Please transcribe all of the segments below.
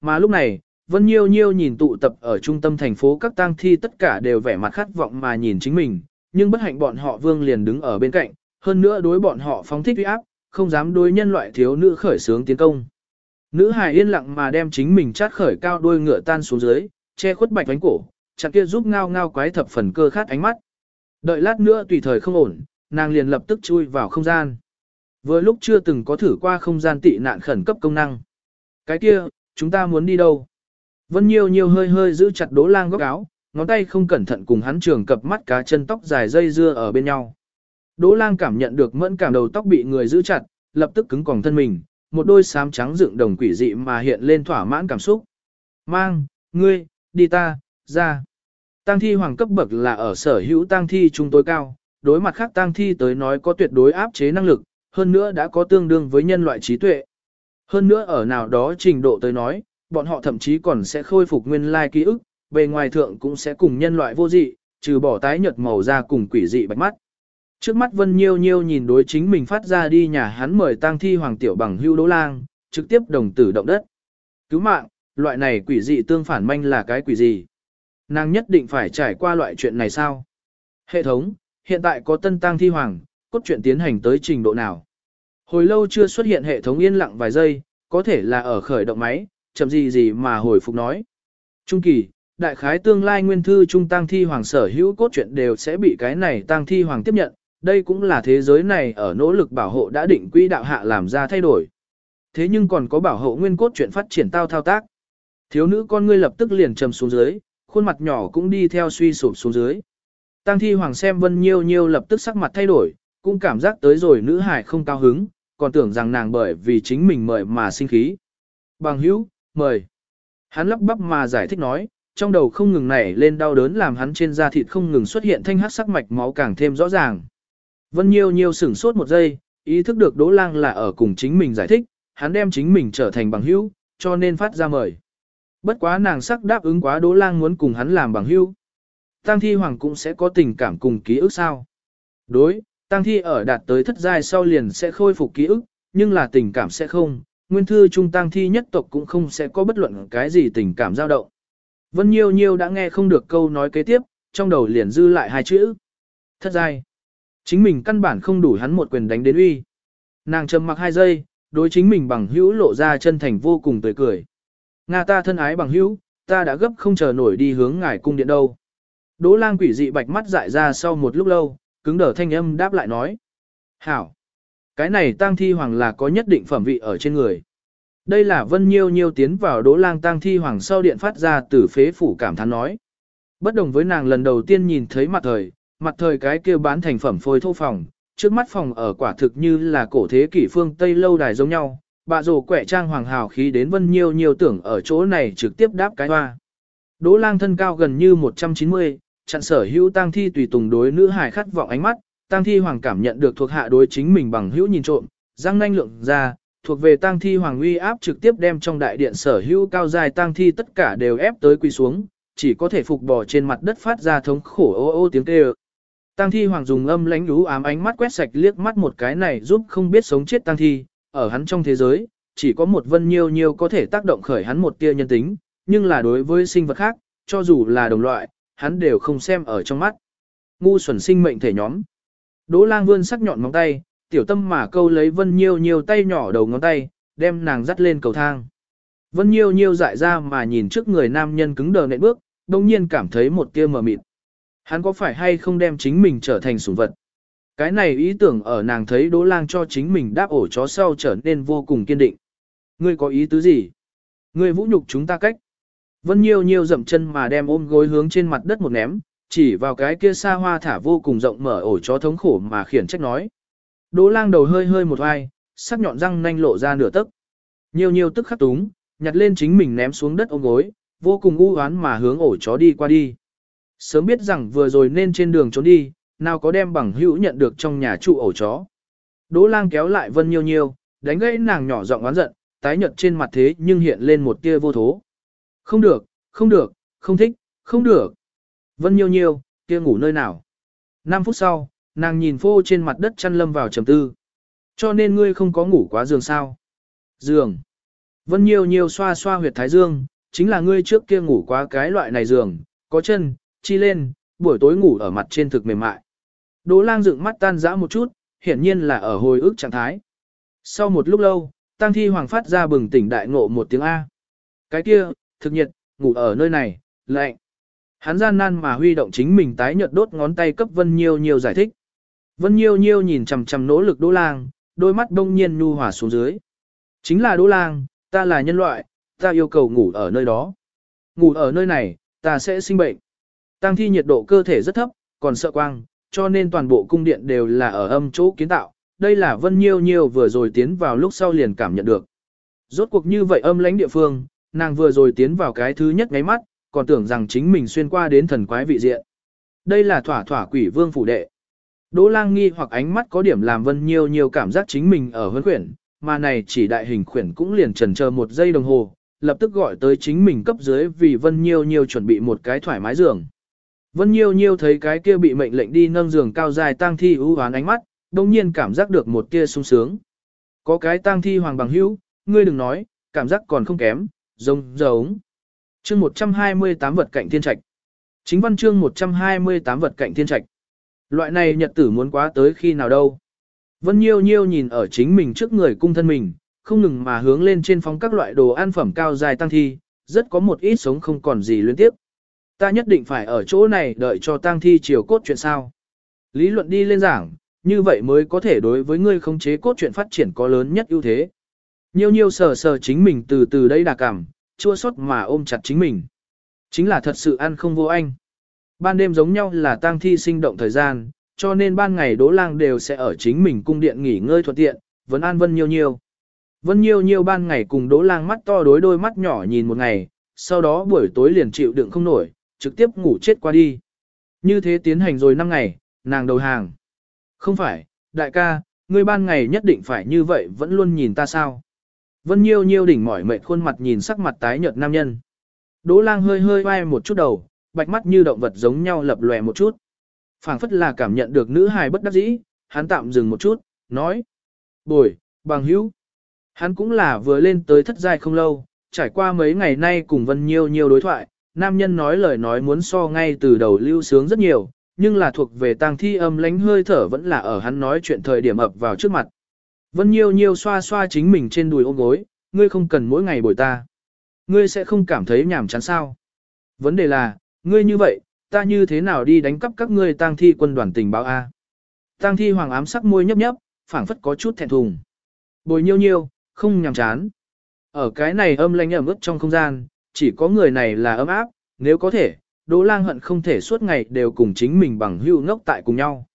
Mà lúc này, Vân Nhiêu Nhiêu nhìn tụ tập ở trung tâm thành phố các tang thi tất cả đều vẻ mặt khát vọng mà nhìn chính mình, nhưng bất hạnh bọn họ vương liền đứng ở bên cạnh, hơn nữa đối bọn họ phóng thích uy áp, không dám đối nhân loại thiếu nữ khởi sướng tiến công. Nữ hài yên lặng mà đem chính mình chát khởi cao đuôi ngựa tan xuống dưới, che khuất bạch vánh cổ, chặt kia giúp ngao ngao quái thập phần cơ khát ánh mắt. Đợi lát nữa tùy thời không ổn, nàng liền lập tức chui vào không gian. Vừa lúc chưa từng có thử qua không gian tị nạn khẩn cấp công năng. Cái kia, chúng ta muốn đi đâu? Vân Nhiêu Nhiêu hơi hơi giữ chặt Đỗ Lang góc áo, ngón tay không cẩn thận cùng hắn trường cập mắt cá chân tóc dài dây dưa ở bên nhau. Đỗ Lang cảm nhận được mẫn cảm đầu tóc bị người giữ chặt, lập tức cứng còng thân mình, một đôi xám trắng dựng đồng quỷ dị mà hiện lên thỏa mãn cảm xúc. Mang, ngươi, đi ta, ra. Tang thi hoàng cấp bậc là ở sở hữu Tang thi chúng tối cao, đối mặt khác Tang thi tới nói có tuyệt đối áp chế năng lực, hơn nữa đã có tương đương với nhân loại trí tuệ. Hơn nữa ở nào đó trình độ tới nói, bọn họ thậm chí còn sẽ khôi phục nguyên lai ký ức, bề ngoài thượng cũng sẽ cùng nhân loại vô dị, trừ bỏ tái nhợt màu da cùng quỷ dị bạch mắt. Trước mắt Vân Nhiêu Nhiêu nhìn đối chính mình phát ra đi nhà hắn mời tang thi hoàng tiểu bằng hưu đỗ lang, trực tiếp đồng tử động đất. Cứu mạng, loại này quỷ dị tương phản manh là cái quỷ gì? Nàng nhất định phải trải qua loại chuyện này sao? Hệ thống, hiện tại có tân tang thi hoàng, cốt truyện tiến hành tới trình độ nào? Hồi lâu chưa xuất hiện hệ thống yên lặng vài giây, có thể là ở khởi động máy, chậm gì gì mà hồi phục nói. Trung kỳ, đại khái tương lai nguyên thư trung tăng thi hoàng sở hữu cốt truyện đều sẽ bị cái này tăng thi hoàng tiếp nhận, đây cũng là thế giới này ở nỗ lực bảo hộ đã định quỹ đạo hạ làm ra thay đổi. Thế nhưng còn có bảo hộ nguyên cốt truyện phát triển tao thao tác. Thiếu nữ con ngươi lập tức liền trầm xuống dưới, khuôn mặt nhỏ cũng đi theo suy sụp xuống dưới. Tăng thi hoàng xem vân nhiêu nhiêu lập tức sắc mặt thay đổi, cũng cảm giác tới rồi nữ hải không cao hứng, còn tưởng rằng nàng bởi vì chính mình mời mà sinh khí. Bằng hữu, mời. Hắn lắp bắp mà giải thích nói, trong đầu không ngừng nảy lên đau đớn làm hắn trên da thịt không ngừng xuất hiện thanh hát sắc mạch máu càng thêm rõ ràng. Vân Nhiêu Nhiêu sửng sốt một giây, ý thức được Đỗ Lang là ở cùng chính mình giải thích, hắn đem chính mình trở thành bằng hữu, cho nên phát ra mời. Bất quá nàng sắc đáp ứng quá Đỗ Lang muốn cùng hắn làm bằng hữu. Tăng thi hoàng cũng sẽ có tình cảm cùng ký ức sao? Đối, tăng thi ở đạt tới thất giai sau liền sẽ khôi phục ký ức, nhưng là tình cảm sẽ không, nguyên thư trung tăng thi nhất tộc cũng không sẽ có bất luận cái gì tình cảm dao động. Vân Nhiêu Nhiêu đã nghe không được câu nói kế tiếp, trong đầu liền dư lại hai chữ. Thất giai. Chính mình căn bản không đủ hắn một quyền đánh đến uy. Nàng trầm mặc hai giây, đối chính mình bằng hữu lộ ra chân thành vô cùng tươi cười. Nga ta thân ái bằng hữu, ta đã gấp không chờ nổi đi hướng ngài cung điện đâu. Đỗ lang quỷ dị bạch mắt dại ra sau một lúc lâu, cứng đờ thanh âm đáp lại nói. Hảo! Cái này tang thi hoàng là có nhất định phẩm vị ở trên người. Đây là vân nhiêu nhiêu tiến vào đỗ lang tang thi hoàng sau điện phát ra từ phế phủ cảm thán nói. Bất đồng với nàng lần đầu tiên nhìn thấy mặt thời, mặt thời cái kia bán thành phẩm phôi thô phòng, trước mắt phòng ở quả thực như là cổ thế kỷ phương Tây lâu đài giống nhau, bà rồ quẻ trang hoàng hào khí đến vân nhiêu nhiêu tưởng ở chỗ này trực tiếp đáp cái hoa. Đỗ lang thân cao gần như 190, chặn sở hữu tang thi tùy tùng đối nữ hài khát vọng ánh mắt, tang thi hoàng cảm nhận được thuộc hạ đối chính mình bằng hữu nhìn trộm, răng nanh lượng ra, thuộc về tang thi hoàng uy áp trực tiếp đem trong đại điện sở hữu cao dài tang thi tất cả đều ép tới quỳ xuống, chỉ có thể phục bò trên mặt đất phát ra thống khổ ô ô tiếng kêu. Tang thi hoàng dùng âm lãnh lú ám ánh mắt quét sạch liếc mắt một cái này giúp không biết sống chết tang thi, ở hắn trong thế giới, chỉ có một vân nhiêu nhiêu có thể tác động khởi hắn một tia nhân tính, nhưng là đối với sinh vật khác, cho dù là đồng loại, hắn đều không xem ở trong mắt. Ngu xuẩn sinh mệnh thể nhóm. Đỗ lang vươn sắc nhọn móng tay, tiểu tâm mà câu lấy vân nhiêu nhiêu tay nhỏ đầu ngón tay, đem nàng dắt lên cầu thang. Vân nhiêu nhiêu dại ra mà nhìn trước người nam nhân cứng đờ nện bước, đồng nhiên cảm thấy một tia mờ mịt. Hắn có phải hay không đem chính mình trở thành sủng vật? Cái này ý tưởng ở nàng thấy Đỗ Lang cho chính mình đáp ổ chó sau trở nên vô cùng kiên định. Ngươi có ý tứ gì? Ngươi vũ nhục chúng ta cách. Vân Nhiêu Nhiêu dậm chân mà đem ôm gối hướng trên mặt đất một ném, chỉ vào cái kia xa hoa thả vô cùng rộng mở ổ chó thống khổ mà khiển trách nói. Đỗ Lang đầu hơi hơi một ai, sắc nhọn răng nanh lộ ra nửa tấc. Nhiêu Nhiêu tức khắc túng, nhặt lên chính mình ném xuống đất ôm gối, vô cùng u oán mà hướng ổ chó đi qua đi. Sớm biết rằng vừa rồi nên trên đường trốn đi, nào có đem bằng hữu nhận được trong nhà trụ ổ chó. Đỗ lang kéo lại Vân Nhiêu Nhiêu, đánh gãy nàng nhỏ giọng oán giận, tái nhợt trên mặt thế nhưng hiện lên một tia vô thố. Không được, không được, không thích, không được. Vân Nhiêu Nhiêu, kia ngủ nơi nào? 5 phút sau, nàng nhìn phô trên mặt đất chăn lâm vào trầm tư. Cho nên ngươi không có ngủ quá giường sao? Giường. Vân Nhiêu Nhiêu xoa xoa huyệt thái dương, chính là ngươi trước kia ngủ quá cái loại này giường, có chân, chi lên, buổi tối ngủ ở mặt trên thực mềm mại. Đỗ lang dựng mắt tan dã một chút, hiển nhiên là ở hồi ức trạng thái. Sau một lúc lâu, Tăng Thi Hoàng phát ra bừng tỉnh đại ngộ một tiếng A. Cái kia, thực nhiệt, ngủ ở nơi này, lạnh. Hắn gian nan mà huy động chính mình tái nhợt đốt ngón tay cấp Vân Nhiêu Nhiêu giải thích. Vân Nhiêu Nhiêu nhìn chằm chằm nỗ lực Đỗ Lang, đôi mắt đông nhiên nhu hòa xuống dưới. Chính là Đỗ Lang, ta là nhân loại, ta yêu cầu ngủ ở nơi đó. Ngủ ở nơi này, ta sẽ sinh bệnh. Tăng thi nhiệt độ cơ thể rất thấp, còn sợ quang, cho nên toàn bộ cung điện đều là ở âm chỗ kiến tạo. Đây là Vân Nhiêu Nhiêu vừa rồi tiến vào lúc sau liền cảm nhận được. Rốt cuộc như vậy âm lãnh địa phương, nàng vừa rồi tiến vào cái thứ nhất ngáy mắt, còn tưởng rằng chính mình xuyên qua đến thần quái vị diện. Đây là thỏa thỏa quỷ vương phủ đệ. Đỗ lang nghi hoặc ánh mắt có điểm làm Vân Nhiêu Nhiêu cảm giác chính mình ở huấn khuyển, mà này chỉ đại hình khuyển cũng liền trần chờ một giây đồng hồ, lập tức gọi tới chính mình cấp dưới vì Vân Nhiêu Nhiêu chuẩn bị một cái thoải mái giường. Vân Nhiêu Nhiêu thấy cái kia bị mệnh lệnh đi nâng giường cao dài tang thi ưu hoán ánh mắt, đồng nhiên cảm giác được một tia sung sướng. Có cái tang thi hoàng bằng hữu, ngươi đừng nói, cảm giác còn không kém, giống giống. Chương 128 vật cạnh thiên trạch. Chính văn chương 128 vật cạnh thiên trạch. Loại này nhật tử muốn quá tới khi nào đâu. Vân Nhiêu Nhiêu nhìn ở chính mình trước người cung thân mình, không ngừng mà hướng lên trên phóng các loại đồ ăn phẩm cao dài tăng thi, rất có một ít sống không còn gì liên tiếp. Ta nhất định phải ở chỗ này đợi cho tăng thi chiều cốt chuyện sao. Lý luận đi lên giảng, như vậy mới có thể đối với ngươi khống chế cốt truyện phát triển có lớn nhất ưu thế. Nhiêu nhiêu sờ sờ chính mình từ từ đây đà cảm, chua xót mà ôm chặt chính mình. Chính là thật sự ăn không vô anh. Ban đêm giống nhau là tang thi sinh động thời gian, cho nên ban ngày Đỗ Lang đều sẽ ở chính mình cung điện nghỉ ngơi thuận tiện, vẫn an Vân Nhiêu Nhiêu. Vân Nhiêu Nhiêu ban ngày cùng Đỗ Lang mắt to đối đôi mắt nhỏ nhìn một ngày, sau đó buổi tối liền chịu đựng không nổi, trực tiếp ngủ chết qua đi. Như thế tiến hành rồi 5 ngày, nàng đầu hàng. Không phải, đại ca, ngươi ban ngày nhất định phải như vậy vẫn luôn nhìn ta sao. Vân Nhiêu Nhiêu đỉnh mỏi mệt khuôn mặt nhìn sắc mặt tái nhợt nam nhân. Đỗ Lang hơi hơi vai một chút đầu, bạch mắt như động vật giống nhau lập lòe một chút phảng phất là cảm nhận được nữ hài bất đắc dĩ, hắn tạm dừng một chút, nói. Bồi, bằng hữu. Hắn cũng là vừa lên tới thất giai không lâu, trải qua mấy ngày nay cùng Vân Nhiêu Nhiêu đối thoại, nam nhân nói lời nói muốn so ngay từ đầu lưu sướng rất nhiều, nhưng là thuộc về tang thi âm lánh hơi thở vẫn là ở hắn nói chuyện thời điểm ập vào trước mặt. Vân Nhiêu Nhiêu xoa xoa chính mình trên đùi ôm gối, ngươi không cần mỗi ngày bồi ta. Ngươi sẽ không cảm thấy nhàm chán sao. Vấn đề là, ngươi như vậy, ta như thế nào đi đánh cắp các ngươi tang thi quân đoàn tình báo A. Tang thi hoàng ám sắc môi nhấp nhấp, phảng phất có chút thẹn thùng. Bồi nhiêu nhiêu, không nhàm chán. Ở cái này âm lanh ẩm ướt trong không gian, chỉ có người này là ấm áp, nếu có thể, Đỗ Lang hận không thể suốt ngày đều cùng chính mình bằng hữu ngốc tại cùng nhau.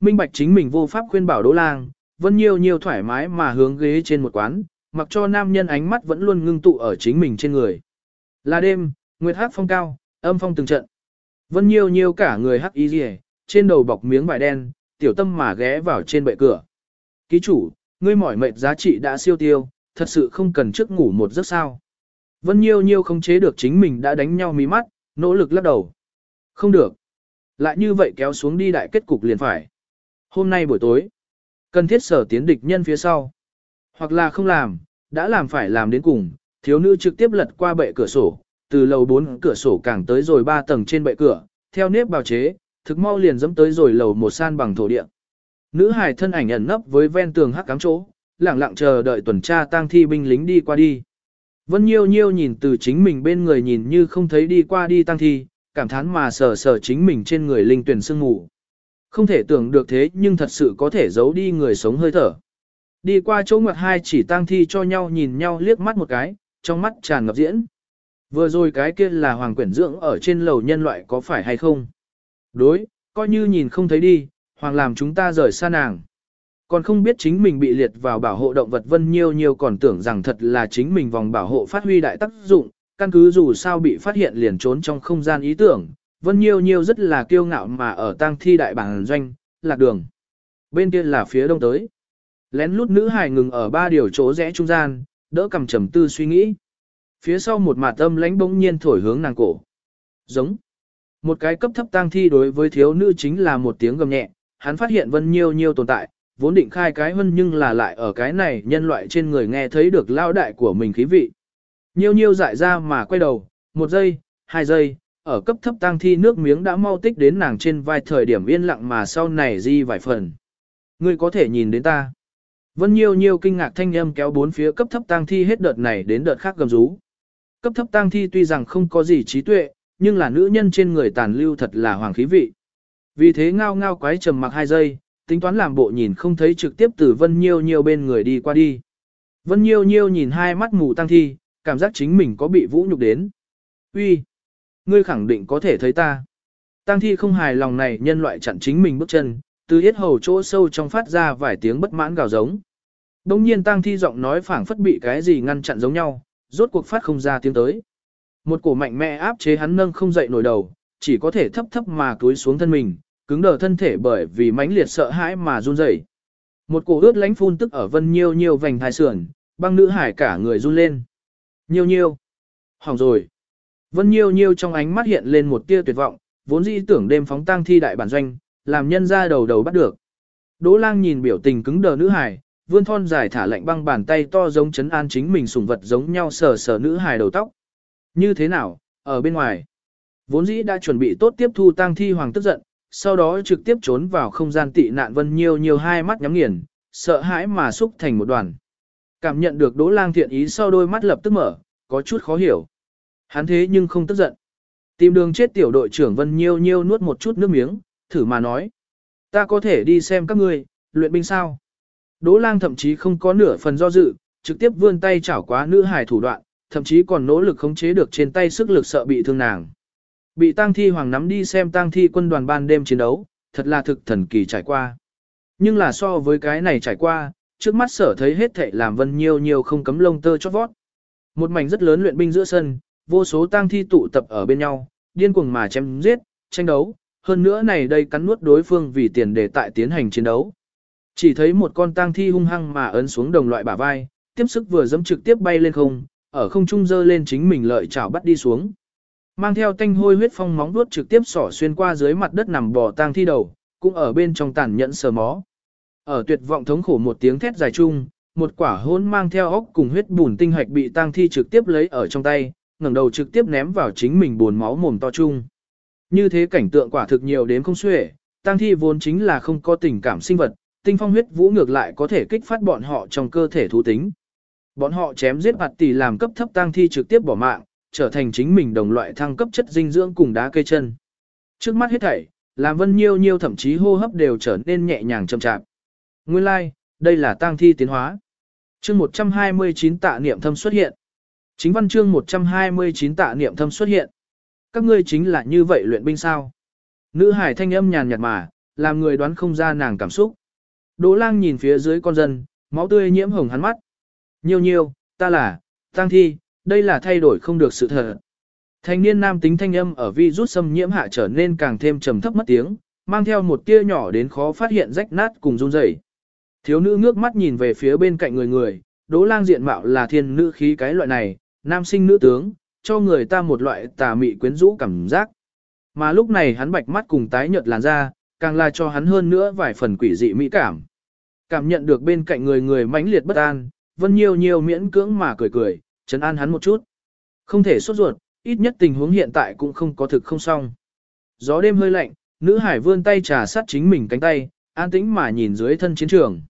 Minh Bạch chính mình vô pháp khuyên bảo Đỗ Lang, vân nhiêu nhiều thoải mái mà hướng ghế trên một quán, mặc cho nam nhân ánh mắt vẫn luôn ngưng tụ ở chính mình trên người. Là đêm, nguyệt hát phong cao, âm phong từng trận. Vân Nhiêu Nhiêu cả người hắc y rìa, trên đầu bọc miếng vải đen, tiểu tâm mà ghé vào trên bệ cửa. Ký chủ, ngươi mỏi mệt giá trị đã siêu tiêu, thật sự không cần trước ngủ một giấc sao. Vân Nhiêu Nhiêu không chế được chính mình đã đánh nhau mí mắt, nỗ lực lắc đầu. Không được. Lại như vậy kéo xuống đi đại kết cục liền phải. Hôm nay buổi tối, cần thiết sở tiến địch nhân phía sau. Hoặc là không làm, đã làm phải làm đến cùng, thiếu nữ trực tiếp lật qua bệ cửa sổ, từ lầu 4 cửa sổ càng tới rồi 3 tầng trên bệ cửa, theo nếp bào chế, thực mau liền dẫm tới rồi lầu một san bằng thổ địa. Nữ hài thân ảnh ẩn nấp với ven tường hắc cám chỗ, lặng lặng chờ đợi tuần tra tang thi binh lính đi qua đi. Vân Nhiêu Nhiêu nhìn từ chính mình bên người nhìn như không thấy đi qua đi tang thi, cảm thán mà sờ sờ chính mình trên người linh tuyển sương ngủ. Không thể tưởng được thế nhưng thật sự có thể giấu đi người sống hơi thở. Đi qua chỗ ngoặt hai chỉ tang thi cho nhau nhìn nhau liếc mắt một cái, trong mắt tràn ngập diễn. Vừa rồi cái kia là hoàng quyển dưỡng ở trên lầu nhân loại có phải hay không? Đối, coi như nhìn không thấy đi, hoàng làm chúng ta rời xa nàng. Còn không biết chính mình bị liệt vào bảo hộ động vật vân nhiêu nhiêu còn tưởng rằng thật là chính mình vòng bảo hộ phát huy đại tác dụng, căn cứ dù sao bị phát hiện liền trốn trong không gian ý tưởng, vân nhiêu nhiêu rất là kiêu ngạo mà ở tang thi đại bản doanh, lạc đường. Bên kia là phía đông tới. Lén lút nữ hài ngừng ở ba điều chỗ rẽ trung gian, đỡ cầm trầm tư suy nghĩ phía sau một mạt âm lãnh bỗng nhiên thổi hướng nàng cổ. Giống. Một cái cấp thấp tang thi đối với thiếu nữ chính là một tiếng gầm nhẹ, hắn phát hiện Vân Nhiêu Nhiêu tồn tại, vốn định khai cái hơn nhưng là lại ở cái này nhân loại trên người nghe thấy được lao đại của mình khí vị. Nhiêu nhiêu dại ra mà quay đầu, một giây, hai giây, ở cấp thấp tang thi nước miếng đã mau tích đến nàng trên vai thời điểm yên lặng mà sau này di vài phần. Ngươi có thể nhìn đến ta. Vân Nhiêu Nhiêu kinh ngạc thanh âm kéo bốn phía cấp thấp tang thi hết đợt này đến đợt khác gầm rú. Cấp thấp tang thi tuy rằng không có gì trí tuệ, nhưng là nữ nhân trên người tàn lưu thật là hoàng khí vị. Vì thế ngao ngao quái trầm mặc hai giây, tính toán làm bộ nhìn không thấy trực tiếp từ Vân Nhiêu Nhiêu bên người đi qua đi. Vân Nhiêu Nhiêu nhìn hai mắt mù tang thi, cảm giác chính mình có bị vũ nhục đến. Uy, ngươi khẳng định có thể thấy ta. Tang thi không hài lòng này nhân loại chặn chính mình bước chân, từ yết hầu chỗ sâu trong phát ra vài tiếng bất mãn gào giống. Đông nhiên tang thi giọng nói phảng phất bị cái gì ngăn chặn giống nhau, rốt cuộc phát không ra tiếng tới. Một cổ mạnh mẽ áp chế hắn nâng không dậy nổi đầu, chỉ có thể thấp thấp mà túi xuống thân mình, cứng đờ thân thể bởi vì mãnh liệt sợ hãi mà run rẩy. Một cổ ướt lánh phun tức ở vân nhiêu nhiêu vành thai sườn, băng nữ hải cả người run lên. Nhiêu nhiêu. Hỏng rồi. Vân nhiêu nhiêu trong ánh mắt hiện lên một tia tuyệt vọng, vốn dĩ tưởng đêm phóng tang thi đại bản doanh, làm nhân ra đầu đầu bắt được. Đỗ lang nhìn biểu tình cứng đờ nữ hải, vươn thon dài thả lạnh băng bàn tay to giống chấn an chính mình sủng vật giống nhau sờ sờ nữ hài đầu tóc. Như thế nào, ở bên ngoài. Vốn dĩ đã chuẩn bị tốt tiếp thu tang thi hoàng tức giận, sau đó trực tiếp trốn vào không gian tị nạn vân nhiều nhiều hai mắt nhắm nghiền, sợ hãi mà xúc thành một đoàn. Cảm nhận được đỗ lang thiện ý sau đôi mắt lập tức mở, có chút khó hiểu. Hắn thế nhưng không tức giận. Tìm đường chết tiểu đội trưởng vân nhiêu nhiêu nuốt một chút nước miếng, thử mà nói. Ta có thể đi xem các ngươi, luyện binh sao? Đỗ lang thậm chí không có nửa phần do dự, trực tiếp vươn tay chảo quá nữ hải thủ đoạn, thậm chí còn nỗ lực khống chế được trên tay sức lực sợ bị thương nàng. Bị tang thi hoàng nắm đi xem tang thi quân đoàn ban đêm chiến đấu, thật là thực thần kỳ trải qua. Nhưng là so với cái này trải qua, trước mắt sở thấy hết thảy làm vân nhiều nhiều không cấm lông tơ chót vót. Một mảnh rất lớn luyện binh giữa sân, vô số tang thi tụ tập ở bên nhau, điên cuồng mà chém giết, tranh đấu, hơn nữa này đây cắn nuốt đối phương vì tiền để tại tiến hành chiến đấu. Chỉ thấy một con tang thi hung hăng mà ấn xuống đồng loại bả vai, tiếp sức vừa dẫm trực tiếp bay lên không, ở không trung dơ lên chính mình lợi chảo bắt đi xuống. Mang theo tanh hôi huyết phong móng vuốt trực tiếp xỏ xuyên qua dưới mặt đất nằm bò tang thi đầu, cũng ở bên trong tàn nhẫn sờ mó. Ở tuyệt vọng thống khổ một tiếng thét dài chung, một quả hôn mang theo óc cùng huyết bùn tinh hạch bị tang thi trực tiếp lấy ở trong tay, ngẩng đầu trực tiếp ném vào chính mình buồn máu mồm to chung. Như thế cảnh tượng quả thực nhiều đến không xuể, tang thi vốn chính là không có tình cảm sinh vật, tinh phong huyết vũ ngược lại có thể kích phát bọn họ trong cơ thể thú tính. Bọn họ chém giết bạt tỷ làm cấp thấp tang thi trực tiếp bỏ mạng, trở thành chính mình đồng loại thăng cấp chất dinh dưỡng cùng đá cây chân. Trước mắt hết thảy, làm vân nhiêu nhiêu thậm chí hô hấp đều trở nên nhẹ nhàng chậm chạp. Nguyên lai, like, đây là tang thi tiến hóa. Chương 129 tạ niệm thâm xuất hiện. Chính văn chương 129 tạ niệm thâm xuất hiện. Các ngươi chính là như vậy luyện binh sao? Nữ hải thanh âm nhàn nhạt mà, làm người đoán không ra nàng cảm xúc. Đỗ lang nhìn phía dưới con dân, máu tươi nhiễm hồng hắn mắt. nhiều nhiều ta là, tăng thi, đây là thay đổi không được sự thật. Thanh niên nam tính thanh âm ở vi rút xâm nhiễm hạ trở nên càng thêm trầm thấp mất tiếng, mang theo một tia nhỏ đến khó phát hiện rách nát cùng run rẩy. Thiếu nữ ngước mắt nhìn về phía bên cạnh người người, đỗ lang diện mạo là thiên nữ khí cái loại này, nam sinh nữ tướng, cho người ta một loại tà mị quyến rũ cảm giác. Mà lúc này hắn bạch mắt cùng tái nhợt làn da, càng là cho hắn hơn nữa vài phần quỷ dị mỹ cảm. Cảm nhận được bên cạnh người người mãnh liệt bất an, Vân Nhiêu Nhiêu miễn cưỡng mà cười cười, chấn an hắn một chút. Không thể sốt ruột, ít nhất tình huống hiện tại cũng không có thực không xong. Gió đêm hơi lạnh, nữ hải vươn tay trà sát chính mình cánh tay, an tĩnh mà nhìn dưới thân chiến trường.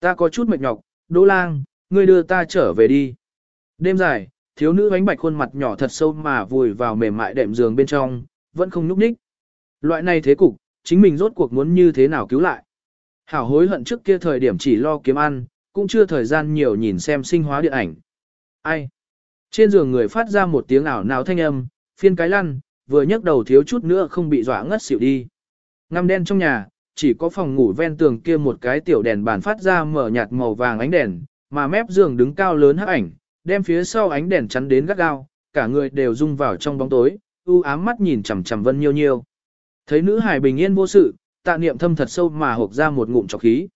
Ta có chút mệt nhọc, Đỗ Lang, ngươi đưa ta trở về đi. Đêm dài, thiếu nữ bánh bạch khuôn mặt nhỏ thật sâu mà vùi vào mềm mại đệm giường bên trong, vẫn không nhúc nhích. Loại này thế cục, chính mình rốt cuộc muốn như thế nào cứu lại. Hảo hối hận trước kia thời điểm chỉ lo kiếm ăn, cũng chưa thời gian nhiều nhìn xem sinh hóa điện ảnh. Ai? Trên giường người phát ra một tiếng ảo nào thanh âm, phiên cái lăn, vừa nhấc đầu thiếu chút nữa không bị dọa ngất xỉu đi. Ngăm đen trong nhà, chỉ có phòng ngủ ven tường kia một cái tiểu đèn bàn phát ra mở nhạt màu vàng ánh đèn, mà mép giường đứng cao lớn hắc ảnh, đem phía sau ánh đèn chắn đến gắt gao, cả người đều rung vào trong bóng tối, u ám mắt nhìn chằm chằm Vân Nhiêu Nhiêu. Thấy nữ hài bình yên vô sự, tạ niệm thâm thật sâu mà hộc ra một ngụm trọc khí.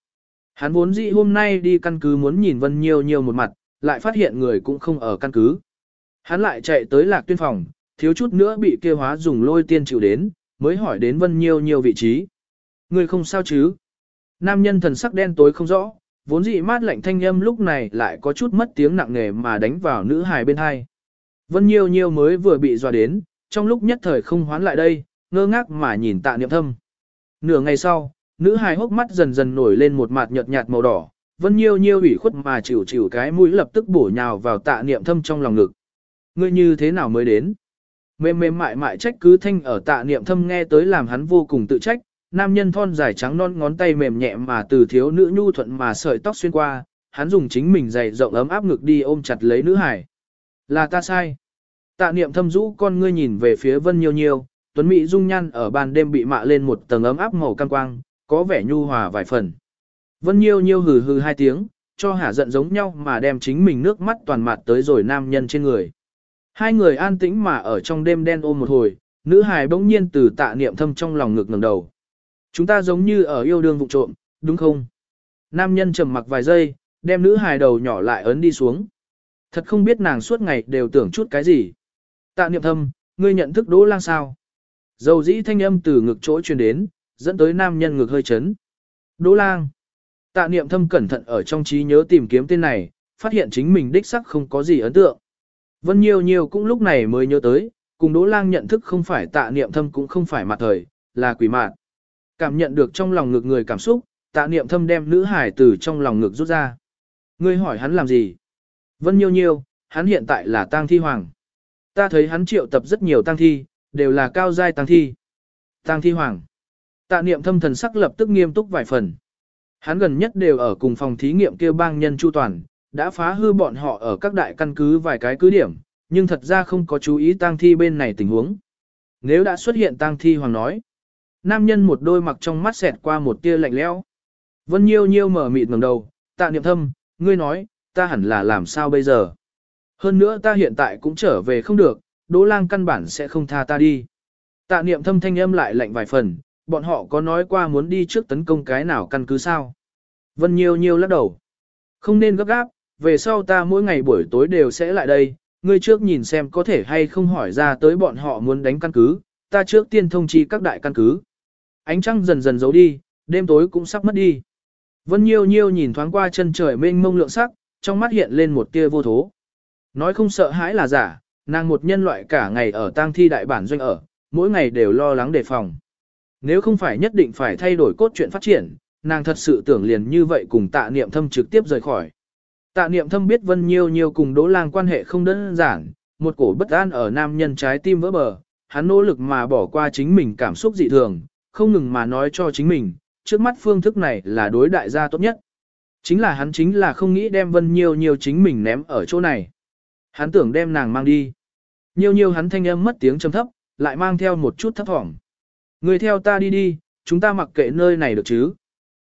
Hắn vốn dĩ hôm nay đi căn cứ muốn nhìn Vân Nhiêu Nhiêu một mặt, lại phát hiện người cũng không ở căn cứ. Hắn lại chạy tới lạc tuyên phòng, thiếu chút nữa bị kêu hóa dùng lôi tiên chịu đến, mới hỏi đến Vân Nhiêu Nhiêu vị trí. Người không sao chứ? Nam nhân thần sắc đen tối không rõ, vốn dị mát lạnh thanh âm lúc này lại có chút mất tiếng nặng nề mà đánh vào nữ hài bên hai. Vân Nhiêu Nhiêu mới vừa bị dọa đến, trong lúc nhất thời không hoán lại đây, ngơ ngác mà nhìn tạ niệm thâm. Nửa ngày sau, nữ hài hốc mắt dần dần nổi lên một mặt nhợt nhạt màu đỏ, Vân Nhiêu Nhiêu ủy khuất mà chịu chịu cái mũi lập tức bổ nhào vào tạ niệm thâm trong lòng ngực. Ngươi như thế nào mới đến? Mềm mềm mại mại trách cứ thanh ở tạ niệm thâm nghe tới làm hắn vô cùng tự trách, nam nhân thon dài trắng non ngón tay mềm nhẹ mà từ thiếu nữ nhu thuận mà sợi tóc xuyên qua, hắn dùng chính mình dày rộng ấm áp ngực đi ôm chặt lấy nữ hải. Là ta sai. Tạ niệm thâm rũ con ngươi nhìn về phía vân nhiều nhiều, tuấn mỹ dung nhan ở ban đêm bị mạ lên một tầng ấm áp màu cam quang, có vẻ nhu hòa vài phần. Vân nhiêu nhiêu hừ hừ hai tiếng, cho hả giận giống nhau mà đem chính mình nước mắt toàn mặt tới rồi nam nhân trên người. Hai người an tĩnh mà ở trong đêm đen ôm một hồi, nữ hài bỗng nhiên từ tạ niệm thâm trong lòng ngực ngẩng đầu. Chúng ta giống như ở yêu đương vụ trộm, đúng không? Nam nhân trầm mặc vài giây, đem nữ hài đầu nhỏ lại ấn đi xuống. Thật không biết nàng suốt ngày đều tưởng chút cái gì. Tạ niệm thâm, ngươi nhận thức đỗ lang sao? Dầu dĩ thanh âm từ ngực chỗ truyền đến, dẫn tới nam nhân ngực hơi chấn. Đỗ lang. Tạ niệm thâm cẩn thận ở trong trí nhớ tìm kiếm tên này, phát hiện chính mình đích sắc không có gì ấn tượng. Vân nhiều nhiều cũng lúc này mới nhớ tới, cùng Đỗ Lang nhận thức không phải tạ niệm thâm cũng không phải mặt thời, là quỷ mạn. Cảm nhận được trong lòng ngực người cảm xúc, tạ niệm thâm đem nữ hải từ trong lòng ngực rút ra. Ngươi hỏi hắn làm gì? Vân nhiêu nhiêu, hắn hiện tại là tang thi hoàng. Ta thấy hắn triệu tập rất nhiều tang thi, đều là cao giai tang thi. Tang thi hoàng. Tạ niệm thâm thần sắc lập tức nghiêm túc vài phần. Hắn gần nhất đều ở cùng phòng thí nghiệm kêu bang nhân chu toàn, đã phá hư bọn họ ở các đại căn cứ vài cái cứ điểm, nhưng thật ra không có chú ý tang thi bên này tình huống. Nếu đã xuất hiện tang thi hoàng nói, nam nhân một đôi mặc trong mắt xẹt qua một tia lạnh lẽo. Vân Nhiêu Nhiêu mở mịt ngẩng đầu, tạ niệm thâm, ngươi nói, ta hẳn là làm sao bây giờ? Hơn nữa ta hiện tại cũng trở về không được, Đỗ Lang căn bản sẽ không tha ta đi. Tạ niệm thâm thanh âm lại lạnh vài phần, bọn họ có nói qua muốn đi trước tấn công cái nào căn cứ sao? Vân Nhiêu Nhiêu lắc đầu. Không nên gấp gáp, về sau ta mỗi ngày buổi tối đều sẽ lại đây, ngươi trước nhìn xem có thể hay không hỏi ra tới bọn họ muốn đánh căn cứ, ta trước tiên thông chi các đại căn cứ. Ánh trăng dần dần giấu đi, đêm tối cũng sắp mất đi. Vân Nhiêu Nhiêu nhìn thoáng qua chân trời mênh mông lượng sắc, trong mắt hiện lên một tia vô thố. Nói không sợ hãi là giả, nàng một nhân loại cả ngày ở tang thi đại bản doanh ở, mỗi ngày đều lo lắng đề phòng. Nếu không phải nhất định phải thay đổi cốt truyện phát triển, nàng thật sự tưởng liền như vậy cùng tạ niệm thâm trực tiếp rời khỏi. Tạ niệm thâm biết Vân Nhiêu Nhiêu cùng Đỗ Lang quan hệ không đơn giản, một cổ bất an ở nam nhân trái tim vỡ bờ, hắn nỗ lực mà bỏ qua chính mình cảm xúc dị thường, không ngừng mà nói cho chính mình, trước mắt phương thức này là đối đại gia tốt nhất. Chính là hắn chính là không nghĩ đem Vân Nhiêu Nhiêu chính mình ném ở chỗ này. Hắn tưởng đem nàng mang đi. Nhiêu Nhiêu hắn thanh âm mất tiếng trầm thấp, lại mang theo một chút thấp thỏm. Người theo ta đi đi, chúng ta mặc kệ nơi này được chứ.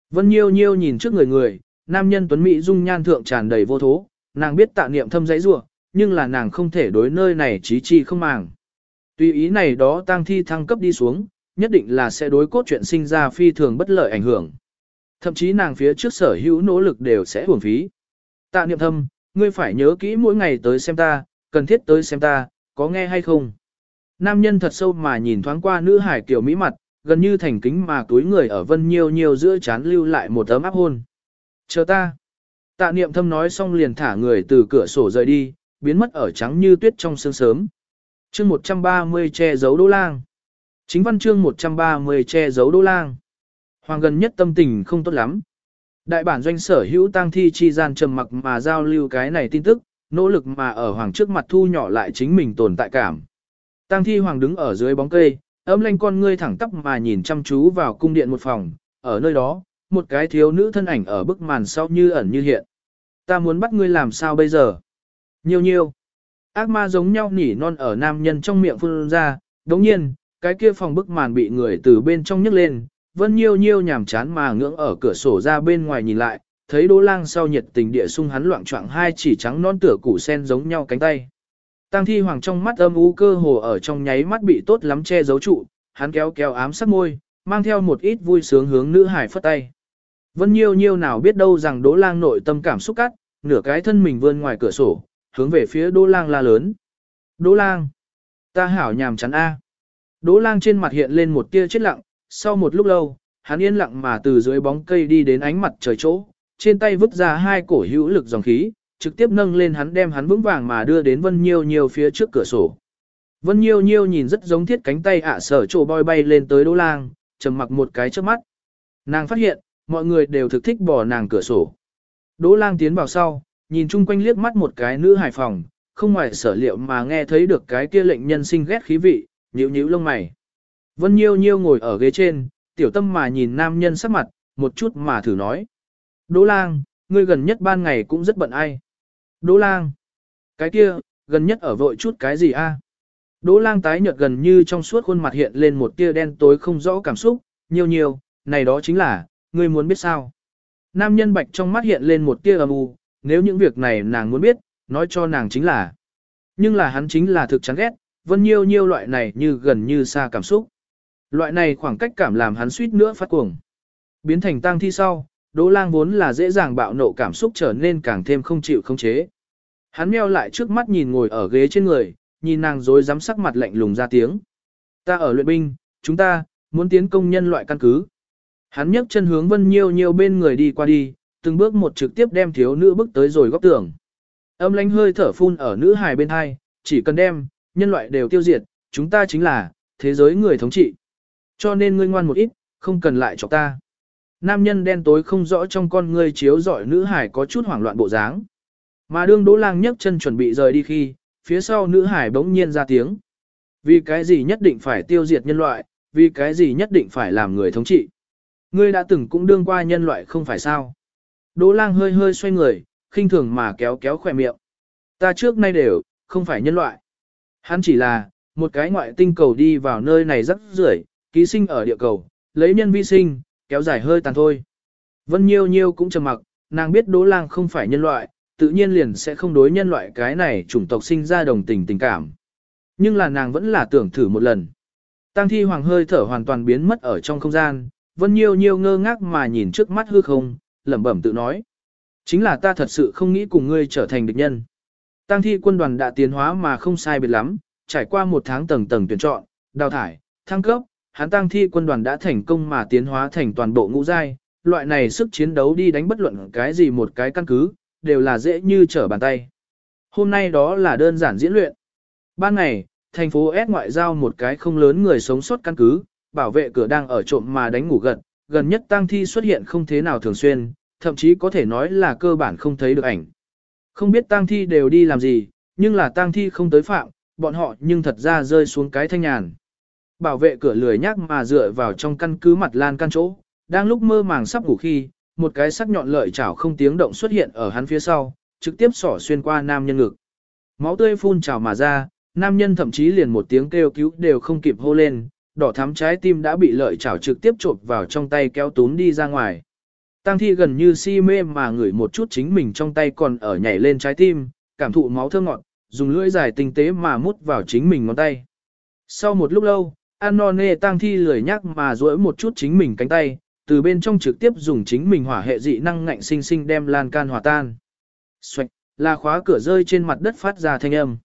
Vân Nhiêu Nhiêu nhìn trước người người, nam nhân tuấn mỹ dung nhan thượng tràn đầy vô thố, nàng biết tạ niệm thâm dãy rủa, nhưng là nàng không thể đối nơi này trí chi không màng. Tuy ý này đó tang thi thăng cấp đi xuống, nhất định là sẽ đối cốt chuyện sinh ra phi thường bất lợi ảnh hưởng. Thậm chí nàng phía trước sở hữu nỗ lực đều sẽ uổng phí. Tạ niệm thâm, ngươi phải nhớ kỹ mỗi ngày tới xem ta, cần thiết tới xem ta, có nghe hay không? Nam nhân thật sâu mà nhìn thoáng qua nữ hải kiểu mỹ mặt, gần như thành kính mà túi người ở vân nhiều nhiều giữa chán lưu lại một ấm áp hôn. Chờ ta. Tạ niệm thâm nói xong liền thả người từ cửa sổ rời đi, biến mất ở trắng như tuyết trong sương sớm. chương 130 che giấu đô lang. Chính văn chương 130 che giấu đô lang. Hoàng gần nhất tâm tình không tốt lắm. Đại bản doanh sở hữu Tang thi chi gian trầm mặc mà giao lưu cái này tin tức, nỗ lực mà ở hoàng trước mặt thu nhỏ lại chính mình tồn tại cảm. Tang thi hoàng đứng ở dưới bóng cây, ấm lanh con ngươi thẳng tắp mà nhìn chăm chú vào cung điện một phòng, ở nơi đó, một cái thiếu nữ thân ảnh ở bức màn sau như ẩn như hiện. Ta muốn bắt ngươi làm sao bây giờ? Nhiều nhiều. Ác ma giống nhau nỉ non ở nam nhân trong miệng phun ra, đồng nhiên, cái kia phòng bức màn bị người từ bên trong nhấc lên, vân nhiêu nhiêu nhàm chán mà ngưỡng ở cửa sổ ra bên ngoài nhìn lại, thấy đỗ lang sau nhiệt tình địa sung hắn loạn choạng hai chỉ trắng non tựa củ sen giống nhau cánh tay. Tăng thi hoàng trong mắt âm u cơ hồ ở trong nháy mắt bị tốt lắm che giấu trụ, hắn kéo kéo ám sắc môi, mang theo một ít vui sướng hướng nữ hải phất tay. Vân Nhiêu Nhiêu nào biết đâu rằng Đỗ Lang nội tâm cảm xúc cắt, nửa cái thân mình vươn ngoài cửa sổ, hướng về phía Đỗ Lang la lớn. Đỗ Lang! Ta hảo nhàm chán A. Đỗ Lang trên mặt hiện lên một tia chết lặng, sau một lúc lâu, hắn yên lặng mà từ dưới bóng cây đi đến ánh mặt trời chỗ, trên tay vứt ra hai cổ hữu lực dòng khí, trực tiếp nâng lên hắn đem hắn vững vàng mà đưa đến Vân Nhiêu Nhiêu phía trước cửa sổ. Vân Nhiêu Nhiêu nhìn rất giống thiết cánh tay ạ sở chỗ boi bay lên tới Đỗ Lang, trầm mặc một cái trước mắt. Nàng phát hiện, mọi người đều thực thích bỏ nàng cửa sổ. Đỗ Lang tiến vào sau, nhìn chung quanh liếc mắt một cái nữ hài phòng, không ngoài sở liệu mà nghe thấy được cái kia lệnh nhân sinh ghét khí vị, nhíu nhíu lông mày. Vân Nhiêu Nhiêu ngồi ở ghế trên, tiểu tâm mà nhìn nam nhân sắc mặt, một chút mà thử nói. Đỗ lang, ngươi gần nhất ban ngày cũng rất bận ai. Đỗ lang, cái kia, gần nhất ở vội chút cái gì a? Đỗ lang tái nhợt gần như trong suốt khuôn mặt hiện lên một tia đen tối không rõ cảm xúc, nhiều nhiều, này đó chính là, ngươi muốn biết sao. Nam nhân bạch trong mắt hiện lên một tia âm u, nếu những việc này nàng muốn biết, nói cho nàng chính là. Nhưng là hắn chính là thực chán ghét, vân nhiêu nhiêu loại này như gần như xa cảm xúc. Loại này khoảng cách cảm làm hắn suýt nữa phát cuồng. Biến thành tang thi sau, Đỗ Lang vốn là dễ dàng bạo nộ cảm xúc trở nên càng thêm không chịu không chế. Hắn meo lại trước mắt nhìn ngồi ở ghế trên người, nhìn nàng dối dám sắc mặt lạnh lùng ra tiếng. Ta ở luyện binh, chúng ta, muốn tiến công nhân loại căn cứ. Hắn nhấc chân hướng Vân Nhiêu Nhiêu bên người đi qua đi, từng bước một trực tiếp đem thiếu nữ bước tới rồi góc tường. Âm lánh hơi thở phun ở nữ hài bên hai, chỉ cần đem, nhân loại đều tiêu diệt, chúng ta chính là, thế giới người thống trị. Cho nên ngươi ngoan một ít, không cần lại cho ta. Nam nhân đen tối không rõ trong con ngươi chiếu rọi nữ hải có chút hoảng loạn bộ dáng. Mà đương đỗ lang nhấc chân chuẩn bị rời đi khi, phía sau nữ hải bỗng nhiên ra tiếng. Vì cái gì nhất định phải tiêu diệt nhân loại, vì cái gì nhất định phải làm người thống trị. Ngươi đã từng cũng đương qua nhân loại không phải sao. Đỗ lang hơi hơi xoay người, khinh thường mà kéo kéo khỏe miệng. Ta trước nay đều, không phải nhân loại. Hắn chỉ là, một cái ngoại tinh cầu đi vào nơi này rất rưởi, ký sinh ở địa cầu, lấy nhân vi sinh, kéo dài hơi tàn thôi. Vân Nhiêu Nhiêu cũng trầm mặc, nàng biết Đỗ Lang không phải nhân loại, tự nhiên liền sẽ không đối nhân loại cái này chủng tộc sinh ra đồng tình tình cảm. Nhưng là nàng vẫn là tưởng thử một lần. Tăng thi hoàng hơi thở hoàn toàn biến mất ở trong không gian, Vân Nhiêu Nhiêu ngơ ngác mà nhìn trước mắt hư không, lẩm bẩm tự nói. Chính là ta thật sự không nghĩ cùng ngươi trở thành địch nhân. Tăng thi quân đoàn đã tiến hóa mà không sai biệt lắm, trải qua một tháng tầng tầng tuyển chọn, đào thải, thăng cấp, hắn tăng thi quân đoàn đã thành công mà tiến hóa thành toàn bộ ngũ giai, loại này sức chiến đấu đi đánh bất luận cái gì một cái căn cứ, đều là dễ như trở bàn tay. Hôm nay đó là đơn giản diễn luyện. Ban ngày, thành phố S ngoại giao một cái không lớn người sống sót căn cứ, bảo vệ cửa đang ở trộm mà đánh ngủ gật, gần nhất tăng thi xuất hiện không thế nào thường xuyên, thậm chí có thể nói là cơ bản không thấy được ảnh. Không biết tang thi đều đi làm gì, nhưng là tang thi không tới phạm, bọn họ nhưng thật ra rơi xuống cái thanh nhàn bảo vệ cửa lười nhác mà dựa vào trong căn cứ mặt lan căn chỗ, đang lúc mơ màng sắp ngủ khi, một cái sắc nhọn lợi chảo không tiếng động xuất hiện ở hắn phía sau, trực tiếp xỏ xuyên qua nam nhân ngực. Máu tươi phun trào mà ra, nam nhân thậm chí liền một tiếng kêu cứu đều không kịp hô lên, đỏ thắm trái tim đã bị lợi chảo trực tiếp trộn vào trong tay kéo túm đi ra ngoài. Tang thi gần như si mê mà ngửi một chút chính mình trong tay còn ở nhảy lên trái tim, cảm thụ máu thơm ngọt, dùng lưỡi dài tinh tế mà mút vào chính mình ngón tay. Sau một lúc lâu, Anone tang thi lười nhắc mà duỗi một chút chính mình cánh tay, từ bên trong trực tiếp dùng chính mình hỏa hệ dị năng ngạnh sinh sinh đem lan can hòa tan. Xoạch, là khóa cửa rơi trên mặt đất phát ra thanh âm.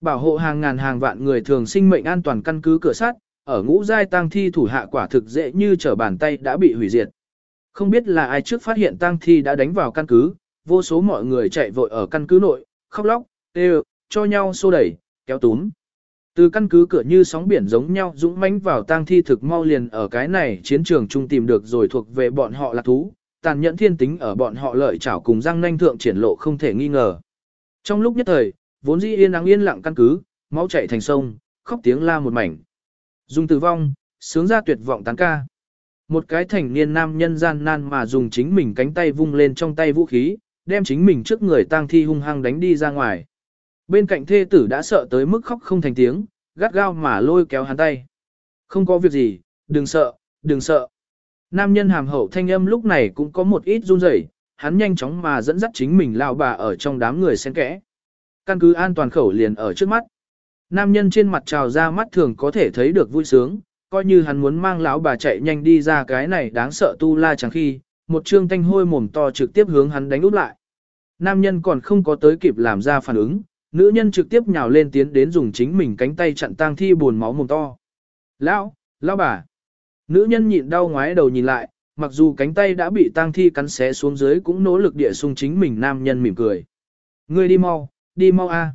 Bảo hộ hàng ngàn hàng vạn người thường sinh mệnh an toàn căn cứ cửa sắt, ở ngũ giai tang thi thủ hạ quả thực dễ như trở bàn tay đã bị hủy diệt. Không biết là ai trước phát hiện tang thi đã đánh vào căn cứ, vô số mọi người chạy vội ở căn cứ nội, khóc lóc, tê cho nhau xô đẩy, kéo túm. Từ căn cứ cửa như sóng biển giống nhau dũng mãnh vào tang thi thực mau liền ở cái này chiến trường chung tìm được rồi thuộc về bọn họ là thú, tàn nhẫn thiên tính ở bọn họ lợi chảo cùng răng nanh thượng triển lộ không thể nghi ngờ. Trong lúc nhất thời, vốn dĩ yên ắng yên lặng căn cứ, máu chảy thành sông, khóc tiếng la một mảnh. Dùng tử vong, sướng ra tuyệt vọng tán ca. Một cái thành niên nam nhân gian nan mà dùng chính mình cánh tay vung lên trong tay vũ khí, đem chính mình trước người tang thi hung hăng đánh đi ra ngoài. Bên cạnh thê tử đã sợ tới mức khóc không thành tiếng, gắt gao mà lôi kéo hắn tay. Không có việc gì, đừng sợ, đừng sợ. Nam nhân hàm hậu thanh âm lúc này cũng có một ít run rẩy, hắn nhanh chóng mà dẫn dắt chính mình lao bà ở trong đám người xen kẽ. Căn cứ an toàn khẩu liền ở trước mắt. Nam nhân trên mặt trào ra mắt thường có thể thấy được vui sướng, coi như hắn muốn mang lão bà chạy nhanh đi ra cái này đáng sợ tu la chẳng khi, một trương thanh hôi mồm to trực tiếp hướng hắn đánh úp lại. Nam nhân còn không có tới kịp làm ra phản ứng, Nữ nhân trực tiếp nhào lên tiến đến dùng chính mình cánh tay chặn tang thi buồn máu mồm to. Lão, lão bà. Nữ nhân nhịn đau ngoái đầu nhìn lại, mặc dù cánh tay đã bị tang thi cắn xé xuống dưới cũng nỗ lực địa sung chính mình nam nhân mỉm cười. Ngươi đi mau, đi mau a.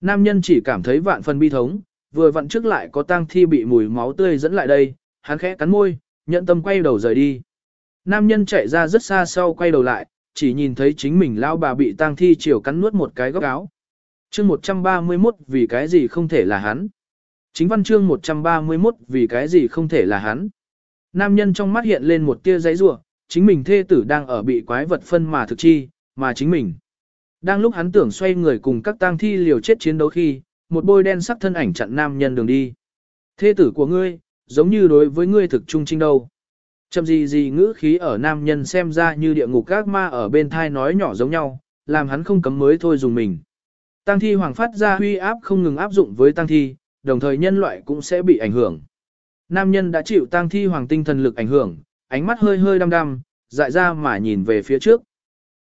Nam nhân chỉ cảm thấy vạn phần bi thống, vừa vặn trước lại có tang thi bị mùi máu tươi dẫn lại đây, hắn khẽ cắn môi, nhận tâm quay đầu rời đi. Nam nhân chạy ra rất xa sau quay đầu lại, chỉ nhìn thấy chính mình lao bà bị tang thi chiều cắn nuốt một cái góc áo. Chương 131 vì cái gì không thể là hắn. Chính văn chương 131 vì cái gì không thể là hắn. Nam nhân trong mắt hiện lên một tia giấy rủa, chính mình thê tử đang ở bị quái vật phân mà thực chi, mà chính mình. Đang lúc hắn tưởng xoay người cùng các tang thi liều chết chiến đấu khi, một bôi đen sắc thân ảnh chặn nam nhân đường đi. Thê tử của ngươi, giống như đối với ngươi thực trung trinh đâu. Chậm gì gì ngữ khí ở nam nhân xem ra như địa ngục các ma ở bên thai nói nhỏ giống nhau, làm hắn không cấm mới thôi dùng mình. Tăng thi hoàng phát ra huy áp không ngừng áp dụng với tăng thi, đồng thời nhân loại cũng sẽ bị ảnh hưởng. Nam nhân đã chịu tăng thi hoàng tinh thần lực ảnh hưởng, ánh mắt hơi hơi đăm đăm, dại ra mà nhìn về phía trước.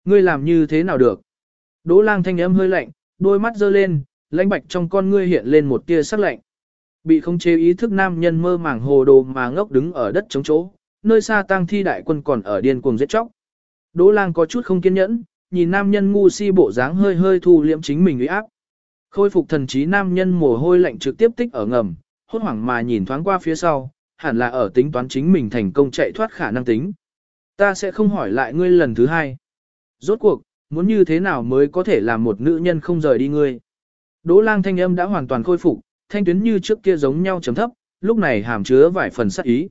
Ngươi làm như thế nào được? Đỗ lang thanh âm hơi lạnh, đôi mắt dơ lên, lãnh bạch trong con ngươi hiện lên một tia sắc lạnh. Bị không chế ý thức nam nhân mơ màng hồ đồ mà ngốc đứng ở đất chống chỗ, nơi xa tang thi đại quân còn ở điên cuồng giết chóc. Đỗ lang có chút không kiên nhẫn, nhìn nam nhân ngu si bộ dáng hơi hơi thu liễm chính mình uy áp. Khôi phục thần trí nam nhân mồ hôi lạnh trực tiếp tích ở ngầm, hốt hoảng mà nhìn thoáng qua phía sau, hẳn là ở tính toán chính mình thành công chạy thoát khả năng tính. Ta sẽ không hỏi lại ngươi lần thứ hai. Rốt cuộc, muốn như thế nào mới có thể làm một nữ nhân không rời đi ngươi. Đỗ lang thanh âm đã hoàn toàn khôi phục, thanh tuyến như trước kia giống nhau chấm thấp, lúc này hàm chứa vài phần sắc ý.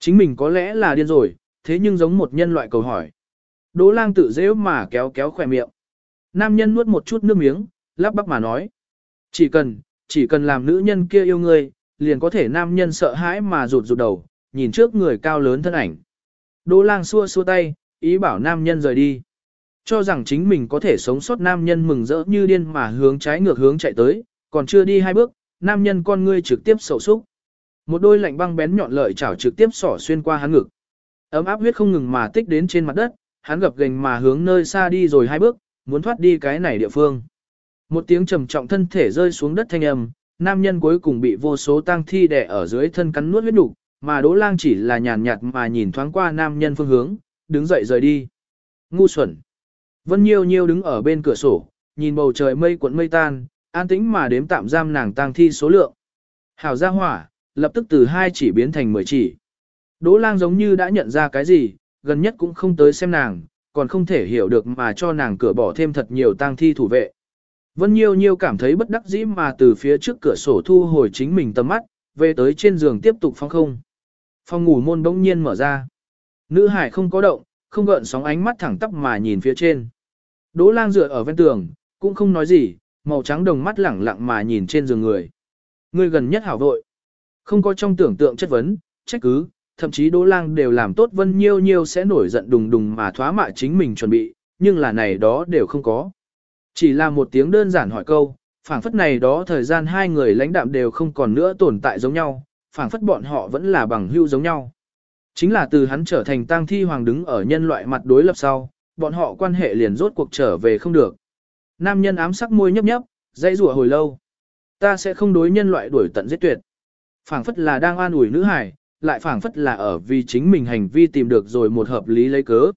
Chính mình có lẽ là điên rồi, thế nhưng giống một nhân loại cầu hỏi. Đỗ lang tự dễ mà kéo kéo khỏe miệng. Nam nhân nuốt một chút nước miếng, lắp bắp mà nói. Chỉ cần, chỉ cần làm nữ nhân kia yêu ngươi, liền có thể nam nhân sợ hãi mà rụt rụt đầu, nhìn trước người cao lớn thân ảnh. Đỗ lang xua xua tay, ý bảo nam nhân rời đi. Cho rằng chính mình có thể sống sót nam nhân mừng rỡ như điên mà hướng trái ngược hướng chạy tới, còn chưa đi hai bước, nam nhân con ngươi trực tiếp sầu xúc. Một đôi lạnh băng bén nhọn lợi chảo trực tiếp xỏ xuyên qua hắn ngực. Ấm áp huyết không ngừng mà tích đến trên mặt đất, hắn gập gành mà hướng nơi xa đi rồi hai bước, muốn thoát đi cái này địa phương. Một tiếng trầm trọng thân thể rơi xuống đất thanh âm, nam nhân cuối cùng bị vô số tang thi đè ở dưới thân cắn nuốt huyết đủ, mà Đỗ Lang chỉ là nhàn nhạt mà nhìn thoáng qua nam nhân phương hướng, đứng dậy rời đi. Ngu xuẩn. Vân Nhiêu Nhiêu đứng ở bên cửa sổ, nhìn bầu trời mây cuộn mây tan, an tĩnh mà đếm tạm giam nàng tang thi số lượng. Hảo gia hỏa, lập tức từ hai chỉ biến thành 10 chỉ. Đỗ lang giống như đã nhận ra cái gì, gần nhất cũng không tới xem nàng, còn không thể hiểu được mà cho nàng cửa bỏ thêm thật nhiều tang thi thủ vệ. Vân Nhiêu Nhiêu cảm thấy bất đắc dĩ mà từ phía trước cửa sổ thu hồi chính mình tầm mắt, về tới trên giường tiếp tục phong không. Phòng ngủ môn bỗng nhiên mở ra. Nữ hải không có động, không gợn sóng ánh mắt thẳng tắp mà nhìn phía trên. Đỗ lang dựa ở ven tường, cũng không nói gì, màu trắng đồng mắt lẳng lặng mà nhìn trên giường người. Người gần nhất hảo vội. Không có trong tưởng tượng chất vấn, trách cứ, thậm chí Đỗ Lang đều làm tốt Vân Nhiêu Nhiêu sẽ nổi giận đùng đùng mà thoá mạ chính mình chuẩn bị, nhưng là này đó đều không có. Chỉ là một tiếng đơn giản hỏi câu, phảng phất này đó thời gian hai người lãnh đạm đều không còn nữa tồn tại giống nhau, phảng phất bọn họ vẫn là bằng hữu giống nhau. Chính là từ hắn trở thành tang thi hoàng đứng ở nhân loại mặt đối lập sau, bọn họ quan hệ liền rốt cuộc trở về không được. Nam nhân ám sắc môi nhấp nhấp, dãy rủa hồi lâu. Ta sẽ không đối nhân loại đuổi tận giết tuyệt phảng phất là đang an ủi nữ hải, lại phảng phất là ở vì chính mình hành vi tìm được rồi một hợp lý lấy cớ.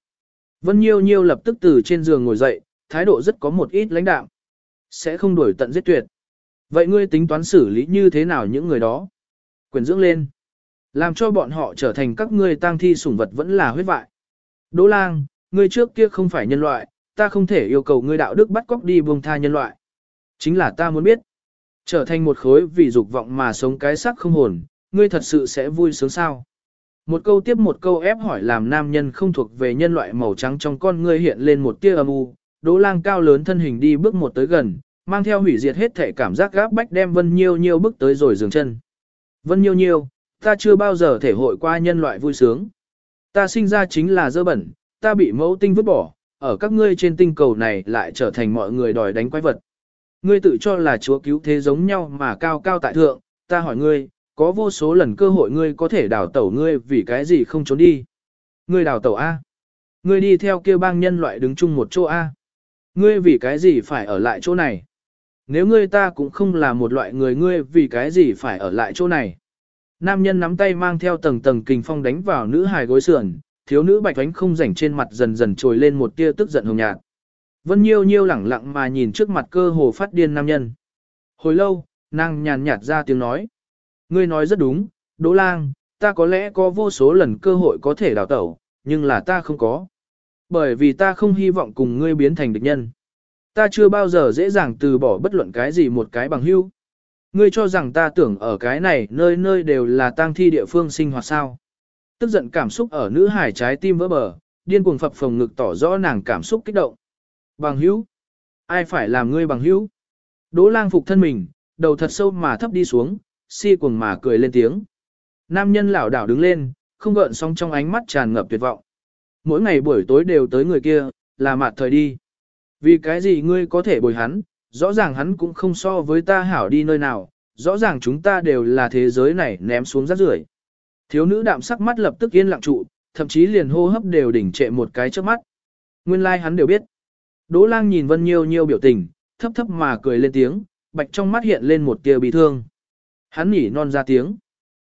Vân Nhiêu Nhiêu lập tức từ trên giường ngồi dậy, thái độ rất có một ít lãnh đạm. Sẽ không đuổi tận giết tuyệt. Vậy ngươi tính toán xử lý như thế nào những người đó? Quyền dưỡng lên. Làm cho bọn họ trở thành các ngươi tang thi sủng vật vẫn là huyết vại. Đỗ lang, ngươi trước kia không phải nhân loại, ta không thể yêu cầu ngươi đạo đức bắt cóc đi buông tha nhân loại. Chính là ta muốn biết. Trở thành một khối vì dục vọng mà sống cái sắc không hồn, ngươi thật sự sẽ vui sướng sao? Một câu tiếp một câu ép hỏi làm nam nhân không thuộc về nhân loại màu trắng trong con ngươi hiện lên một tia âm u, đỗ lang cao lớn thân hình đi bước một tới gần, mang theo hủy diệt hết thể cảm giác gáp bách đem Vân Nhiêu Nhiêu bước tới rồi dừng chân. Vân Nhiêu Nhiêu, ta chưa bao giờ thể hội qua nhân loại vui sướng. Ta sinh ra chính là dơ bẩn, ta bị mẫu tinh vứt bỏ, ở các ngươi trên tinh cầu này lại trở thành mọi người đòi đánh quái vật. Ngươi tự cho là chúa cứu thế giống nhau mà cao cao tại thượng, ta hỏi ngươi, có vô số lần cơ hội ngươi có thể đào tẩu ngươi vì cái gì không trốn đi. Ngươi đào tẩu A. Ngươi đi theo kia bang nhân loại đứng chung một chỗ A. Ngươi vì cái gì phải ở lại chỗ này. Nếu ngươi ta cũng không là một loại người ngươi vì cái gì phải ở lại chỗ này. Nam nhân nắm tay mang theo tầng tầng kình phong đánh vào nữ hài gối sườn, thiếu nữ bạch ánh không rảnh trên mặt dần dần trồi lên một tia tức giận hồng nhạt. Vân Nhiêu Nhiêu lẳng lặng mà nhìn trước mặt cơ hồ phát điên nam nhân. Hồi lâu, nàng nhàn nhạt ra tiếng nói. Ngươi nói rất đúng, Đỗ Lang, ta có lẽ có vô số lần cơ hội có thể đào tẩu, nhưng là ta không có. Bởi vì ta không hy vọng cùng ngươi biến thành địch nhân. Ta chưa bao giờ dễ dàng từ bỏ bất luận cái gì một cái bằng hữu. Ngươi cho rằng ta tưởng ở cái này nơi nơi đều là tang thi địa phương sinh hoạt sao. Tức giận cảm xúc ở nữ hải trái tim vỡ bờ, điên cuồng phập phồng ngực tỏ rõ nàng cảm xúc kích động. Bằng hữu? Ai phải làm ngươi bằng hữu? Đỗ lang phục thân mình, đầu thật sâu mà thấp đi xuống, si cuồng mà cười lên tiếng. Nam nhân lảo đảo đứng lên, không gợn song trong ánh mắt tràn ngập tuyệt vọng. Mỗi ngày buổi tối đều tới người kia, là mạt thời đi. Vì cái gì ngươi có thể bồi hắn, rõ ràng hắn cũng không so với ta hảo đi nơi nào, rõ ràng chúng ta đều là thế giới này ném xuống rác rưởi. Thiếu nữ đạm sắc mắt lập tức yên lặng trụ, thậm chí liền hô hấp đều đỉnh trệ một cái trước mắt. Nguyên lai like hắn đều biết. Đỗ lang nhìn Vân Nhiêu Nhiêu biểu tình, thấp thấp mà cười lên tiếng, bạch trong mắt hiện lên một tia bị thương. Hắn nhỉ non ra tiếng.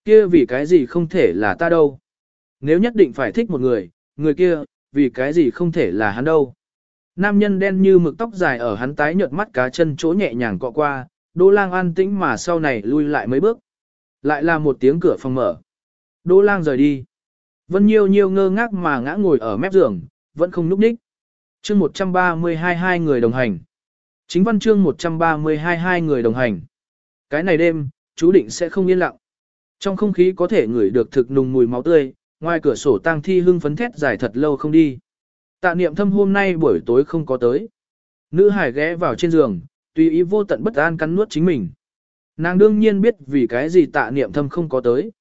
Kia vì cái gì không thể là ta đâu. Nếu nhất định phải thích một người, người kia, vì cái gì không thể là hắn đâu. Nam nhân đen như mực tóc dài ở hắn tái nhợt mắt cá chân chỗ nhẹ nhàng cọ qua, Đỗ Lang an tĩnh mà sau này lui lại mấy bước. Lại là một tiếng cửa phòng mở. Đỗ Lang rời đi. Vân Nhiêu Nhiêu ngơ ngác mà ngã ngồi ở mép giường, vẫn không núp nhích. Chương 132 hai người đồng hành. Chính văn chương 132 hai người đồng hành. Cái này đêm, chú định sẽ không yên lặng. Trong không khí có thể ngửi được thực nùng mùi máu tươi, ngoài cửa sổ tang thi hưng phấn thét dài thật lâu không đi. Tạ niệm thâm hôm nay buổi tối không có tới. Nữ hải ghé vào trên giường, tùy ý vô tận bất an cắn nuốt chính mình. Nàng đương nhiên biết vì cái gì tạ niệm thâm không có tới.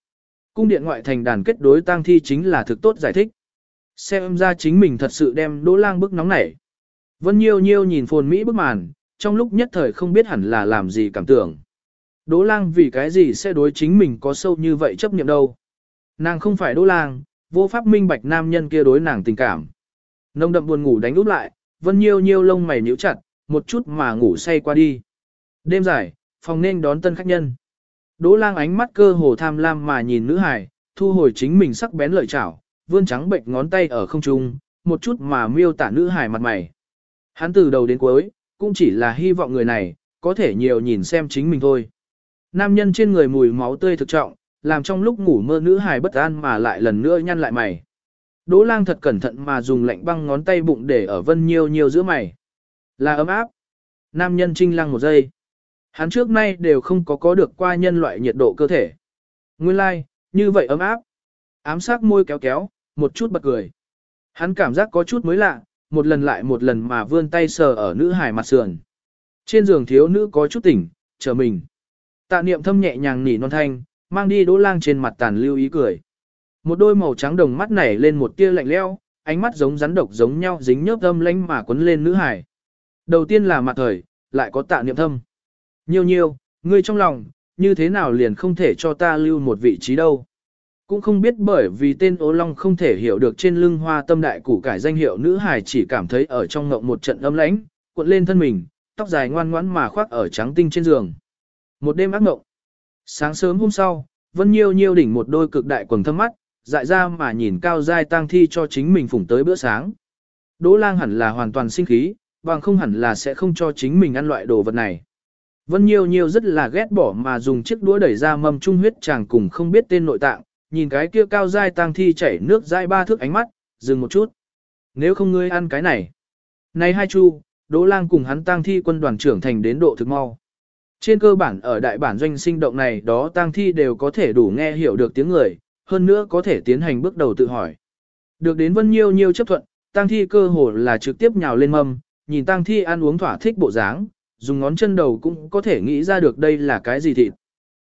Cung điện ngoại thành đàn kết đối tang thi chính là thực tốt giải thích. Xem ra chính mình thật sự đem đỗ lang bức nóng nảy. Vân Nhiêu Nhiêu nhìn phồn Mỹ bức màn, trong lúc nhất thời không biết hẳn là làm gì cảm tưởng. Đỗ lang vì cái gì sẽ đối chính mình có sâu như vậy chấp niệm đâu. Nàng không phải đỗ lang, vô pháp minh bạch nam nhân kia đối nàng tình cảm. Nông đậm buồn ngủ đánh úp lại, vân nhiêu nhiêu lông mày nhíu chặt, một chút mà ngủ say qua đi. Đêm dài, phòng nên đón tân khách nhân. Đỗ lang ánh mắt cơ hồ tham lam mà nhìn nữ hải, thu hồi chính mình sắc bén lợi chảo, vươn trắng bệnh ngón tay ở không trung, một chút mà miêu tả nữ hải mặt mày. Hắn từ đầu đến cuối, cũng chỉ là hy vọng người này, có thể nhiều nhìn xem chính mình thôi. Nam nhân trên người mùi máu tươi thực trọng, làm trong lúc ngủ mơ nữ hài bất an mà lại lần nữa nhăn lại mày. Đỗ lang thật cẩn thận mà dùng lạnh băng ngón tay bụng để ở vân nhiêu nhiêu giữa mày. Là ấm áp. Nam nhân trinh lăng một giây. Hắn trước nay đều không có có được qua nhân loại nhiệt độ cơ thể. Nguyên lai, like, như vậy ấm áp. Ám sát môi kéo kéo, một chút bật cười. Hắn cảm giác có chút mới lạ, một lần lại một lần mà vươn tay sờ ở nữ hải mặt sườn. Trên giường thiếu nữ có chút tỉnh, chờ mình. Tạ niệm thâm nhẹ nhàng nỉ non thanh, mang đi đỗ lang trên mặt tàn lưu ý cười. Một đôi màu trắng đồng mắt nảy lên một tia lạnh leo, ánh mắt giống rắn độc giống nhau dính nhớp âm lánh mà quấn lên nữ hải. Đầu tiên là mặt thời, lại có tạ niệm thâm. Nhiều nhiều, ngươi trong lòng, như thế nào liền không thể cho ta lưu một vị trí đâu. Cũng không biết bởi vì tên ố long không thể hiểu được trên lưng hoa tâm đại củ cải danh hiệu nữ hài chỉ cảm thấy ở trong ngộng một trận âm lãnh, cuộn lên thân mình, tóc dài ngoan ngoãn mà khoác ở trắng tinh trên giường. Một đêm ác ngộng. Sáng sớm hôm sau, Vân Nhiêu Nhiêu đỉnh một đôi cực đại quần thâm mắt, dại ra mà nhìn cao giai tang thi cho chính mình phủng tới bữa sáng. Đỗ lang hẳn là hoàn toàn sinh khí, bằng không hẳn là sẽ không cho chính mình ăn loại đồ vật này. Vân Nhiêu Nhiêu rất là ghét bỏ mà dùng chiếc đũa đẩy ra mâm trung huyết chàng cùng không biết tên nội tạng, nhìn cái kia cao dai tang thi chảy nước dai ba thước ánh mắt, dừng một chút. Nếu không ngươi ăn cái này. Này hai chu, Đỗ lang cùng hắn tang thi quân đoàn trưởng thành đến độ thực mau. Trên cơ bản ở đại bản doanh sinh động này đó tang thi đều có thể đủ nghe hiểu được tiếng người, hơn nữa có thể tiến hành bước đầu tự hỏi. Được đến vân nhiêu nhiêu chấp thuận, tang thi cơ hồ là trực tiếp nhào lên mâm, nhìn tang thi ăn uống thỏa thích bộ dáng, dùng ngón chân đầu cũng có thể nghĩ ra được đây là cái gì thịt.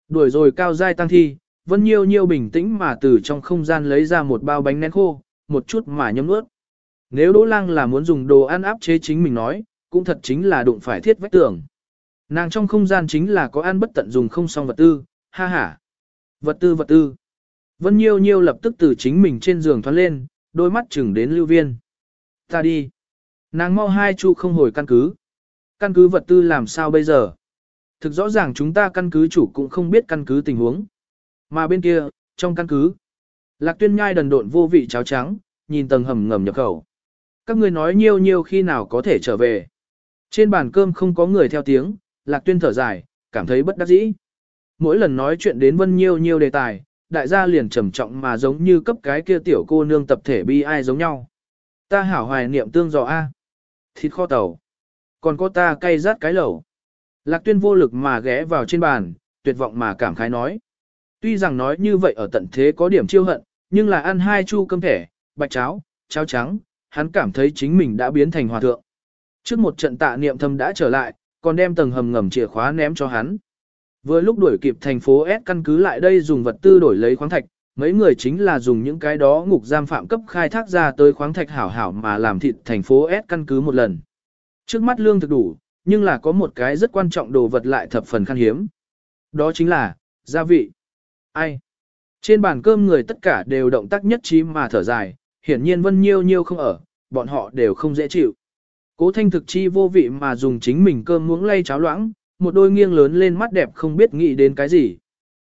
Đuổi rồi cao dai tăng thi, vân nhiêu nhiêu bình tĩnh mà từ trong không gian lấy ra một bao bánh nén khô, một chút mà nhấm nuốt. Nếu Đỗ Lang là muốn dùng đồ ăn áp chế chính mình nói, cũng thật chính là đụng phải thiết vách tưởng Nàng trong không gian chính là có ăn bất tận dùng không xong vật tư, ha ha. Vật tư vật tư. Vân Nhiêu Nhiêu lập tức từ chính mình trên giường thoát lên, đôi mắt chừng đến lưu viên. Ta đi. Nàng mau hai chu không hồi căn cứ. Căn cứ vật tư làm sao bây giờ? Thực rõ ràng chúng ta căn cứ chủ cũng không biết căn cứ tình huống. Mà bên kia, trong căn cứ, Lạc Tuyên nhai đần độn vô vị cháo trắng, nhìn tầng hầm ngầm nhập khẩu. Các ngươi nói nhiêu nhiêu khi nào có thể trở về. Trên bàn cơm không có người theo tiếng, Lạc Tuyên thở dài, cảm thấy bất đắc dĩ. Mỗi lần nói chuyện đến vân nhiêu nhiêu đề tài, đại gia liền trầm trọng mà giống như cấp cái kia tiểu cô nương tập thể bi ai giống nhau. Ta hảo hoài niệm tương giò A. Thịt kho tàu. Còn có ta cay rát cái lẩu. Lạc tuyên vô lực mà ghé vào trên bàn, tuyệt vọng mà cảm khái nói. Tuy rằng nói như vậy ở tận thế có điểm chiêu hận, nhưng là ăn hai chu cơm thẻ, bạch cháo, cháo trắng, hắn cảm thấy chính mình đã biến thành hòa thượng. Trước một trận tạ niệm thâm đã trở lại, còn đem tầng hầm ngầm chìa khóa ném cho hắn. Vừa lúc đuổi kịp thành phố S căn cứ lại đây dùng vật tư đổi lấy khoáng thạch, mấy người chính là dùng những cái đó ngục giam phạm cấp khai thác ra tới khoáng thạch hảo hảo mà làm thịt thành phố S căn cứ một lần. Trước mắt lương thực đủ, nhưng là có một cái rất quan trọng đồ vật lại thập phần khan hiếm. Đó chính là, gia vị. Ai? Trên bàn cơm người tất cả đều động tác nhất trí mà thở dài, hiển nhiên vân nhiêu nhiêu không ở, bọn họ đều không dễ chịu. Cố thanh thực chi vô vị mà dùng chính mình cơm muỗng lay cháo loãng, một đôi nghiêng lớn lên mắt đẹp không biết nghĩ đến cái gì.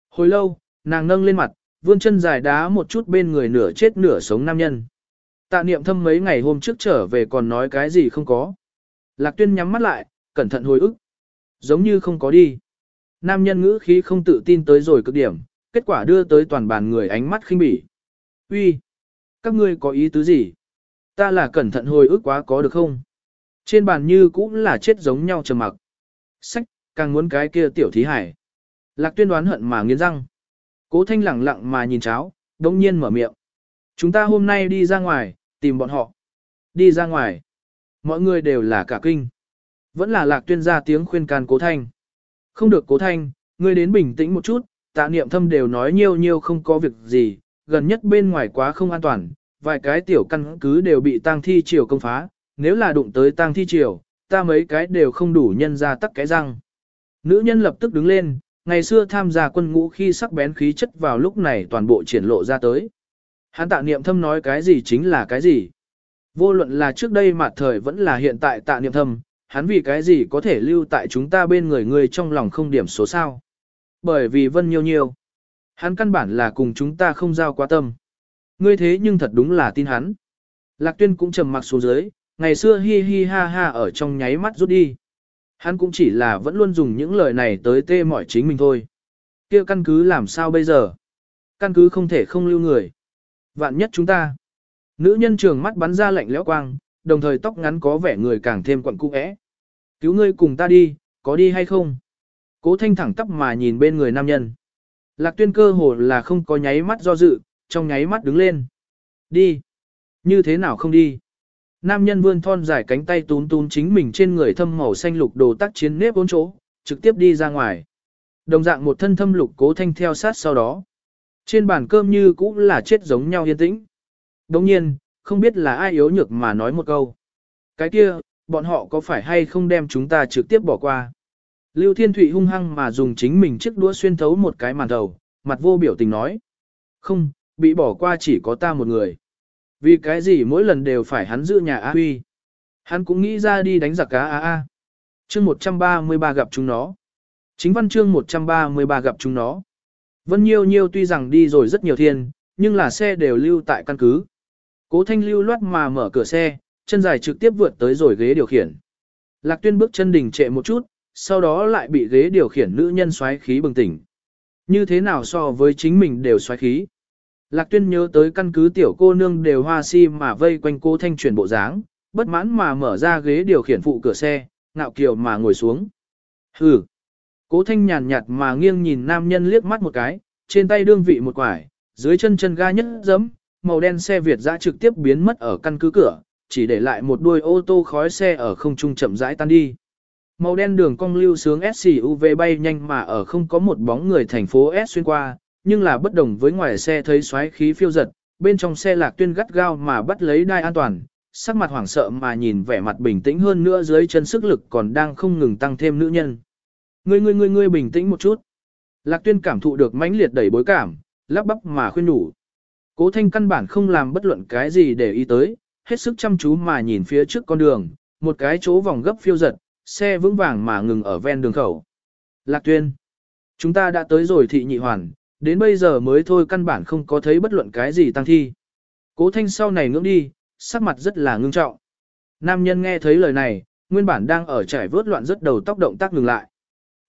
Hồi lâu, nàng nâng lên mặt, vươn chân dài đá một chút bên người nửa chết nửa sống nam nhân. Tạ niệm thâm mấy ngày hôm trước trở về còn nói cái gì không có. Lạc tuyên nhắm mắt lại, cẩn thận hồi ức. Giống như không có đi. Nam nhân ngữ khí không tự tin tới rồi cực điểm, kết quả đưa tới toàn bàn người ánh mắt khinh bỉ. Uy, Các ngươi có ý tứ gì? Ta là cẩn thận hồi ức quá có được không? Trên bàn như cũng là chết giống nhau trầm mặc. Sách, càng muốn cái kia tiểu thí hải. Lạc tuyên đoán hận mà nghiến răng. Cố thanh lẳng lặng mà nhìn cháo, đông nhiên mở miệng. Chúng ta hôm nay đi ra ngoài, tìm bọn họ. Đi ra ngoài. Mọi người đều là cả kinh. Vẫn là lạc tuyên ra tiếng khuyên can cố thanh. Không được cố thanh, ngươi đến bình tĩnh một chút, tạ niệm thâm đều nói nhiều nhiều không có việc gì, gần nhất bên ngoài quá không an toàn, vài cái tiểu căn cứ đều bị tang thi triều công phá, nếu là đụng tới tang thi triều, ta mấy cái đều không đủ nhân ra tắc cái răng. Nữ nhân lập tức đứng lên, ngày xưa tham gia quân ngũ khi sắc bén khí chất vào lúc này toàn bộ triển lộ ra tới. Hắn tạ niệm thâm nói cái gì chính là cái gì. Vô luận là trước đây mà thời vẫn là hiện tại tạ niệm thâm, hắn vì cái gì có thể lưu tại chúng ta bên người người trong lòng không điểm số sao. Bởi vì vân nhiều nhiều. Hắn căn bản là cùng chúng ta không giao quá tâm. Ngươi thế nhưng thật đúng là tin hắn. Lạc tuyên cũng trầm mặc xuống dưới, ngày xưa hi hi ha ha ở trong nháy mắt rút đi. Hắn cũng chỉ là vẫn luôn dùng những lời này tới tê mỏi chính mình thôi. kia căn cứ làm sao bây giờ? Căn cứ không thể không lưu người. Vạn nhất chúng ta. Nữ nhân trường mắt bắn ra lạnh lẽo quang, đồng thời tóc ngắn có vẻ người càng thêm quặn cung ẽ. Cứu ngươi cùng ta đi, có đi hay không? Cố thanh thẳng tắp mà nhìn bên người nam nhân. Lạc tuyên cơ hồ là không có nháy mắt do dự, trong nháy mắt đứng lên. Đi. Như thế nào không đi? Nam nhân vươn thon dài cánh tay tún tún chính mình trên người thâm màu xanh lục đồ tác chiến nếp bốn chỗ, trực tiếp đi ra ngoài. Đồng dạng một thân thâm lục cố thanh theo sát sau đó. Trên bàn cơm như cũng là chết giống nhau yên tĩnh. Đồng nhiên, không biết là ai yếu nhược mà nói một câu. Cái kia, bọn họ có phải hay không đem chúng ta trực tiếp bỏ qua. Lưu Thiên Thụy hung hăng mà dùng chính mình chiếc đũa xuyên thấu một cái màn đầu, mặt vô biểu tình nói. Không, bị bỏ qua chỉ có ta một người. Vì cái gì mỗi lần đều phải hắn giữ nhà A Huy. Hắn cũng nghĩ ra đi đánh giặc cá A A. Chương 133 gặp chúng nó. Chính văn chương 133 gặp chúng nó. Vân Nhiêu Nhiêu tuy rằng đi rồi rất nhiều thiên, nhưng là xe đều lưu tại căn cứ. Cố Thanh lưu loát mà mở cửa xe, chân dài trực tiếp vượt tới rồi ghế điều khiển. Lạc Tuyên bước chân đình trệ một chút, sau đó lại bị ghế điều khiển nữ nhân xoáy khí bừng tỉnh. Như thế nào so với chính mình đều xoáy khí. Lạc tuyên nhớ tới căn cứ tiểu cô nương đều hoa si mà vây quanh cô thanh chuyển bộ dáng, bất mãn mà mở ra ghế điều khiển phụ cửa xe, ngạo kiều mà ngồi xuống. Hừ. Cố thanh nhàn nhạt mà nghiêng nhìn nam nhân liếc mắt một cái, trên tay đương vị một quải, dưới chân chân ga nhất dẫm, màu đen xe Việt dã trực tiếp biến mất ở căn cứ cửa, chỉ để lại một đuôi ô tô khói xe ở không trung chậm rãi tan đi. Màu đen đường cong lưu sướng SUV bay nhanh mà ở không có một bóng người thành phố S xuyên qua, nhưng là bất đồng với ngoài xe thấy xoáy khí phiêu giật, bên trong xe lạc tuyên gắt gao mà bắt lấy đai an toàn, sắc mặt hoảng sợ mà nhìn vẻ mặt bình tĩnh hơn nữa dưới chân sức lực còn đang không ngừng tăng thêm nữ nhân. Ngươi ngươi ngươi ngươi bình tĩnh một chút. Lạc tuyên cảm thụ được mãnh liệt đẩy bối cảm, lắp bắp mà khuyên đủ. Cố thanh căn bản không làm bất luận cái gì để ý tới, hết sức chăm chú mà nhìn phía trước con đường, một cái chỗ vòng gấp phiêu giật, xe vững vàng mà ngừng ở ven đường khẩu. Lạc tuyên. Chúng ta đã tới rồi thị nhị hoàn, Đến bây giờ mới thôi căn bản không có thấy bất luận cái gì tăng thi. Cố thanh sau này ngưỡng đi, sắc mặt rất là ngưng trọng. Nam nhân nghe thấy lời này, nguyên bản đang ở trải vớt loạn rất đầu tóc động tác ngừng lại.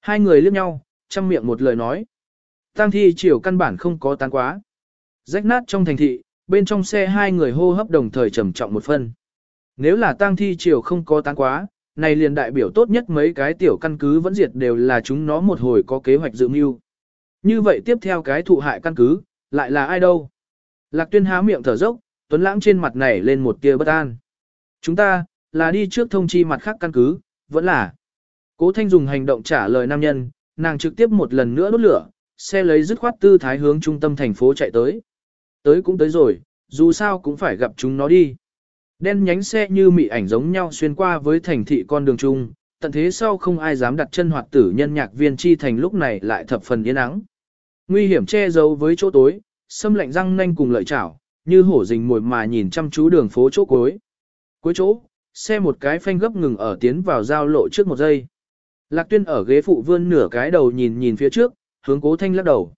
Hai người liếc nhau, chăm miệng một lời nói. Tăng thi chiều căn bản không có tán quá. Rách nát trong thành thị, bên trong xe hai người hô hấp đồng thời trầm trọng một phân. Nếu là tang thi chiều không có tán quá, này liền đại biểu tốt nhất mấy cái tiểu căn cứ vẫn diệt đều là chúng nó một hồi có kế hoạch dự mưu. Như vậy tiếp theo cái thụ hại căn cứ, lại là ai đâu? Lạc tuyên há miệng thở dốc, tuấn lãng trên mặt nảy lên một tia bất an. Chúng ta, là đi trước thông chi mặt khác căn cứ, vẫn là. Cố thanh dùng hành động trả lời nam nhân, nàng trực tiếp một lần nữa đốt lửa, xe lấy dứt khoát tư thái hướng trung tâm thành phố chạy tới. Tới cũng tới rồi, dù sao cũng phải gặp chúng nó đi. Đen nhánh xe như mị ảnh giống nhau xuyên qua với thành thị con đường chung, tận thế sau không ai dám đặt chân hoạt tử nhân nhạc viên chi thành lúc này lại thập phần yên ắng. Nguy hiểm che giấu với chỗ tối, xâm lạnh răng nanh cùng lợi chảo, như hổ rình mồi mà nhìn chăm chú đường phố chỗ cuối. Cuối chỗ, xe một cái phanh gấp ngừng ở tiến vào giao lộ trước một giây. Lạc tuyên ở ghế phụ vươn nửa cái đầu nhìn nhìn phía trước, hướng cố thanh lắc đầu.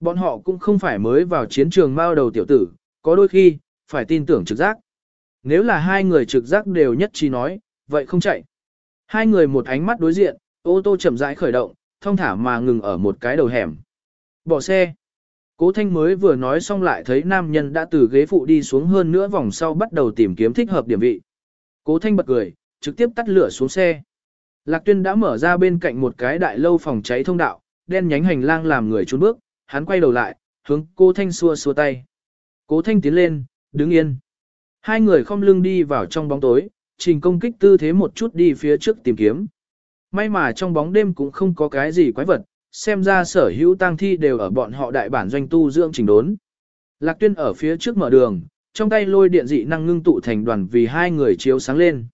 Bọn họ cũng không phải mới vào chiến trường mao đầu tiểu tử, có đôi khi, phải tin tưởng trực giác. Nếu là hai người trực giác đều nhất trí nói, vậy không chạy. Hai người một ánh mắt đối diện, ô tô chậm rãi khởi động, thông thả mà ngừng ở một cái đầu hẻm. Bỏ xe. Cố Thanh mới vừa nói xong lại thấy nam nhân đã từ ghế phụ đi xuống hơn nữa vòng sau bắt đầu tìm kiếm thích hợp điểm vị. Cố Thanh bật cười, trực tiếp tắt lửa xuống xe. Lạc Tuyên đã mở ra bên cạnh một cái đại lâu phòng cháy thông đạo, đen nhánh hành lang làm người trốn bước, hắn quay đầu lại, hướng Cố Thanh xua xua tay. Cố Thanh tiến lên, đứng yên. Hai người không lưng đi vào trong bóng tối, trình công kích tư thế một chút đi phía trước tìm kiếm. May mà trong bóng đêm cũng không có cái gì quái vật, xem ra sở hữu tang thi đều ở bọn họ đại bản doanh tu dưỡng trình đốn. Lạc tuyên ở phía trước mở đường, trong tay lôi điện dị năng ngưng tụ thành đoàn vì hai người chiếu sáng lên.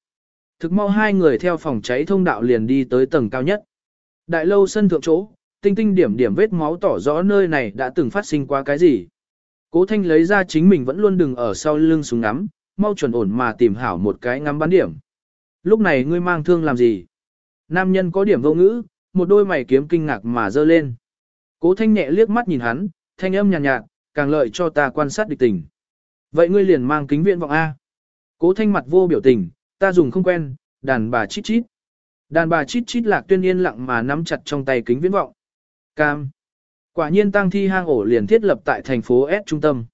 Thực mau hai người theo phòng cháy thông đạo liền đi tới tầng cao nhất. Đại lâu sân thượng chỗ, tinh tinh điểm điểm vết máu tỏ rõ nơi này đã từng phát sinh qua cái gì. Cố thanh lấy ra chính mình vẫn luôn đừng ở sau lưng súng ngắm, mau chuẩn ổn mà tìm hảo một cái ngắm bắn điểm. Lúc này ngươi mang thương làm gì? Nam nhân có điểm vô ngữ, một đôi mày kiếm kinh ngạc mà dơ lên. Cố thanh nhẹ liếc mắt nhìn hắn, thanh âm nhàn nhạt, nhạt, càng lợi cho ta quan sát địch tình. Vậy ngươi liền mang kính viện vọng A. Cố thanh mặt vô biểu tình, ta dùng không quen, đàn bà chít chít. Đàn bà chít chít lạc tuyên yên lặng mà nắm chặt trong tay kính viễn vọng. Cam. Quả nhiên tăng thi hang ổ liền thiết lập tại thành phố S trung tâm.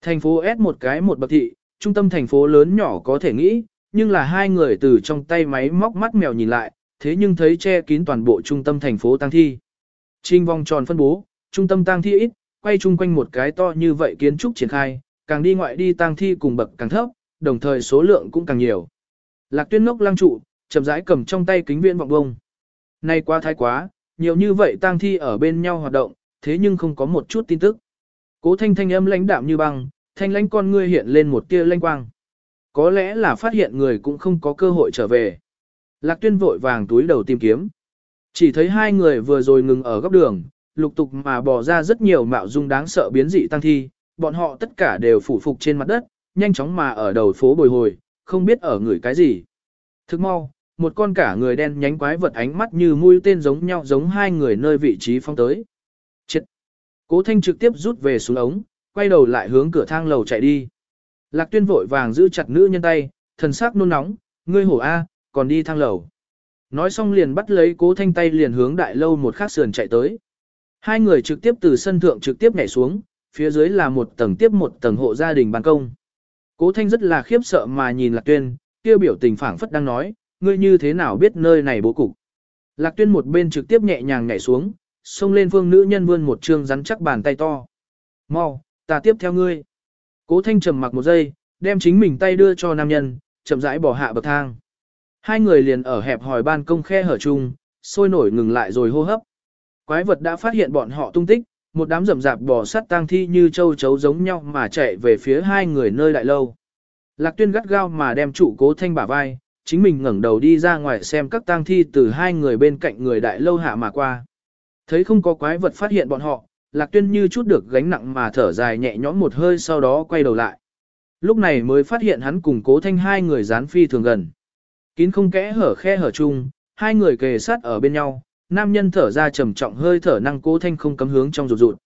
Thành phố S một cái một bậc thị, trung tâm thành phố lớn nhỏ có thể nghĩ, nhưng là hai người từ trong tay máy móc mắt mèo nhìn lại, thế nhưng thấy che kín toàn bộ trung tâm thành phố tăng thi. Trình vòng tròn phân bố, trung tâm tăng thi ít, quay chung quanh một cái to như vậy kiến trúc triển khai, càng đi ngoại đi tăng thi cùng bậc càng thấp, đồng thời số lượng cũng càng nhiều. Lạc tuyên ngốc lăng trụ, chậm rãi cầm trong tay kính viễn vọng bông. Nay quá thái quá, nhiều như vậy tang thi ở bên nhau hoạt động, thế nhưng không có một chút tin tức. Cố thanh thanh âm lãnh đạm như băng, thanh lãnh con ngươi hiện lên một tia lanh quang. Có lẽ là phát hiện người cũng không có cơ hội trở về. Lạc tuyên vội vàng túi đầu tìm kiếm. Chỉ thấy hai người vừa rồi ngừng ở góc đường, lục tục mà bỏ ra rất nhiều mạo dung đáng sợ biến dị tăng thi, bọn họ tất cả đều phủ phục trên mặt đất, nhanh chóng mà ở đầu phố bồi hồi, không biết ở người cái gì. Thức mau, một con cả người đen nhánh quái vật ánh mắt như mũi tên giống nhau giống hai người nơi vị trí phong tới. Chết! Cố thanh trực tiếp rút về xuống ống, quay đầu lại hướng cửa thang lầu chạy đi. Lạc tuyên vội vàng giữ chặt nữ nhân tay, thần sắc nôn nóng, ngươi hổ A, còn đi thang lầu. Nói xong liền bắt lấy cố thanh tay liền hướng đại lâu một khắc sườn chạy tới. Hai người trực tiếp từ sân thượng trực tiếp nhảy xuống, phía dưới là một tầng tiếp một tầng hộ gia đình ban công. Cố thanh rất là khiếp sợ mà nhìn lạc tuyên, kia biểu tình phảng phất đang nói, ngươi như thế nào biết nơi này bố cục. Lạc tuyên một bên trực tiếp nhẹ nhàng nhảy xuống, xông lên phương nữ nhân vươn một trương rắn chắc bàn tay to. Mau, ta tiếp theo ngươi. Cố thanh trầm mặc một giây, đem chính mình tay đưa cho nam nhân, chậm rãi bỏ hạ bậc thang. Hai người liền ở hẹp hỏi ban công khe hở chung, sôi nổi ngừng lại rồi hô hấp. Quái vật đã phát hiện bọn họ tung tích, một đám rậm rạp bò sắt tang thi như châu chấu giống nhau mà chạy về phía hai người nơi đại lâu. Lạc tuyên gắt gao mà đem trụ cố thanh bả vai, chính mình ngẩng đầu đi ra ngoài xem các tang thi từ hai người bên cạnh người đại lâu hạ mà qua. Thấy không có quái vật phát hiện bọn họ, lạc tuyên như chút được gánh nặng mà thở dài nhẹ nhõm một hơi sau đó quay đầu lại. Lúc này mới phát hiện hắn cùng cố thanh hai người dán phi thường gần. Kín không kẽ hở khe hở chung, hai người kề sát ở bên nhau, nam nhân thở ra trầm trọng hơi thở năng cố thanh không cấm hướng trong rụt rụt.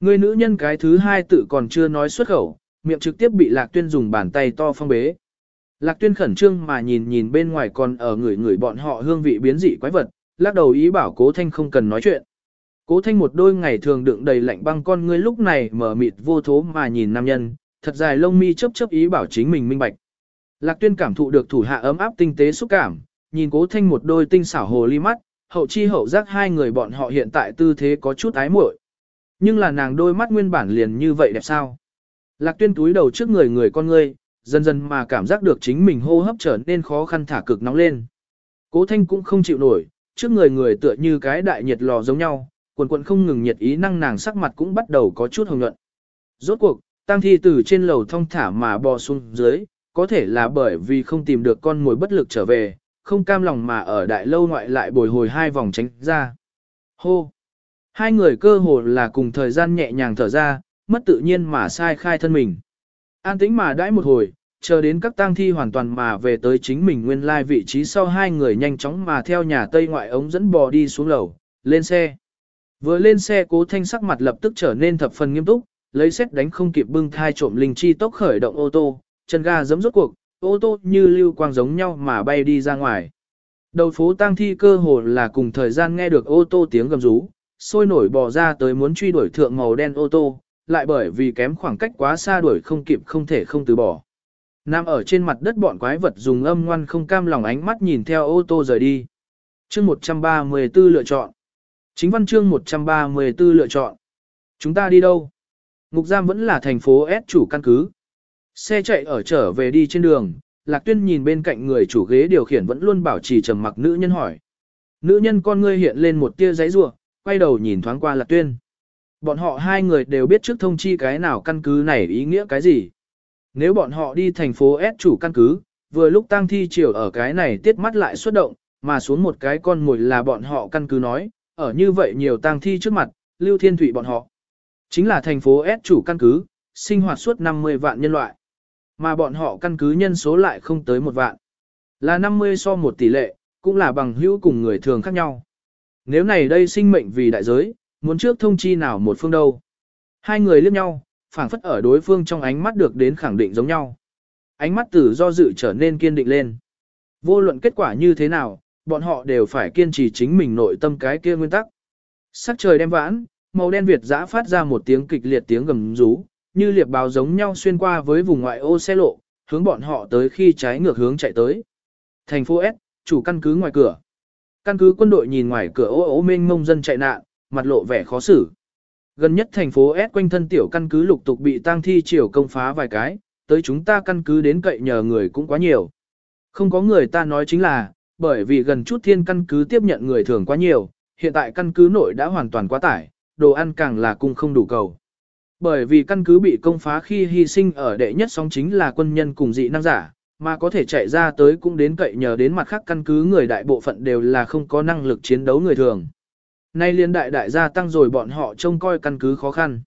Người nữ nhân cái thứ hai tự còn chưa nói xuất khẩu, miệng trực tiếp bị Lạc Tuyên dùng bàn tay to phong bế. Lạc Tuyên khẩn trương mà nhìn nhìn bên ngoài còn ở người người bọn họ hương vị biến dị quái vật, lắc đầu ý bảo Cố Thanh không cần nói chuyện. Cố Thanh một đôi ngày thường đựng đầy lạnh băng con ngươi lúc này mở mịt vô thố mà nhìn nam nhân, thật dài lông mi chớp chớp ý bảo chính mình minh bạch. Lạc Tuyên cảm thụ được thủ hạ ấm áp tinh tế xúc cảm, nhìn Cố Thanh một đôi tinh xảo hồ ly mắt, hậu chi hậu giác hai người bọn họ hiện tại tư thế có chút ái muội. Nhưng là nàng đôi mắt nguyên bản liền như vậy đẹp sao? Lạc Tuyên túi đầu trước người người con ngươi, dần dần mà cảm giác được chính mình hô hấp trở nên khó khăn thả cực nóng lên. Cố Thanh cũng không chịu nổi, trước người người tựa như cái đại nhiệt lò giống nhau, quần quần không ngừng nhiệt ý năng nàng sắc mặt cũng bắt đầu có chút hồng nhuận. Rốt cuộc, tăng thi từ trên lầu thông thả mà bò xuống dưới, có thể là bởi vì không tìm được con mồi bất lực trở về, không cam lòng mà ở đại lâu ngoại lại bồi hồi hai vòng tránh ra. Hô! Hai người cơ hồ là cùng thời gian nhẹ nhàng thở ra, mất tự nhiên mà sai khai thân mình. An tĩnh mà đãi một hồi, chờ đến các tang thi hoàn toàn mà về tới chính mình nguyên lai vị trí sau hai người nhanh chóng mà theo nhà tây ngoại ống dẫn bò đi xuống lầu, lên xe. Vừa lên xe cố thanh sắc mặt lập tức trở nên thập phần nghiêm túc, lấy xét đánh không kịp bưng thai trộm linh chi tốc khởi động ô tô, chân ga giấm rốt cuộc, ô tô như lưu quang giống nhau mà bay đi ra ngoài. Đầu phố tang thi cơ hồ là cùng thời gian nghe được ô tô tiếng gầm rú, sôi nổi bò ra tới muốn truy đuổi thượng màu đen ô tô, lại bởi vì kém khoảng cách quá xa đuổi không kịp không thể không từ bỏ. Nam ở trên mặt đất bọn quái vật dùng âm ngoan không cam lòng ánh mắt nhìn theo ô tô rời đi. Chương 134 lựa chọn. Chính văn chương 134 lựa chọn. Chúng ta đi đâu? Ngục giam vẫn là thành phố S chủ căn cứ. Xe chạy ở trở về đi trên đường, Lạc Tuyên nhìn bên cạnh người chủ ghế điều khiển vẫn luôn bảo trì trầm mặc nữ nhân hỏi. Nữ nhân con ngươi hiện lên một tia giấy rủa, quay đầu nhìn thoáng qua Lạc Tuyên. Bọn họ hai người đều biết trước thông chi cái nào căn cứ này ý nghĩa cái gì. Nếu bọn họ đi thành phố S chủ căn cứ, vừa lúc tang thi chiều ở cái này tiết mắt lại xuất động, mà xuống một cái con mồi là bọn họ căn cứ nói, ở như vậy nhiều tang thi trước mặt, Lưu Thiên Thụy bọn họ. Chính là thành phố S chủ căn cứ, sinh hoạt suốt 50 vạn nhân loại. Mà bọn họ căn cứ nhân số lại không tới một vạn. Là 50 so một tỷ lệ, cũng là bằng hữu cùng người thường khác nhau. Nếu này đây sinh mệnh vì đại giới, muốn trước thông chi nào một phương đâu. Hai người liếc nhau, phảng phất ở đối phương trong ánh mắt được đến khẳng định giống nhau. Ánh mắt từ do dự trở nên kiên định lên. Vô luận kết quả như thế nào, bọn họ đều phải kiên trì chính mình nội tâm cái kia nguyên tắc. Sắc trời đem vãn, màu đen Việt giã phát ra một tiếng kịch liệt tiếng gầm rú, như liệp báo giống nhau xuyên qua với vùng ngoại ô xe lộ, hướng bọn họ tới khi trái ngược hướng chạy tới. Thành phố S, chủ căn cứ ngoài cửa. Căn cứ quân đội nhìn ngoài cửa ô ố mênh mông dân chạy nạn, mặt lộ vẻ khó xử. Gần nhất thành phố S quanh thân tiểu căn cứ lục tục bị tang thi triều công phá vài cái, tới chúng ta căn cứ đến cậy nhờ người cũng quá nhiều. Không có người ta nói chính là, bởi vì gần chút thiên căn cứ tiếp nhận người thường quá nhiều, hiện tại căn cứ nội đã hoàn toàn quá tải, đồ ăn càng là cung không đủ cầu. Bởi vì căn cứ bị công phá khi hy sinh ở đệ nhất sóng chính là quân nhân cùng dị năng giả, mà có thể chạy ra tới cũng đến cậy nhờ đến mặt khác căn cứ người đại bộ phận đều là không có năng lực chiến đấu người thường. Nay liên đại đại gia tăng rồi bọn họ trông coi căn cứ khó khăn.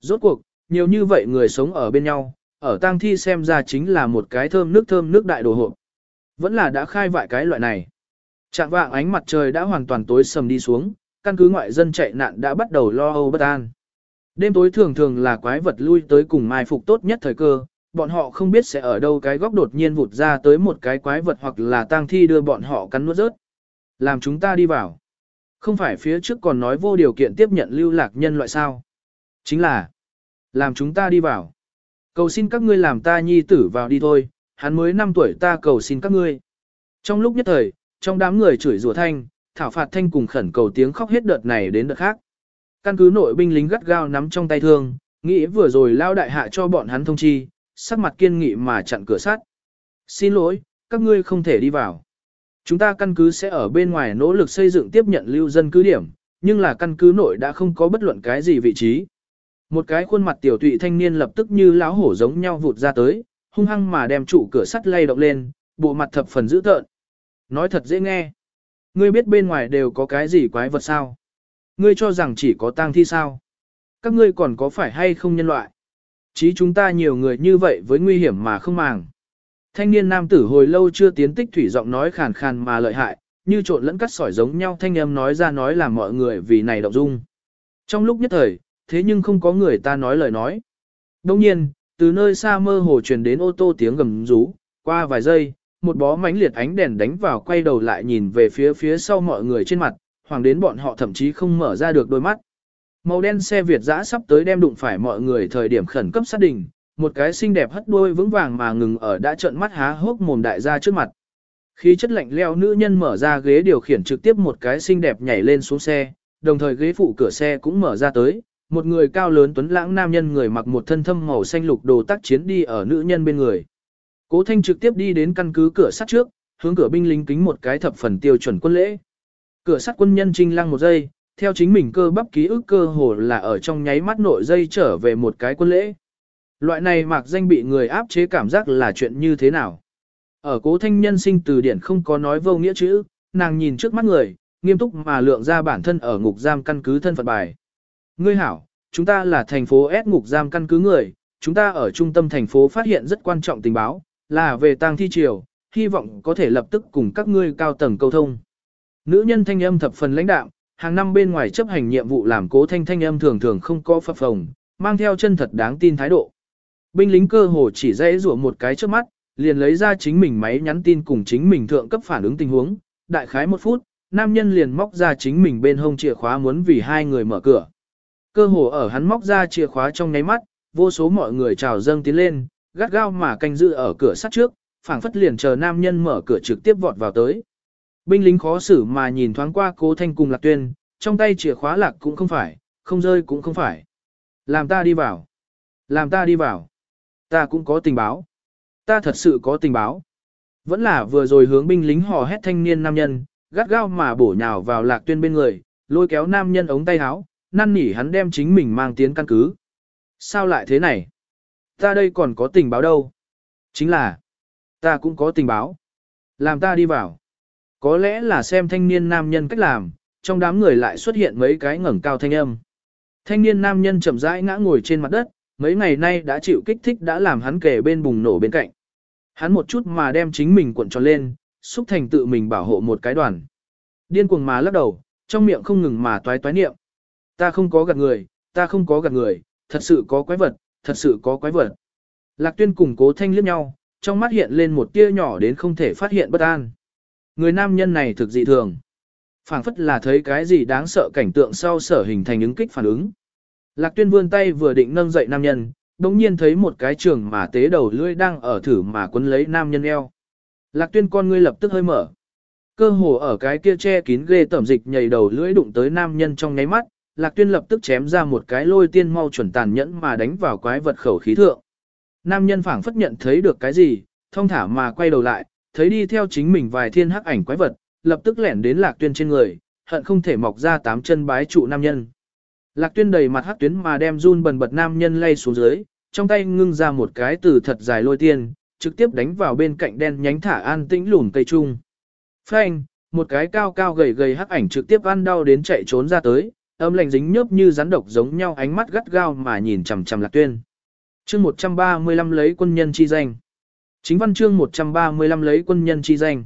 Rốt cuộc, nhiều như vậy người sống ở bên nhau, ở tang thi xem ra chính là một cái thơm nước thơm nước đại đồ hộp. Vẫn là đã khai vại cái loại này. Trạng vạng ánh mặt trời đã hoàn toàn tối sầm đi xuống, căn cứ ngoại dân chạy nạn đã bắt đầu lo âu bất an. Đêm tối thường thường là quái vật lui tới cùng mai phục tốt nhất thời cơ, bọn họ không biết sẽ ở đâu cái góc đột nhiên vụt ra tới một cái quái vật hoặc là tang thi đưa bọn họ cắn nuốt rớt. Làm chúng ta đi vào. Không phải phía trước còn nói vô điều kiện tiếp nhận lưu lạc nhân loại sao. Chính là, làm chúng ta đi vào. Cầu xin các ngươi làm ta nhi tử vào đi thôi, hắn mới 5 tuổi ta cầu xin các ngươi. Trong lúc nhất thời, trong đám người chửi rủa thanh, thảo phạt thanh cùng khẩn cầu tiếng khóc hết đợt này đến đợt khác. Căn cứ nội binh lính gắt gao nắm trong tay thương, nghĩ vừa rồi lao đại hạ cho bọn hắn thông chi, sắc mặt kiên nghị mà chặn cửa sắt. Xin lỗi, các ngươi không thể đi vào. Chúng ta căn cứ sẽ ở bên ngoài nỗ lực xây dựng tiếp nhận lưu dân cứ điểm, nhưng là căn cứ nội đã không có bất luận cái gì vị trí. Một cái khuôn mặt tiểu tụy thanh niên lập tức như lão hổ giống nhau vụt ra tới, hung hăng mà đem trụ cửa sắt lay động lên, bộ mặt thập phần dữ tợn. Nói thật dễ nghe. Ngươi biết bên ngoài đều có cái gì quái vật sao? Ngươi cho rằng chỉ có tang thi sao? Các ngươi còn có phải hay không nhân loại? Chí chúng ta nhiều người như vậy với nguy hiểm mà không màng. Thanh niên nam tử hồi lâu chưa tiến tích thủy giọng nói khàn khàn mà lợi hại, như trộn lẫn cắt sỏi giống nhau thanh âm nói ra nói làm mọi người vì này động dung. Trong lúc nhất thời, thế nhưng không có người ta nói lời nói. Đồng nhiên, từ nơi xa mơ hồ truyền đến ô tô tiếng gầm rú, qua vài giây, một bó mánh liệt ánh đèn đánh vào quay đầu lại nhìn về phía phía sau mọi người trên mặt, hoàng đến bọn họ thậm chí không mở ra được đôi mắt. Màu đen xe Việt dã sắp tới đem đụng phải mọi người thời điểm khẩn cấp xác định một cái xinh đẹp hất đuôi vững vàng mà ngừng ở đã trợn mắt há hốc mồm đại gia trước mặt. Khí chất lạnh leo nữ nhân mở ra ghế điều khiển trực tiếp một cái xinh đẹp nhảy lên xuống xe, đồng thời ghế phụ cửa xe cũng mở ra tới, một người cao lớn tuấn lãng nam nhân người mặc một thân thâm màu xanh lục đồ tác chiến đi ở nữ nhân bên người. Cố Thanh trực tiếp đi đến căn cứ cửa sắt trước, hướng cửa binh lính kính một cái thập phần tiêu chuẩn quân lễ. Cửa sắt quân nhân trinh lăng một giây, theo chính mình cơ bắp ký ức cơ hồ là ở trong nháy mắt nội dây trở về một cái quân lễ. Loại này mặc danh bị người áp chế cảm giác là chuyện như thế nào? Ở cố thanh nhân sinh từ điển không có nói vô nghĩa chữ, nàng nhìn trước mắt người, nghiêm túc mà lượng ra bản thân ở ngục giam căn cứ thân phận bài. Ngươi hảo, chúng ta là thành phố S ngục giam căn cứ người, chúng ta ở trung tâm thành phố phát hiện rất quan trọng tình báo, là về tang thi triều, hy vọng có thể lập tức cùng các ngươi cao tầng câu thông. Nữ nhân thanh âm thập phần lãnh đạm, hàng năm bên ngoài chấp hành nhiệm vụ làm cố thanh thanh âm thường thường không có phập phồng, mang theo chân thật đáng tin thái độ. Binh lính cơ hồ chỉ dễ rủa một cái trước mắt, liền lấy ra chính mình máy nhắn tin cùng chính mình thượng cấp phản ứng tình huống, đại khái một phút, nam nhân liền móc ra chính mình bên hông chìa khóa muốn vì hai người mở cửa. Cơ hồ ở hắn móc ra chìa khóa trong nháy mắt, vô số mọi người chào dâng tiến lên, gắt gao mà canh giữ ở cửa sắt trước, phảng phất liền chờ nam nhân mở cửa trực tiếp vọt vào tới. Binh lính khó xử mà nhìn thoáng qua cố thanh cùng lạc tuyên, trong tay chìa khóa lạc cũng không phải, không rơi cũng không phải. Làm ta đi vào. Làm ta đi vào. Ta cũng có tình báo. Ta thật sự có tình báo. Vẫn là vừa rồi hướng binh lính hò hét thanh niên nam nhân, gắt gao mà bổ nhào vào lạc tuyên bên người, lôi kéo nam nhân ống tay áo, năn nỉ hắn đem chính mình mang tiến căn cứ. Sao lại thế này? Ta đây còn có tình báo đâu? Chính là, ta cũng có tình báo. Làm ta đi vào. Có lẽ là xem thanh niên nam nhân cách làm, trong đám người lại xuất hiện mấy cái ngẩng cao thanh âm. Thanh niên nam nhân chậm rãi ngã ngồi trên mặt đất, mấy ngày nay đã chịu kích thích đã làm hắn kề bên bùng nổ bên cạnh. Hắn một chút mà đem chính mình cuộn tròn lên, xúc thành tự mình bảo hộ một cái đoàn. Điên cuồng mà lắc đầu, trong miệng không ngừng mà toái toái niệm. Ta không có gạt người, ta không có gạt người, thật sự có quái vật, thật sự có quái vật. Lạc tuyên cùng cố thanh liếc nhau, trong mắt hiện lên một tia nhỏ đến không thể phát hiện bất an. Người nam nhân này thực dị thường. phảng phất là thấy cái gì đáng sợ cảnh tượng sau sở hình thành ứng kích phản ứng. Lạc tuyên vươn tay vừa định nâng dậy nam nhân, đồng nhiên thấy một cái trường mà tế đầu lưỡi đang ở thử mà quấn lấy nam nhân eo. Lạc tuyên con ngươi lập tức hơi mở. Cơ hồ ở cái kia che kín ghê tẩm dịch nhảy đầu lưỡi đụng tới nam nhân trong nháy mắt, Lạc tuyên lập tức chém ra một cái lôi tiên mau chuẩn tàn nhẫn mà đánh vào quái vật khẩu khí thượng. Nam nhân phảng phất nhận thấy được cái gì, thông thả mà quay đầu lại, thấy đi theo chính mình vài thiên hắc ảnh quái vật, lập tức lẻn đến lạc tuyên trên người, hận không thể mọc ra tám chân bái trụ nam nhân. Lạc tuyên đầy mặt hắc tuyến mà đem run bần bật nam nhân lay xuống dưới, trong tay ngưng ra một cái từ thật dài lôi tiên, trực tiếp đánh vào bên cạnh đen nhánh thả an tĩnh lùn cây trung. Phanh, một cái cao cao gầy gầy hắc ảnh trực tiếp ăn đau đến chạy trốn ra tới, âm lạnh dính nhớp như rắn độc giống nhau ánh mắt gắt gao mà nhìn chằm chằm lạc tuyên. chương 135 lấy quân nhân chi danh. Chính văn chương 135 lấy quân nhân chi danh.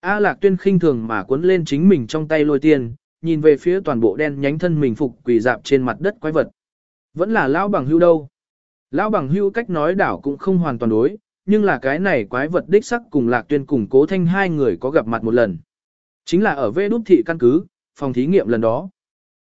A lạc tuyên khinh thường mà cuốn lên chính mình trong tay lôi tiên, nhìn về phía toàn bộ đen nhánh thân mình phục quỳ dạp trên mặt đất quái vật. Vẫn là lão bằng hưu đâu. Lão bằng hưu cách nói đảo cũng không hoàn toàn đối, nhưng là cái này quái vật đích sắc cùng lạc tuyên cùng cố thanh hai người có gặp mặt một lần. Chính là ở vê đút thị căn cứ, phòng thí nghiệm lần đó.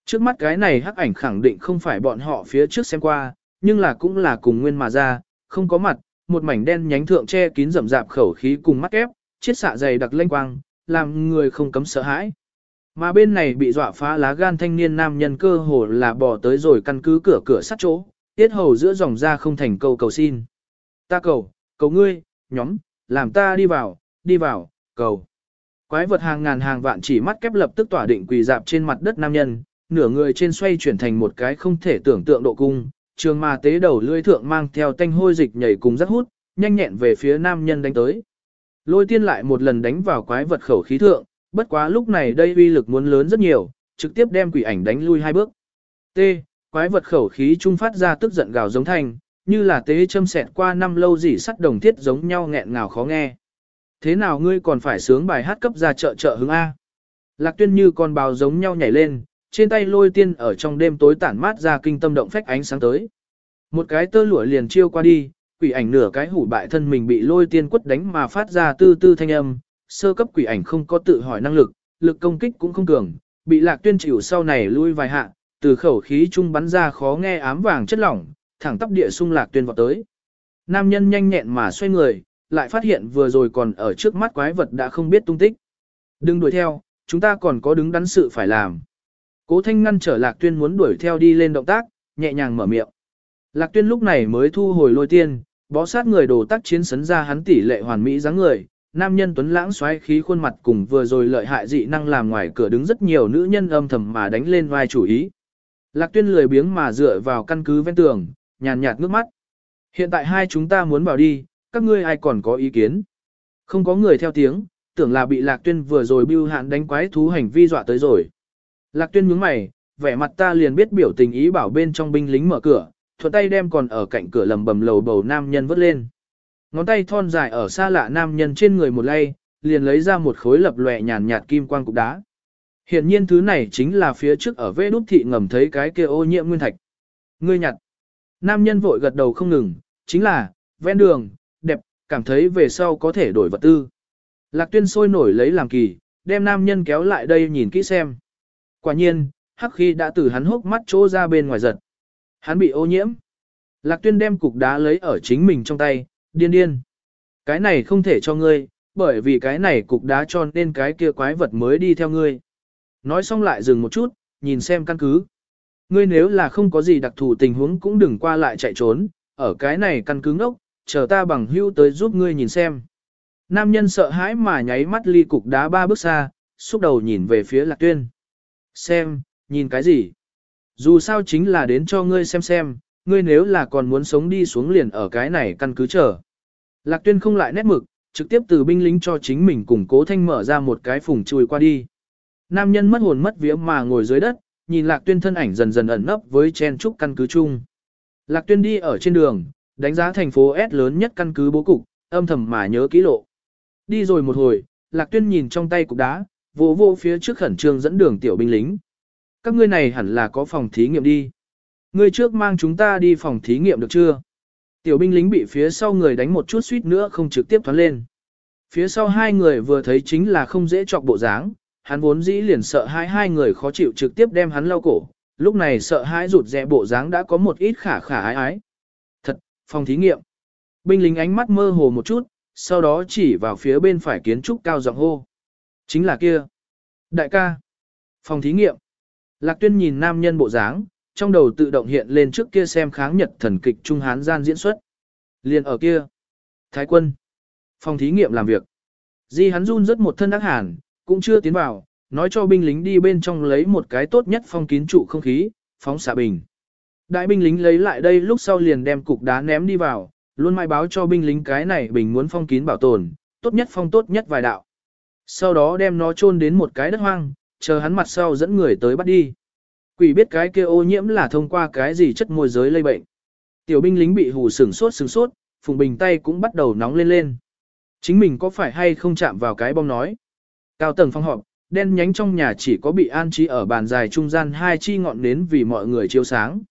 Trước mắt cái này hắc ảnh khẳng định không phải bọn họ phía trước xem qua, nhưng là cũng là cùng nguyên mà ra, không có mặt, một mảnh đen nhánh thượng che kín rậm rạp khẩu khí cùng mắt ép, chiết xạ dày đặc lênh quang, làm người không cấm sợ hãi. Mà bên này bị dọa phá lá gan thanh niên nam nhân cơ hồ là bỏ tới rồi căn cứ cửa cửa sắt chỗ, tiết hầu giữa dòng ra không thành câu cầu xin. Ta cầu, cầu ngươi, nhóm, làm ta đi vào, đi vào, cầu. Quái vật hàng ngàn hàng vạn chỉ mắt kép lập tức tỏa định quỳ dạp trên mặt đất nam nhân, nửa người trên xoay chuyển thành một cái không thể tưởng tượng độ cung, trường mà tế đầu lưỡi thượng mang theo tanh hôi dịch nhảy cùng rất hút, nhanh nhẹn về phía nam nhân đánh tới. Lôi tiên lại một lần đánh vào quái vật khẩu khí thượng, bất quá lúc này đây uy lực muốn lớn rất nhiều, trực tiếp đem quỷ ảnh đánh lui hai bước. T. Quái vật khẩu khí trung phát ra tức giận gào giống thanh, như là tế châm sẹt qua năm lâu dỉ sắt đồng thiết giống nhau nghẹn ngào khó nghe. Thế nào ngươi còn phải sướng bài hát cấp ra chợ chợ hứng A? Lạc tuyên như con bào giống nhau nhảy lên, trên tay lôi tiên ở trong đêm tối tản mát ra kinh tâm động phách ánh sáng tới. Một cái tơ lụa liền chiêu qua đi, quỷ ảnh nửa cái hủ bại thân mình bị lôi tiên quất đánh mà phát ra tư tư thanh âm, sơ cấp quỷ ảnh không có tự hỏi năng lực, lực công kích cũng không cường, bị lạc tuyên chịu sau này lui vài hạ, từ khẩu khí trung bắn ra khó nghe ám vàng chất lỏng, thẳng tắp địa xung lạc tuyên vọt tới. Nam nhân nhanh nhẹn mà xoay người, lại phát hiện vừa rồi còn ở trước mắt quái vật đã không biết tung tích. Đừng đuổi theo, chúng ta còn có đứng đắn sự phải làm. Cố thanh ngăn trở lạc tuyên muốn đuổi theo đi lên động tác, nhẹ nhàng mở miệng. Lạc tuyên lúc này mới thu hồi lôi tiên, bó sát người đồ tác chiến sấn ra hắn tỷ lệ hoàn mỹ dáng người, nam nhân tuấn lãng xoáy khí khuôn mặt cùng vừa rồi lợi hại dị năng làm ngoài cửa đứng rất nhiều nữ nhân âm thầm mà đánh lên vai chủ ý. Lạc tuyên lười biếng mà dựa vào căn cứ ven tường, nhàn nhạt nước mắt. Hiện tại hai chúng ta muốn bảo đi, các ngươi ai còn có ý kiến? Không có người theo tiếng, tưởng là bị lạc tuyên vừa rồi bưu hạn đánh quái thú hành vi dọa tới rồi. Lạc tuyên nhướng mày, vẻ mặt ta liền biết biểu tình ý bảo bên trong binh lính mở cửa, thuận tay đem còn ở cạnh cửa lầm bầm lầu bầu nam nhân vớt lên. Ngón tay thon dài ở xa lạ nam nhân trên người một lay, liền lấy ra một khối lập lòe nhàn nhạt kim quang cục đá. Hiện nhiên thứ này chính là phía trước ở vê đút thị ngầm thấy cái kia ô nhiễm nguyên thạch. Ngươi nhặt. Nam nhân vội gật đầu không ngừng, chính là, ven đường, đẹp, cảm thấy về sau có thể đổi vật tư. Lạc tuyên sôi nổi lấy làm kỳ, đem nam nhân kéo lại đây nhìn kỹ xem. Quả nhiên, hắc khi đã từ hắn hốc mắt chỗ ra bên ngoài giật. Hắn bị ô nhiễm. Lạc tuyên đem cục đá lấy ở chính mình trong tay, điên điên. Cái này không thể cho ngươi, bởi vì cái này cục đá cho nên cái kia quái vật mới đi theo ngươi. Nói xong lại dừng một chút, nhìn xem căn cứ. Ngươi nếu là không có gì đặc thù tình huống cũng đừng qua lại chạy trốn, ở cái này căn cứ ngốc, chờ ta bằng hưu tới giúp ngươi nhìn xem. Nam nhân sợ hãi mà nháy mắt ly cục đá ba bước xa, xúc đầu nhìn về phía lạc tuyên. Xem, nhìn cái gì? Dù sao chính là đến cho ngươi xem xem, ngươi nếu là còn muốn sống đi xuống liền ở cái này căn cứ chờ. Lạc tuyên không lại nét mực, trực tiếp từ binh lính cho chính mình cùng cố thanh mở ra một cái phùng chui qua đi. Nam nhân mất hồn mất vía mà ngồi dưới đất, nhìn lạc tuyên thân ảnh dần dần ẩn nấp với chen trúc căn cứ chung. Lạc tuyên đi ở trên đường, đánh giá thành phố S lớn nhất căn cứ bố cục, âm thầm mà nhớ kỹ lộ. Đi rồi một hồi, lạc tuyên nhìn trong tay cục đá, vô vô phía trước khẩn trương dẫn đường tiểu binh lính. Các ngươi này hẳn là có phòng thí nghiệm đi. Ngươi trước mang chúng ta đi phòng thí nghiệm được chưa? Tiểu binh lính bị phía sau người đánh một chút suýt nữa không trực tiếp thoát lên. Phía sau hai người vừa thấy chính là không dễ chọc bộ dáng, hắn vốn dĩ liền sợ hai hai người khó chịu trực tiếp đem hắn lau cổ, lúc này sợ hãi rụt rẽ bộ dáng đã có một ít khả khả ái ái. Thật, phòng thí nghiệm. Binh lính ánh mắt mơ hồ một chút, sau đó chỉ vào phía bên phải kiến trúc cao giọng hô. Chính là kia. Đại ca. Phòng thí nghiệm. Lạc tuyên nhìn nam nhân bộ dáng, trong đầu tự động hiện lên trước kia xem kháng nhật thần kịch Trung Hán gian diễn xuất. Liền ở kia. Thái quân. Phòng thí nghiệm làm việc. Di hắn run rất một thân ác hàn, cũng chưa tiến vào, nói cho binh lính đi bên trong lấy một cái tốt nhất phong kín trụ không khí, phóng xạ bình. Đại binh lính lấy lại đây lúc sau liền đem cục đá ném đi vào, luôn mai báo cho binh lính cái này bình muốn phong kín bảo tồn, tốt nhất phong tốt nhất vài đạo. Sau đó đem nó chôn đến một cái đất hoang, chờ hắn mặt sau dẫn người tới bắt đi. Quỷ biết cái kia ô nhiễm là thông qua cái gì chất môi giới lây bệnh. Tiểu binh lính bị hù sửng sốt sửng sốt, Phùng Bình tay cũng bắt đầu nóng lên lên. Chính mình có phải hay không chạm vào cái bom nói. Cao tầng phong họp, đen nhánh trong nhà chỉ có bị an trí ở bàn dài trung gian hai chi ngọn nến vì mọi người chiếu sáng.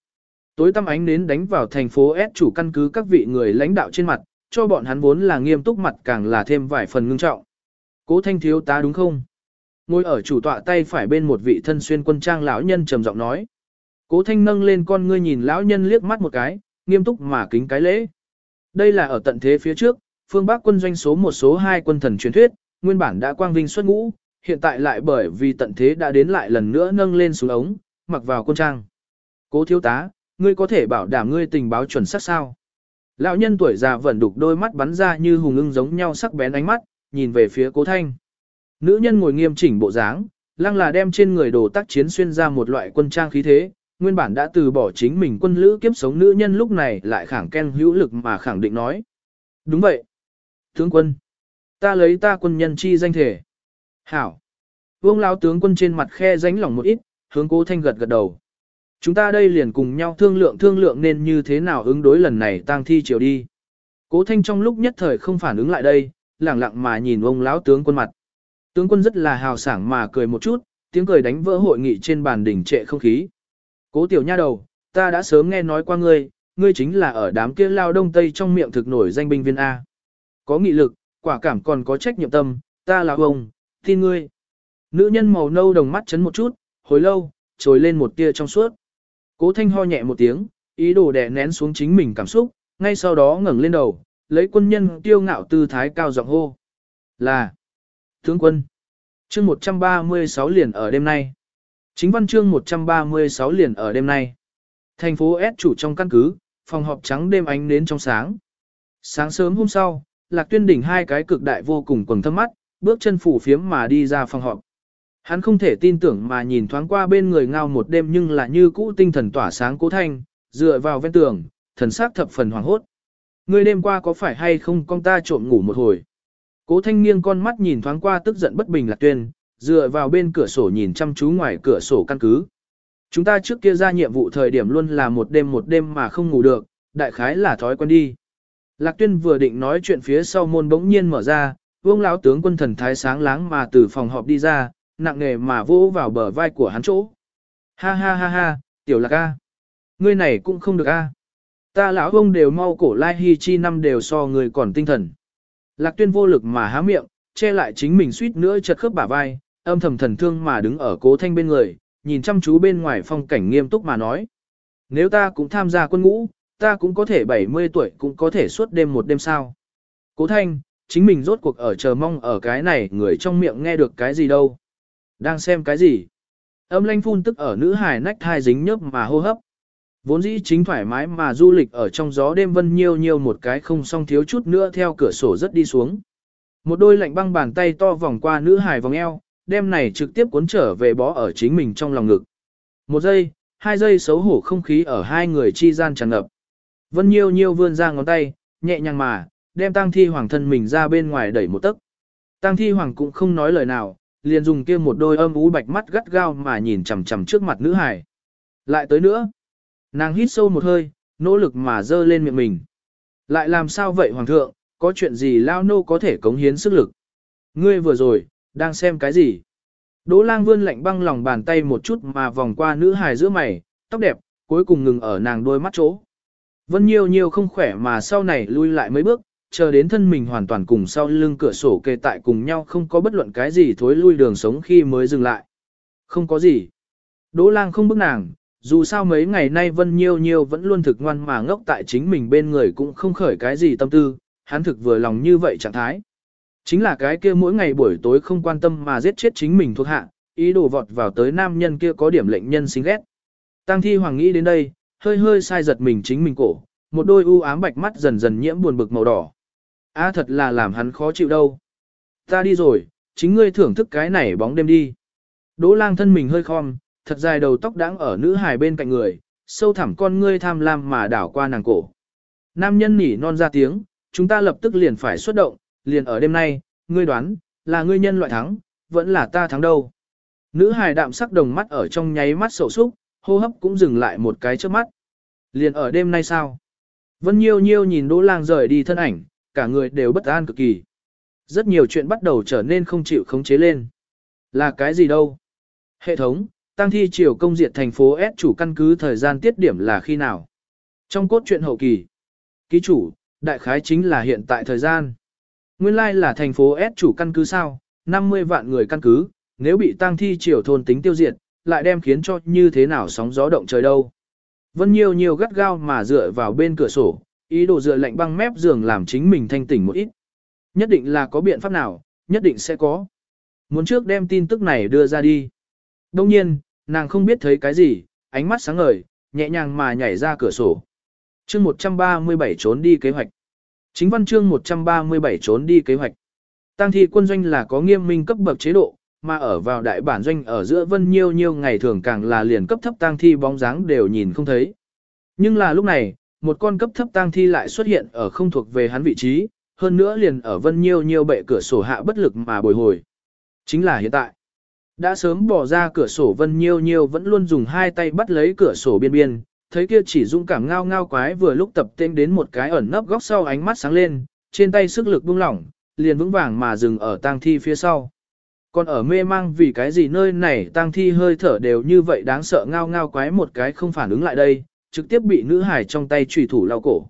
Tối tăm ánh nến đánh vào thành phố S chủ căn cứ các vị người lãnh đạo trên mặt, cho bọn hắn vốn là nghiêm túc mặt càng là thêm vài phần ngưng trọng. Cố thanh thiếu tá đúng không? Ngồi ở chủ tọa tay phải bên một vị thân xuyên quân trang lão nhân trầm giọng nói. Cố thanh nâng lên con ngươi nhìn lão nhân liếc mắt một cái, nghiêm túc mà kính cái lễ. Đây là ở tận thế phía trước, phương Bắc quân doanh số một số hai quân thần truyền thuyết, nguyên bản đã quang vinh xuất ngũ, hiện tại lại bởi vì tận thế đã đến lại lần nữa nâng lên xuống ống, mặc vào quân trang. Cố thiếu tá, ngươi có thể bảo đảm ngươi tình báo chuẩn xác sao? Lão nhân tuổi già vẫn đục đôi mắt bắn ra như hùng ưng giống nhau sắc bén ánh mắt, nhìn về phía cố thanh. Nữ nhân ngồi nghiêm chỉnh bộ dáng, lăng là đem trên người đồ tác chiến xuyên ra một loại quân trang khí thế, nguyên bản đã từ bỏ chính mình quân lữ kiếp sống nữ nhân lúc này lại khẳng ken hữu lực mà khẳng định nói. Đúng vậy. Tướng quân. Ta lấy ta quân nhân chi danh thể. Hảo. Vương lão tướng quân trên mặt khe ránh lỏng một ít, hướng cố thanh gật gật đầu. Chúng ta đây liền cùng nhau thương lượng thương lượng nên như thế nào ứng đối lần này tang thi chiều đi. Cố thanh trong lúc nhất thời không phản ứng lại đây, lẳng lặng mà nhìn ông lão tướng quân mặt. Tướng quân rất là hào sảng mà cười một chút, tiếng cười đánh vỡ hội nghị trên bàn đỉnh trệ không khí. Cố tiểu nha đầu, ta đã sớm nghe nói qua ngươi, ngươi chính là ở đám kia lao đông tây trong miệng thực nổi danh binh viên A. Có nghị lực, quả cảm còn có trách nhiệm tâm, ta là ông, tin ngươi. Nữ nhân màu nâu đồng mắt chấn một chút, hồi lâu, trồi lên một tia trong suốt. Cố thanh ho nhẹ một tiếng, ý đồ đè nén xuống chính mình cảm xúc, ngay sau đó ngẩng lên đầu, lấy quân nhân tiêu ngạo tư thái cao giọng hô. Là Tướng quân chương 136 liền ở đêm nay. Chính văn chương 136 liền ở đêm nay. Thành phố S chủ trong căn cứ, phòng họp trắng đêm ánh nến trong sáng. Sáng sớm hôm sau, Lạc Tuyên đỉnh hai cái cực đại vô cùng quầng thâm mắt, bước chân phủ phiếm mà đi ra phòng họp. Hắn không thể tin tưởng mà nhìn thoáng qua bên người ngao một đêm nhưng là như cũ tinh thần tỏa sáng cố thanh, dựa vào ven tường, thần sắc thập phần hoàng hốt. Người đêm qua có phải hay không con ta trộm ngủ một hồi? Cố thanh nghiêng con mắt nhìn thoáng qua tức giận bất bình lạc tuyên, dựa vào bên cửa sổ nhìn chăm chú ngoài cửa sổ căn cứ. Chúng ta trước kia ra nhiệm vụ thời điểm luôn là một đêm một đêm mà không ngủ được, đại khái là thói quen đi. Lạc tuyên vừa định nói chuyện phía sau môn bỗng nhiên mở ra, vương lão tướng quân thần thái sáng láng mà từ phòng họp đi ra, nặng nề mà vỗ vào bờ vai của hắn chỗ. Ha ha ha ha, tiểu lạc a, ngươi này cũng không được a. Ta lão ông đều mau cổ lai hi chi năm đều so người còn tinh thần. Lạc tuyên vô lực mà há miệng, che lại chính mình suýt nữa chật khớp bả vai, âm thầm thần thương mà đứng ở cố thanh bên người, nhìn chăm chú bên ngoài phong cảnh nghiêm túc mà nói. Nếu ta cũng tham gia quân ngũ, ta cũng có thể 70 tuổi cũng có thể suốt đêm một đêm sao. Cố thanh, chính mình rốt cuộc ở chờ mong ở cái này người trong miệng nghe được cái gì đâu. Đang xem cái gì? Âm lanh phun tức ở nữ hài nách thai dính nhớp mà hô hấp. Vốn dĩ chính thoải mái mà du lịch ở trong gió đêm vân nhiêu nhiêu một cái không xong thiếu chút nữa theo cửa sổ rất đi xuống. Một đôi lạnh băng bàn tay to vòng qua nữ hài vòng eo, đem này trực tiếp cuốn trở về bó ở chính mình trong lòng ngực. Một giây, hai giây xấu hổ không khí ở hai người chi gian tràn ngập. Vân nhiêu nhiêu vươn ra ngón tay, nhẹ nhàng mà, đem tang thi hoàng thân mình ra bên ngoài đẩy một tấc. Tang thi hoàng cũng không nói lời nào, liền dùng kia một đôi âm ú bạch mắt gắt gao mà nhìn chằm chằm trước mặt nữ hài. Lại tới nữa. Nàng hít sâu một hơi, nỗ lực mà dơ lên miệng mình. Lại làm sao vậy hoàng thượng, có chuyện gì lao nô có thể cống hiến sức lực. Ngươi vừa rồi, đang xem cái gì? Đỗ lang vươn lạnh băng lòng bàn tay một chút mà vòng qua nữ hài giữa mày, tóc đẹp, cuối cùng ngừng ở nàng đôi mắt chỗ. Vân nhiều nhiều không khỏe mà sau này lui lại mấy bước, chờ đến thân mình hoàn toàn cùng sau lưng cửa sổ kề tại cùng nhau không có bất luận cái gì thối lui đường sống khi mới dừng lại. Không có gì. Đỗ lang không bước nàng, dù sao mấy ngày nay Vân Nhiêu Nhiêu vẫn luôn thực ngoan mà ngốc tại chính mình bên người cũng không khởi cái gì tâm tư, hắn thực vừa lòng như vậy trạng thái. Chính là cái kia mỗi ngày buổi tối không quan tâm mà giết chết chính mình thuộc hạ, ý đồ vọt vào tới nam nhân kia có điểm lệnh nhân sinh ghét. Tăng thi hoàng nghĩ đến đây, hơi hơi sai giật mình chính mình cổ, một đôi u ám bạch mắt dần dần nhiễm buồn bực màu đỏ. A thật là làm hắn khó chịu đâu. Ta đi rồi, chính ngươi thưởng thức cái này bóng đêm đi. Đỗ lang thân mình hơi khom, thật dài đầu tóc đáng ở nữ hài bên cạnh người, sâu thẳm con ngươi tham lam mà đảo qua nàng cổ. Nam nhân nỉ non ra tiếng, chúng ta lập tức liền phải xuất động, liền ở đêm nay, ngươi đoán, là ngươi nhân loại thắng, vẫn là ta thắng đâu. Nữ hài đạm sắc đồng mắt ở trong nháy mắt sầu súc, hô hấp cũng dừng lại một cái trước mắt. Liền ở đêm nay sao? Vân Nhiêu Nhiêu nhìn Đỗ Lang rời đi thân ảnh, cả người đều bất an cực kỳ. Rất nhiều chuyện bắt đầu trở nên không chịu khống chế lên. Là cái gì đâu? Hệ thống, tăng thi triều công diệt thành phố S chủ căn cứ thời gian tiết điểm là khi nào? Trong cốt truyện hậu kỳ, ký chủ, đại khái chính là hiện tại thời gian. Nguyên lai like là thành phố S chủ căn cứ sao, 50 vạn người căn cứ, nếu bị tăng thi triều thôn tính tiêu diệt, lại đem khiến cho như thế nào sóng gió động trời đâu. Vân nhiều nhiều gắt gao mà dựa vào bên cửa sổ, ý đồ dựa lạnh băng mép giường làm chính mình thanh tỉnh một ít. Nhất định là có biện pháp nào, nhất định sẽ có. Muốn trước đem tin tức này đưa ra đi. Đông nhiên, nàng không biết thấy cái gì, ánh mắt sáng ngời, nhẹ nhàng mà nhảy ra cửa sổ. Chương 137 trốn đi kế hoạch. Chính văn chương 137 trốn đi kế hoạch. Tăng thi quân doanh là có nghiêm minh cấp bậc chế độ, mà ở vào đại bản doanh ở giữa vân nhiêu nhiêu ngày thường càng là liền cấp thấp tăng thi bóng dáng đều nhìn không thấy. Nhưng là lúc này, một con cấp thấp tăng thi lại xuất hiện ở không thuộc về hắn vị trí, hơn nữa liền ở vân nhiêu nhiêu bệ cửa sổ hạ bất lực mà bồi hồi. Chính là hiện tại. Đã sớm bỏ ra cửa sổ vân nhiêu nhiêu vẫn luôn dùng hai tay bắt lấy cửa sổ biên biên, thấy kia chỉ dung cảm ngao ngao quái vừa lúc tập tên đến một cái ẩn nấp góc sau ánh mắt sáng lên, trên tay sức lực buông lỏng, liền vững vàng mà dừng ở tang thi phía sau. Còn ở mê mang vì cái gì nơi này tang thi hơi thở đều như vậy đáng sợ ngao ngao quái một cái không phản ứng lại đây, trực tiếp bị nữ hải trong tay trùy thủ lao cổ.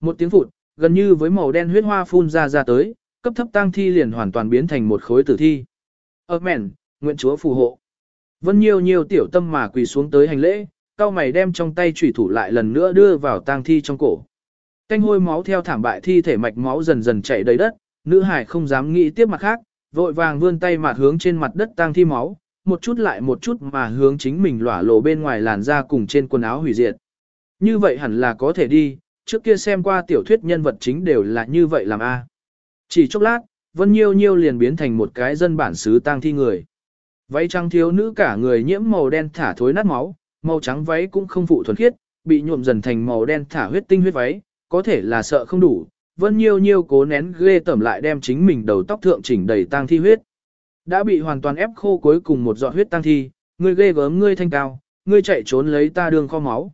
Một tiếng phụt, gần như với màu đen huyết hoa phun ra ra tới, cấp thấp tang thi liền hoàn toàn biến thành một khối tử thi. Ơ mẹn, nguyện chúa phù hộ. Vân nhiều nhiều tiểu tâm mà quỳ xuống tới hành lễ, cao mày đem trong tay chủy thủ lại lần nữa đưa vào tang thi trong cổ. Canh hôi máu theo thảm bại thi thể mạch máu dần dần chảy đầy đất, nữ hải không dám nghĩ tiếp mặt khác, vội vàng vươn tay mặt hướng trên mặt đất tang thi máu, một chút lại một chút mà hướng chính mình lỏa lộ bên ngoài làn da cùng trên quần áo hủy diệt. Như vậy hẳn là có thể đi, trước kia xem qua tiểu thuyết nhân vật chính đều là như vậy làm a. Chỉ chốc lát, Vân Nhiêu Nhiêu liền biến thành một cái dân bản xứ tang thi người. Váy trắng thiếu nữ cả người nhiễm màu đen thả thối nát máu, màu trắng váy cũng không phụ thuần khiết, bị nhuộm dần thành màu đen thả huyết tinh huyết váy, có thể là sợ không đủ. Vân Nhiêu Nhiêu cố nén ghê tẩm lại đem chính mình đầu tóc thượng chỉnh đầy tang thi huyết. Đã bị hoàn toàn ép khô cuối cùng một giọt huyết tang thi, ngươi ghê gớm ngươi thanh cao, ngươi chạy trốn lấy ta đường kho máu.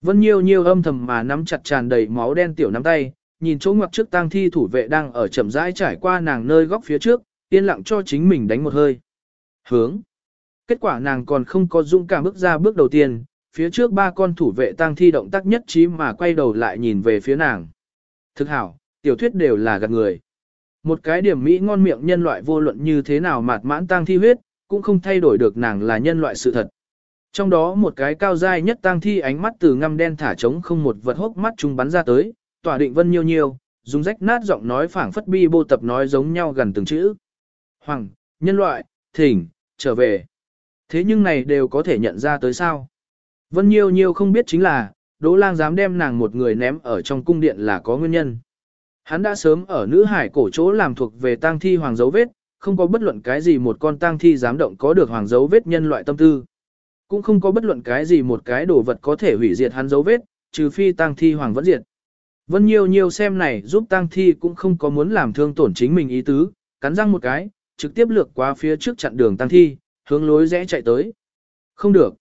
Vân Nhiêu Nhiêu âm thầm mà nắm chặt tràn đầy máu đen tiểu nắm tay, nhìn chỗ ngoặc trước tang thi thủ vệ đang ở chậm rãi trải qua nàng nơi góc phía trước, yên lặng cho chính mình đánh một hơi. Hướng. Kết quả nàng còn không có dũng cảm bước ra bước đầu tiên, phía trước ba con thủ vệ tang thi động tác nhất trí mà quay đầu lại nhìn về phía nàng. Thực hảo, tiểu thuyết đều là gạt người. Một cái điểm mỹ ngon miệng nhân loại vô luận như thế nào mạt mãn tang thi huyết, cũng không thay đổi được nàng là nhân loại sự thật. Trong đó một cái cao dai nhất tang thi ánh mắt từ ngăm đen thả trống không một vật hốc mắt trung bắn ra tới, tỏa định vân nhiêu nhiêu, dùng rách nát giọng nói phảng phất bi bô tập nói giống nhau gần từng chữ. Hoàng, nhân loại, thỉnh, trở về. Thế nhưng này đều có thể nhận ra tới sao. Vân nhiêu nhiêu không biết chính là, Đỗ lang dám đem nàng một người ném ở trong cung điện là có nguyên nhân. Hắn đã sớm ở nữ hải cổ chỗ làm thuộc về tang thi hoàng dấu vết, không có bất luận cái gì một con tang thi dám động có được hoàng dấu vết nhân loại tâm tư. Cũng không có bất luận cái gì một cái đồ vật có thể hủy diệt hắn dấu vết, trừ phi tang thi hoàng vẫn diệt. Vân Nhiêu Nhiêu xem này giúp tang thi cũng không có muốn làm thương tổn chính mình ý tứ, cắn răng một cái, trực tiếp lược qua phía trước chặn đường tăng thi, hướng lối rẽ chạy tới. Không được.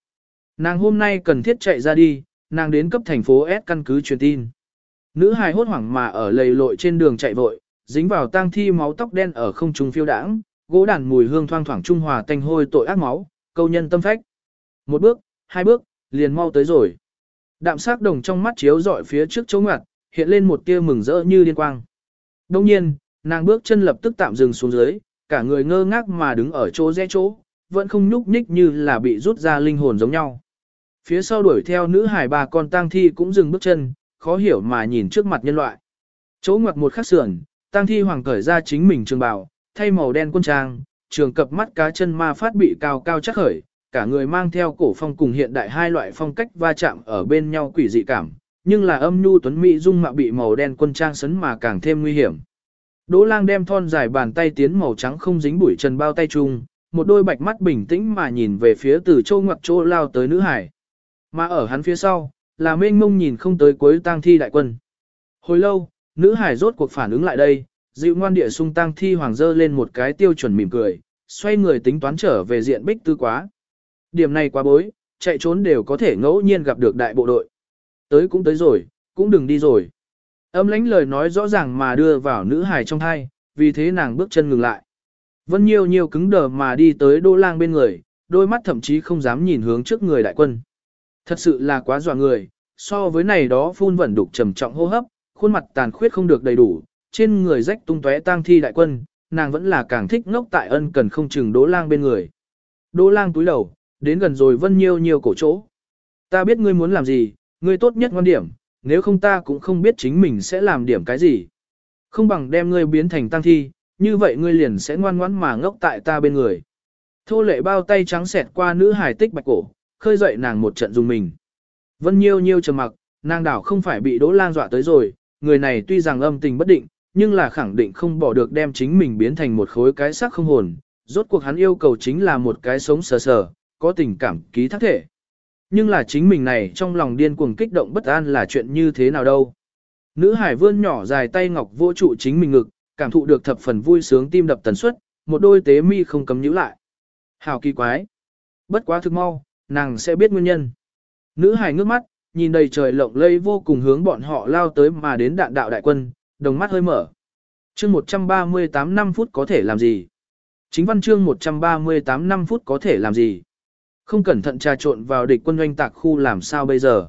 Nàng hôm nay cần thiết chạy ra đi, nàng đến cấp thành phố S căn cứ truyền tin. Nữ hài hốt hoảng mà ở lầy lội trên đường chạy vội, dính vào tang thi máu tóc đen ở không trung phiêu đãng, gỗ đàn mùi hương thoang thoảng trung hòa tanh hôi tội ác máu, câu nhân tâm phách. Một bước, hai bước, liền mau tới rồi. Đạm sắc đồng trong mắt chiếu dọi phía trước chỗ ngoặt, hiện lên một tia mừng rỡ như điên quang. Đông nhiên, nàng bước chân lập tức tạm dừng xuống dưới, cả người ngơ ngác mà đứng ở chỗ rẽ chỗ, vẫn không nhúc nhích như là bị rút ra linh hồn giống nhau. Phía sau đuổi theo nữ hải bà con tang thi cũng dừng bước chân, khó hiểu mà nhìn trước mặt nhân loại. Chỗ ngoặt một khắc sườn, tang thi hoàng cởi ra chính mình trường bào, thay màu đen quân trang, trường cập mắt cá chân ma phát bị cao cao chắc khởi, cả người mang theo cổ phong cùng hiện đại hai loại phong cách va chạm ở bên nhau quỷ dị cảm, nhưng là âm nhu tuấn mỹ dung mạo bị màu đen quân trang sấn mà càng thêm nguy hiểm. Đỗ lang đem thon dài bàn tay tiến màu trắng không dính bụi trần bao tay chung, một đôi bạch mắt bình tĩnh mà nhìn về phía từ châu ngoặc chỗ lao tới nữ hải. Mà ở hắn phía sau, là mênh mông nhìn không tới cuối tang thi đại quân. Hồi lâu, nữ hải rốt cuộc phản ứng lại đây, dịu ngoan địa sung tang thi hoàng dơ lên một cái tiêu chuẩn mỉm cười, xoay người tính toán trở về diện bích tư quá. Điểm này quá bối, chạy trốn đều có thể ngẫu nhiên gặp được đại bộ đội. Tới cũng tới rồi, cũng đừng đi rồi. Âm lãnh lời nói rõ ràng mà đưa vào nữ hài trong thai, vì thế nàng bước chân ngừng lại. Vân Nhiêu Nhiêu cứng đờ mà đi tới đô lang bên người, đôi mắt thậm chí không dám nhìn hướng trước người đại quân. Thật sự là quá dọa người, so với này đó phun vẩn đục trầm trọng hô hấp, khuôn mặt tàn khuyết không được đầy đủ, trên người rách tung tóe tang thi đại quân, nàng vẫn là càng thích ngốc tại ân cần không chừng đỗ lang bên người. Đỗ lang túi đầu, đến gần rồi Vân Nhiêu Nhiêu cổ chỗ. Ta biết ngươi muốn làm gì, ngươi tốt nhất ngoan điểm, nếu không ta cũng không biết chính mình sẽ làm điểm cái gì. Không bằng đem ngươi biến thành tăng thi, như vậy ngươi liền sẽ ngoan ngoãn mà ngốc tại ta bên người. Thô lệ bao tay trắng xẹt qua nữ hải tích bạch cổ, khơi dậy nàng một trận dùng mình. Vân nhiêu nhiêu trầm mặc, nàng đảo không phải bị đỗ lang dọa tới rồi, người này tuy rằng âm tình bất định, nhưng là khẳng định không bỏ được đem chính mình biến thành một khối cái xác không hồn. Rốt cuộc hắn yêu cầu chính là một cái sống sờ sờ, có tình cảm ký thác thể. Nhưng là chính mình này trong lòng điên cuồng kích động bất an là chuyện như thế nào đâu. Nữ hải vươn nhỏ dài tay ngọc vô trụ chính mình ngực, cảm thụ được thập phần vui sướng tim đập tần suất, một đôi tế mi không cấm nhíu lại. Hào kỳ quái. Bất quá thực mau, nàng sẽ biết nguyên nhân. Nữ hải ngước mắt, nhìn đầy trời lộng lây vô cùng hướng bọn họ lao tới mà đến đạn đạo đại quân, đồng mắt hơi mở. chương 138 năm phút có thể làm gì? Chính văn chương 138 năm phút có thể làm gì? Không cẩn thận trà trộn vào địch quân doanh tạc khu làm sao bây giờ?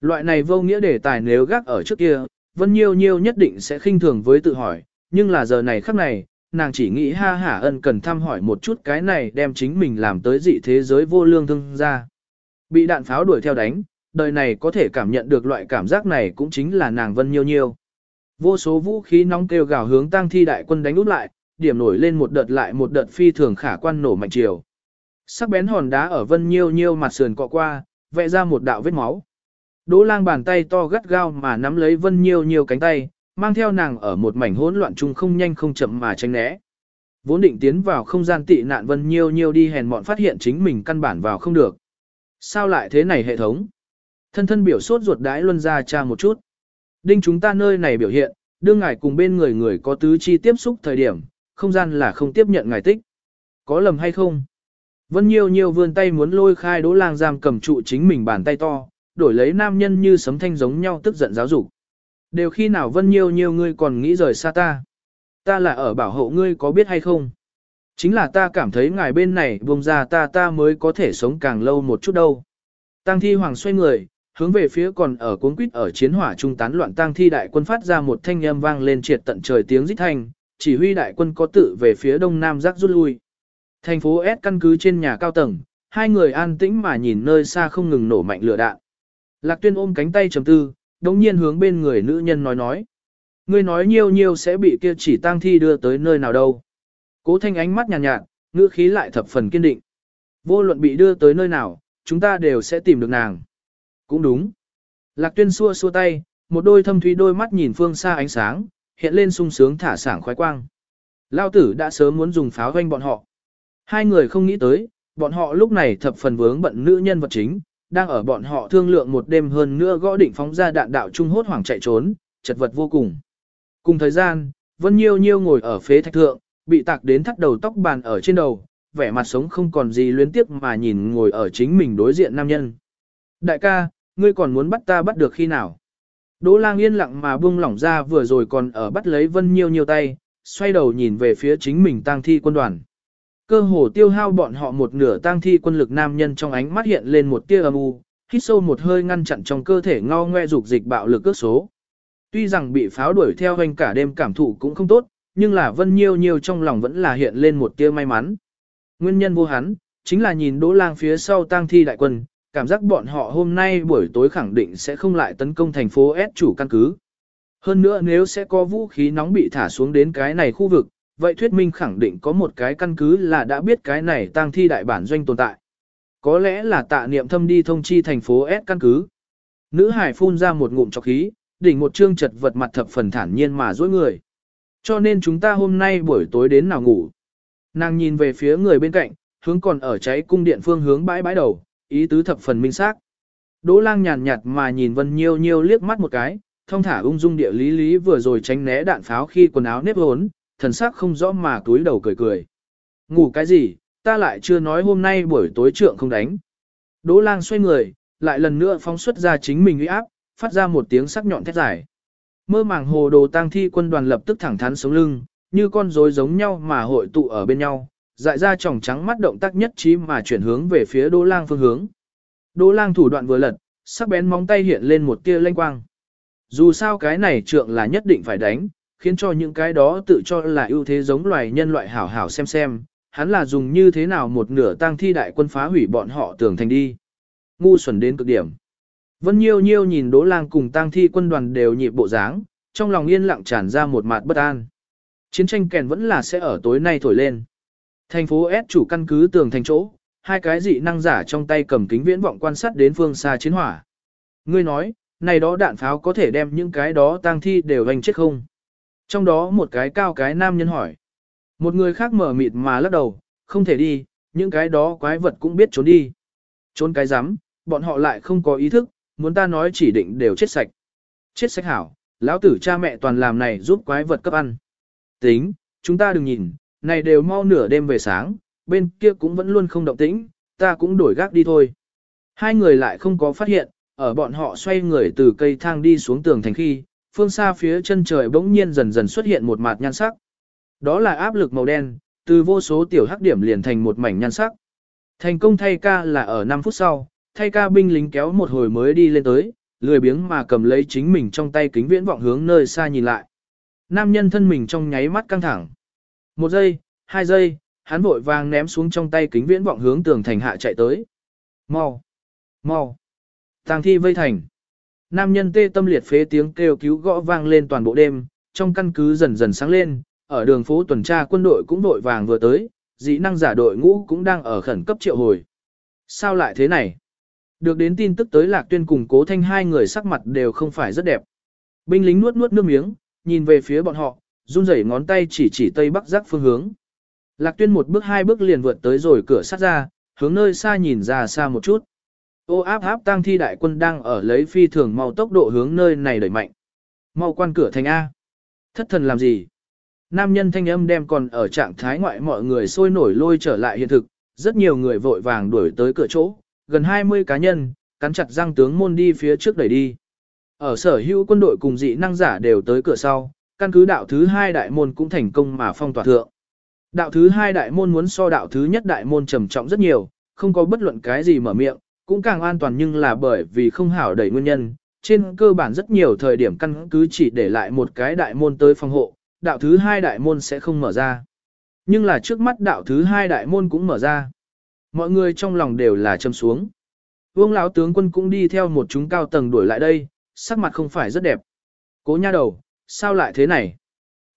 Loại này vô nghĩa đề tài nếu gác ở trước kia, Vân Nhiêu Nhiêu nhất định sẽ khinh thường với tự hỏi, nhưng là giờ này khắc này, nàng chỉ nghĩ ha hả ân cần thăm hỏi một chút cái này đem chính mình làm tới dị thế giới vô lương thương ra. Bị đạn pháo đuổi theo đánh, đời này có thể cảm nhận được loại cảm giác này cũng chính là nàng Vân Nhiêu Nhiêu. Vô số vũ khí nóng kêu gào hướng tăng thi đại quân đánh út lại, điểm nổi lên một đợt lại một đợt phi thường khả quan nổ mạnh chiều. Sắc bén hòn đá ở Vân Nhiêu Nhiêu mặt sườn cọ qua, vẽ ra một đạo vết máu. Đỗ lang bàn tay to gắt gao mà nắm lấy Vân Nhiêu Nhiêu cánh tay, mang theo nàng ở một mảnh hỗn loạn chung không nhanh không chậm mà tránh né. Vốn định tiến vào không gian tị nạn Vân Nhiêu Nhiêu đi hèn mọn phát hiện chính mình căn bản vào không được. Sao lại thế này hệ thống? Thân thân biểu sốt ruột đái luân ra cha một chút. Đinh chúng ta nơi này biểu hiện, đương ngài cùng bên người người có tứ chi tiếp xúc thời điểm, không gian là không tiếp nhận ngài tích. Có lầm hay không? Vân Nhiêu Nhiêu vươn tay muốn lôi khai đỗ lang giam cầm trụ chính mình bàn tay to, đổi lấy nam nhân như sấm thanh giống nhau tức giận giáo dục. Đều khi nào Vân Nhiêu Nhiêu ngươi còn nghĩ rời xa ta? Ta là ở bảo hộ ngươi có biết hay không? Chính là ta cảm thấy ngài bên này buông ra ta ta mới có thể sống càng lâu một chút đâu. Tăng thi hoàng xoay người, hướng về phía còn ở cuốn quýt ở chiến hỏa trung tán loạn tăng thi đại quân phát ra một thanh âm vang lên triệt tận trời tiếng rít thanh, chỉ huy đại quân có tự về phía đông nam rắc rút lui. Thành phố S căn cứ trên nhà cao tầng, hai người an tĩnh mà nhìn nơi xa không ngừng nổ mạnh lửa đạn. Lạc tuyên ôm cánh tay trầm tư, đống nhiên hướng bên người nữ nhân nói nói. Ngươi nói nhiều nhiều sẽ bị kia chỉ tang thi đưa tới nơi nào đâu. Cố thanh ánh mắt nhàn nhạt, nhạt, ngữ khí lại thập phần kiên định. Vô luận bị đưa tới nơi nào, chúng ta đều sẽ tìm được nàng. Cũng đúng. Lạc tuyên xua xua tay, một đôi thâm thúy đôi mắt nhìn phương xa ánh sáng, hiện lên sung sướng thả sảng khoái quang. Lao tử đã sớm muốn dùng pháo doanh bọn họ. Hai người không nghĩ tới, bọn họ lúc này thập phần vướng bận nữ nhân vật chính, đang ở bọn họ thương lượng một đêm hơn nữa gõ định phóng ra đạn đạo trung hốt hoảng chạy trốn, chật vật vô cùng. Cùng thời gian, Vân Nhiêu Nhiêu ngồi ở phế thạch thượng, bị tạc đến thắt đầu tóc bàn ở trên đầu, vẻ mặt sống không còn gì luyến tiếc mà nhìn ngồi ở chính mình đối diện nam nhân. Đại ca, ngươi còn muốn bắt ta bắt được khi nào? Đỗ lang yên lặng mà buông lỏng ra vừa rồi còn ở bắt lấy Vân Nhiêu Nhiêu tay, xoay đầu nhìn về phía chính mình tang thi quân đoàn. Cơ hồ tiêu hao bọn họ một nửa tang thi quân lực nam nhân trong ánh mắt hiện lên một tia âm u, hít sâu một hơi ngăn chặn trong cơ thể ngao ngoe dục dịch bạo lực cước số. Tuy rằng bị pháo đuổi theo hoành cả đêm cảm thụ cũng không tốt, nhưng là vân nhiêu nhiêu trong lòng vẫn là hiện lên một tia may mắn. Nguyên nhân vô hắn, chính là nhìn đỗ lang phía sau tang thi đại quân, cảm giác bọn họ hôm nay buổi tối khẳng định sẽ không lại tấn công thành phố S chủ căn cứ. Hơn nữa nếu sẽ có vũ khí nóng bị thả xuống đến cái này khu vực, vậy thuyết minh khẳng định có một cái căn cứ là đã biết cái này tang thi đại bản doanh tồn tại. Có lẽ là tạ niệm thâm đi thông chi thành phố S căn cứ. Nữ hải phun ra một ngụm chọc khí, đỉnh một trương chật vật mặt thập phần thản nhiên mà dối người. Cho nên chúng ta hôm nay buổi tối đến nào ngủ. Nàng nhìn về phía người bên cạnh, hướng còn ở cháy cung điện phương hướng bãi bãi đầu, ý tứ thập phần minh xác. Đỗ lang nhàn nhạt mà nhìn Vân Nhiêu Nhiêu liếc mắt một cái, thông thả ung dung địa lý lý vừa rồi tránh né đạn pháo khi quần áo nếp hốn, thần sắc không rõ mà túi đầu cười cười. Ngủ cái gì, ta lại chưa nói hôm nay buổi tối trượng không đánh. Đỗ lang xoay người, lại lần nữa phóng xuất ra chính mình uy áp, phát ra một tiếng sắc nhọn thét dài. Mơ màng hồ đồ tang thi quân đoàn lập tức thẳng thắn sống lưng, như con rối giống nhau mà hội tụ ở bên nhau, dại ra tròng trắng mắt động tác nhất trí mà chuyển hướng về phía Đỗ Lang phương hướng. Đỗ Lang thủ đoạn vừa lật, sắc bén móng tay hiện lên một tia lanh quang. Dù sao cái này trượng là nhất định phải đánh, khiến cho những cái đó tự cho là ưu thế giống loài nhân loại hảo hảo xem xem, hắn là dùng như thế nào một nửa tang thi đại quân phá hủy bọn họ tưởng thành đi. Ngu xuẩn đến cực điểm. Vân Nhiêu Nhiêu nhìn Đỗ Lang cùng tang thi quân đoàn đều nhịp bộ dáng, trong lòng yên lặng tràn ra một mạt bất an. Chiến tranh kèn vẫn là sẽ ở tối nay thổi lên. Thành phố S chủ căn cứ tường thành chỗ, hai cái dị năng giả trong tay cầm kính viễn vọng quan sát đến phương xa chiến hỏa. Ngươi nói, này đó đạn pháo có thể đem những cái đó tang thi đều hành chết không? Trong đó một cái cao cái nam nhân hỏi. Một người khác mở mịt mà lắc đầu, không thể đi, những cái đó quái vật cũng biết trốn đi. Trốn cái rắm bọn họ lại không có ý thức, muốn ta nói chỉ định đều chết sạch. Chết sạch hảo, lão tử cha mẹ toàn làm này giúp quái vật cấp ăn. Tính, chúng ta đừng nhìn, này đều mau nửa đêm về sáng, bên kia cũng vẫn luôn không động tĩnh, ta cũng đổi gác đi thôi. Hai người lại không có phát hiện, ở bọn họ xoay người từ cây thang đi xuống tường thành khi, phương xa phía chân trời bỗng nhiên dần dần xuất hiện một mạt nhan sắc. Đó là áp lực màu đen, từ vô số tiểu hắc điểm liền thành một mảnh nhan sắc. Thành công thay ca là ở 5 phút sau, thay ca binh lính kéo một hồi mới đi lên tới, lười biếng mà cầm lấy chính mình trong tay kính viễn vọng hướng nơi xa nhìn lại. Nam nhân thân mình trong nháy mắt căng thẳng. Một giây, hai giây, hắn vội vàng ném xuống trong tay kính viễn vọng hướng tường thành hạ chạy tới. Mau! Mau! Tàng thi vây thành. Nam nhân tê tâm liệt phế tiếng kêu cứu gõ vang lên toàn bộ đêm, trong căn cứ dần dần sáng lên, ở đường phố tuần tra quân đội cũng đội vàng vừa tới, dĩ năng giả đội ngũ cũng đang ở khẩn cấp triệu hồi. Sao lại thế này? Được đến tin tức tới lạc tuyên cùng cố thanh hai người sắc mặt đều không phải rất đẹp. Binh lính nuốt nuốt nước miếng, nhìn về phía bọn họ, run rẩy ngón tay chỉ chỉ tây bắc giác phương hướng. Lạc tuyên một bước hai bước liền vượt tới rồi cửa sắt ra, hướng nơi xa nhìn ra xa một chút. Ô áp áp tang thi đại quân đang ở lấy phi thường mau tốc độ hướng nơi này đẩy mạnh. Mau quan cửa thành A. Thất thần làm gì? Nam nhân thanh âm đem còn ở trạng thái ngoại mọi người sôi nổi lôi trở lại hiện thực, rất nhiều người vội vàng đuổi tới cửa chỗ, gần 20 cá nhân, cắn chặt răng tướng môn đi phía trước đẩy đi. Ở sở hữu quân đội cùng dị năng giả đều tới cửa sau, căn cứ đạo thứ hai đại môn cũng thành công mà phong tỏa thượng. Đạo thứ hai đại môn muốn so đạo thứ nhất đại môn trầm trọng rất nhiều, không có bất luận cái gì mở miệng, cũng càng an toàn nhưng là bởi vì không hảo đẩy nguyên nhân. Trên cơ bản rất nhiều thời điểm căn cứ chỉ để lại một cái đại môn tới phòng hộ, đạo thứ hai đại môn sẽ không mở ra. Nhưng là trước mắt đạo thứ hai đại môn cũng mở ra. Mọi người trong lòng đều là châm xuống. Vương lão tướng quân cũng đi theo một chúng cao tầng đuổi lại đây, sắc mặt không phải rất đẹp. Cố nha đầu, sao lại thế này?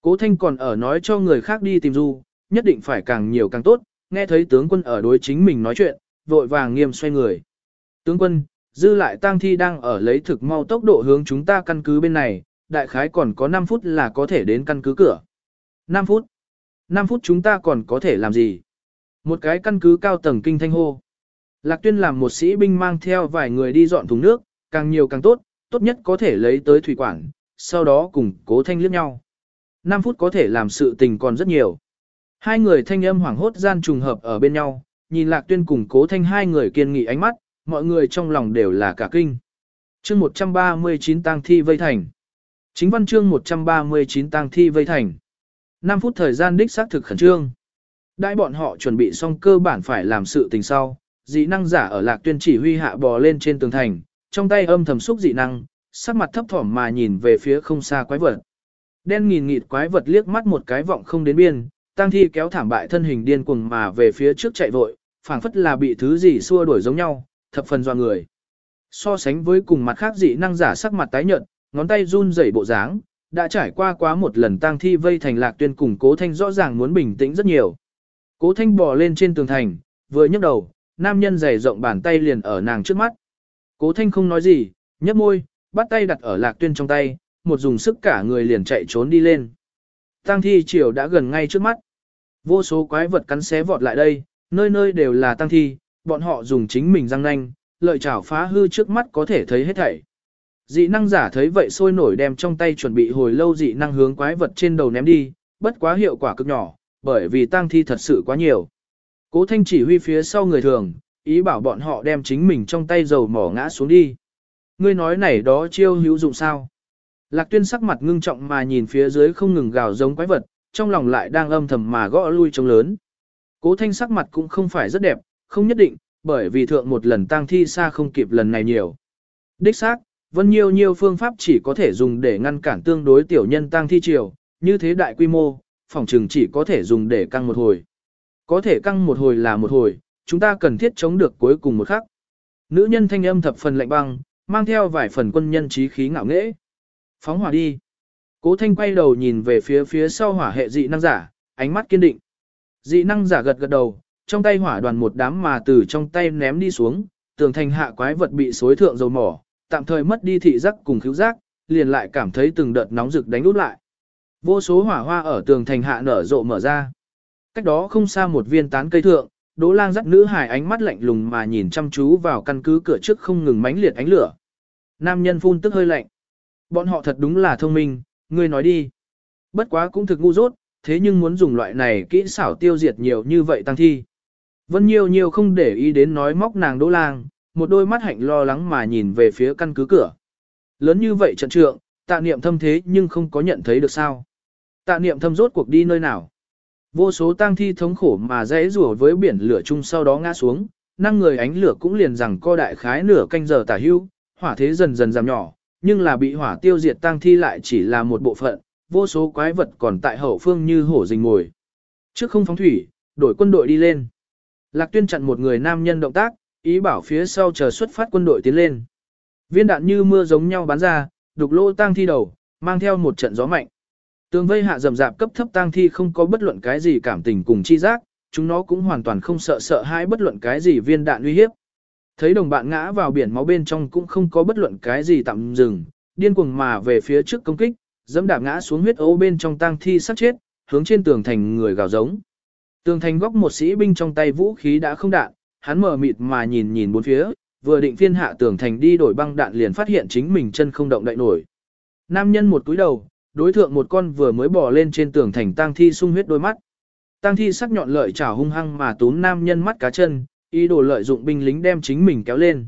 Cố thanh còn ở nói cho người khác đi tìm du, nhất định phải càng nhiều càng tốt, nghe thấy tướng quân ở đối chính mình nói chuyện, vội vàng nghiêm xoay người. Tướng quân, dư lại tang thi đang ở lấy thực mau tốc độ hướng chúng ta căn cứ bên này, đại khái còn có 5 phút là có thể đến căn cứ cửa. 5 phút? 5 phút chúng ta còn có thể làm gì? Một cái căn cứ cao tầng kinh thanh hô. Lạc tuyên làm một sĩ binh mang theo vài người đi dọn thùng nước, càng nhiều càng tốt, tốt nhất có thể lấy tới thủy quản, sau đó cùng cố thanh liếc nhau. 5 phút có thể làm sự tình còn rất nhiều. Hai người thanh âm hoảng hốt gian trùng hợp ở bên nhau, nhìn lạc tuyên cùng cố thanh hai người kiên nghị ánh mắt, mọi người trong lòng đều là cả kinh. chương 139 tang thi vây thành. Chính văn chương 139 tang thi vây thành. 5 phút thời gian đích xác thực khẩn trương. Đại bọn họ chuẩn bị xong cơ bản phải làm sự tình sau, dị năng giả ở lạc tuyên chỉ huy hạ bò lên trên tường thành, trong tay âm thầm xúc dị năng, sắc mặt thấp thỏm mà nhìn về phía không xa quái vật. Đen nghìn nghịt quái vật liếc mắt một cái vọng không đến biên, tang thi kéo thảm bại thân hình điên cuồng mà về phía trước chạy vội, phảng phất là bị thứ gì xua đuổi giống nhau, thập phần doa người. So sánh với cùng mặt khác dị năng giả sắc mặt tái nhợt, ngón tay run rẩy bộ dáng, đã trải qua quá một lần tang thi vây thành lạc tuyên cùng cố thanh rõ ràng muốn bình tĩnh rất nhiều. Cố thanh bò lên trên tường thành, vừa nhấc đầu, nam nhân dày rộng bàn tay liền ở nàng trước mắt. Cố thanh không nói gì, nhấp môi, bắt tay đặt ở lạc tuyên trong tay, một dùng sức cả người liền chạy trốn đi lên. Tang thi chiều đã gần ngay trước mắt. Vô số quái vật cắn xé vọt lại đây, nơi nơi đều là tang thi, bọn họ dùng chính mình răng nanh, lợi chảo phá hư trước mắt có thể thấy hết thảy. Dị năng giả thấy vậy sôi nổi đem trong tay chuẩn bị hồi lâu dị năng hướng quái vật trên đầu ném đi, bất quá hiệu quả cực nhỏ, bởi vì tang thi thật sự quá nhiều. Cố thanh chỉ huy phía sau người thường, ý bảo bọn họ đem chính mình trong tay dầu mỏ ngã xuống đi. Ngươi nói này đó chiêu hữu dụng sao? Lạc tuyên sắc mặt ngưng trọng mà nhìn phía dưới không ngừng gào giống quái vật, trong lòng lại đang âm thầm mà gõ lui trống lớn. Cố thanh sắc mặt cũng không phải rất đẹp, không nhất định, bởi vì thượng một lần tang thi xa không kịp lần này nhiều. Đích xác, vân nhiều nhiều phương pháp chỉ có thể dùng để ngăn cản tương đối tiểu nhân tang thi triều, như thế đại quy mô, phòng trừng chỉ có thể dùng để căng một hồi. Có thể căng một hồi là một hồi, chúng ta cần thiết chống được cuối cùng một khắc. Nữ nhân thanh âm thập phần lạnh băng, mang theo vài phần quân nhân trí khí ngạo nghễ. Phóng hỏa đi. Cố thanh quay đầu nhìn về phía phía sau hỏa hệ dị năng giả, ánh mắt kiên định. Dị năng giả gật gật đầu, trong tay hỏa đoàn một đám mà từ trong tay ném đi xuống, tường thành hạ quái vật bị xối thượng dầu mỏ, tạm thời mất đi thị giác cùng khứu giác, liền lại cảm thấy từng đợt nóng rực đánh út lại. Vô số hỏa hoa ở tường thành hạ nở rộ mở ra. Cách đó không xa một viên tán cây thượng, Đỗ Lang dắt nữ hài ánh mắt lạnh lùng mà nhìn chăm chú vào căn cứ cửa trước không ngừng mánh liệt ánh lửa. Nam nhân phun tức hơi lạnh. Bọn họ thật đúng là thông minh, ngươi nói đi. Bất quá cũng thực ngu dốt, thế nhưng muốn dùng loại này kỹ xảo tiêu diệt nhiều như vậy tăng thi. Vân nhiều nhiều không để ý đến nói móc nàng Đỗ Lang, một đôi mắt hạnh lo lắng mà nhìn về phía căn cứ cửa. Lớn như vậy trận trượng, tạ niệm thâm thế nhưng không có nhận thấy được sao. Tạ niệm thâm rốt cuộc đi nơi nào. Vô số tang thi thống khổ mà dễ rủa với biển lửa chung sau đó ngã xuống, năng người ánh lửa cũng liền rằng co đại khái nửa canh giờ tả hưu, hỏa thế dần dần giảm nhỏ, nhưng là bị hỏa tiêu diệt tang thi lại chỉ là một bộ phận, vô số quái vật còn tại hậu phương như hổ rình ngồi. Trước không phóng thủy, đổi quân đội đi lên. Lạc tuyên chặn một người nam nhân động tác, ý bảo phía sau chờ xuất phát quân đội tiến lên. Viên đạn như mưa giống nhau bắn ra, đục lỗ tang thi đầu, mang theo một trận gió mạnh. Tường vây hạ rầm rạp cấp thấp tang thi không có bất luận cái gì cảm tình cùng chi giác, chúng nó cũng hoàn toàn không sợ sợ hãi bất luận cái gì viên đạn uy hiếp. Thấy đồng bạn ngã vào biển máu bên trong cũng không có bất luận cái gì tạm dừng, điên cuồng mà về phía trước công kích, dẫm đạp ngã xuống huyết ấu bên trong tang thi sát chết, hướng trên tường thành người gào giống. Tường thành góc một sĩ binh trong tay vũ khí đã không đạn, hắn mở mịt mà nhìn nhìn bốn phía, vừa định phiên hạ tường thành đi đổi băng đạn liền phát hiện chính mình chân không động đậy nổi. Nam nhân một túi đầu, đối thượng một con vừa mới bò lên trên tường thành tang thi sung huyết đôi mắt. Tang thi sắc nhọn lợi chảo hung hăng mà túm nam nhân mắt cá chân, ý đồ lợi dụng binh lính đem chính mình kéo lên.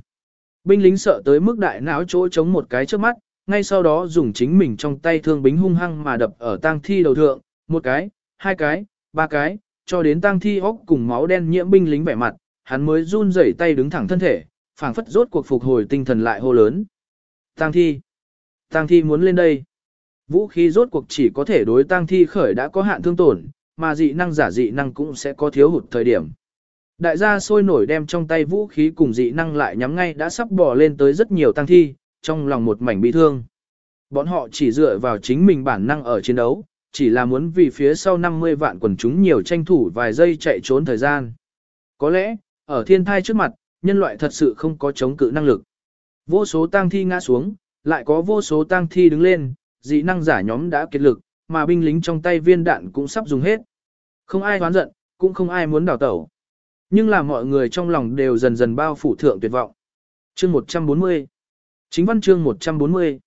Binh lính sợ tới mức đại não chỗ chống một cái trước mắt, ngay sau đó dùng chính mình trong tay thương bính hung hăng mà đập ở tang thi đầu thượng, một cái, hai cái, ba cái, cho đến tang thi óc cùng máu đen nhiễm binh lính vẻ mặt, hắn mới run rẩy tay đứng thẳng thân thể, phảng phất rốt cuộc phục hồi tinh thần lại hô lớn. Tang thi! Tang thi muốn lên đây! Vũ khí rốt cuộc chỉ có thể đối tang thi khởi đã có hạn thương tổn, mà dị năng giả dị năng cũng sẽ có thiếu hụt thời điểm. Đại gia sôi nổi đem trong tay vũ khí cùng dị năng lại nhắm ngay đã sắp bỏ lên tới rất nhiều tang thi, trong lòng một mảnh bị thương. Bọn họ chỉ dựa vào chính mình bản năng ở chiến đấu, chỉ là muốn vì phía sau 50 vạn quần chúng nhiều tranh thủ vài giây chạy trốn thời gian. Có lẽ, ở thiên thai trước mặt, nhân loại thật sự không có chống cự năng lực. Vô số tang thi ngã xuống, lại có vô số tang thi đứng lên, dị năng giả nhóm đã kiệt lực, mà binh lính trong tay viên đạn cũng sắp dùng hết. Không ai hoán giận, cũng không ai muốn đào tẩu. Nhưng là mọi người trong lòng đều dần dần bao phủ thượng tuyệt vọng. Chương 140 Chính văn chương 140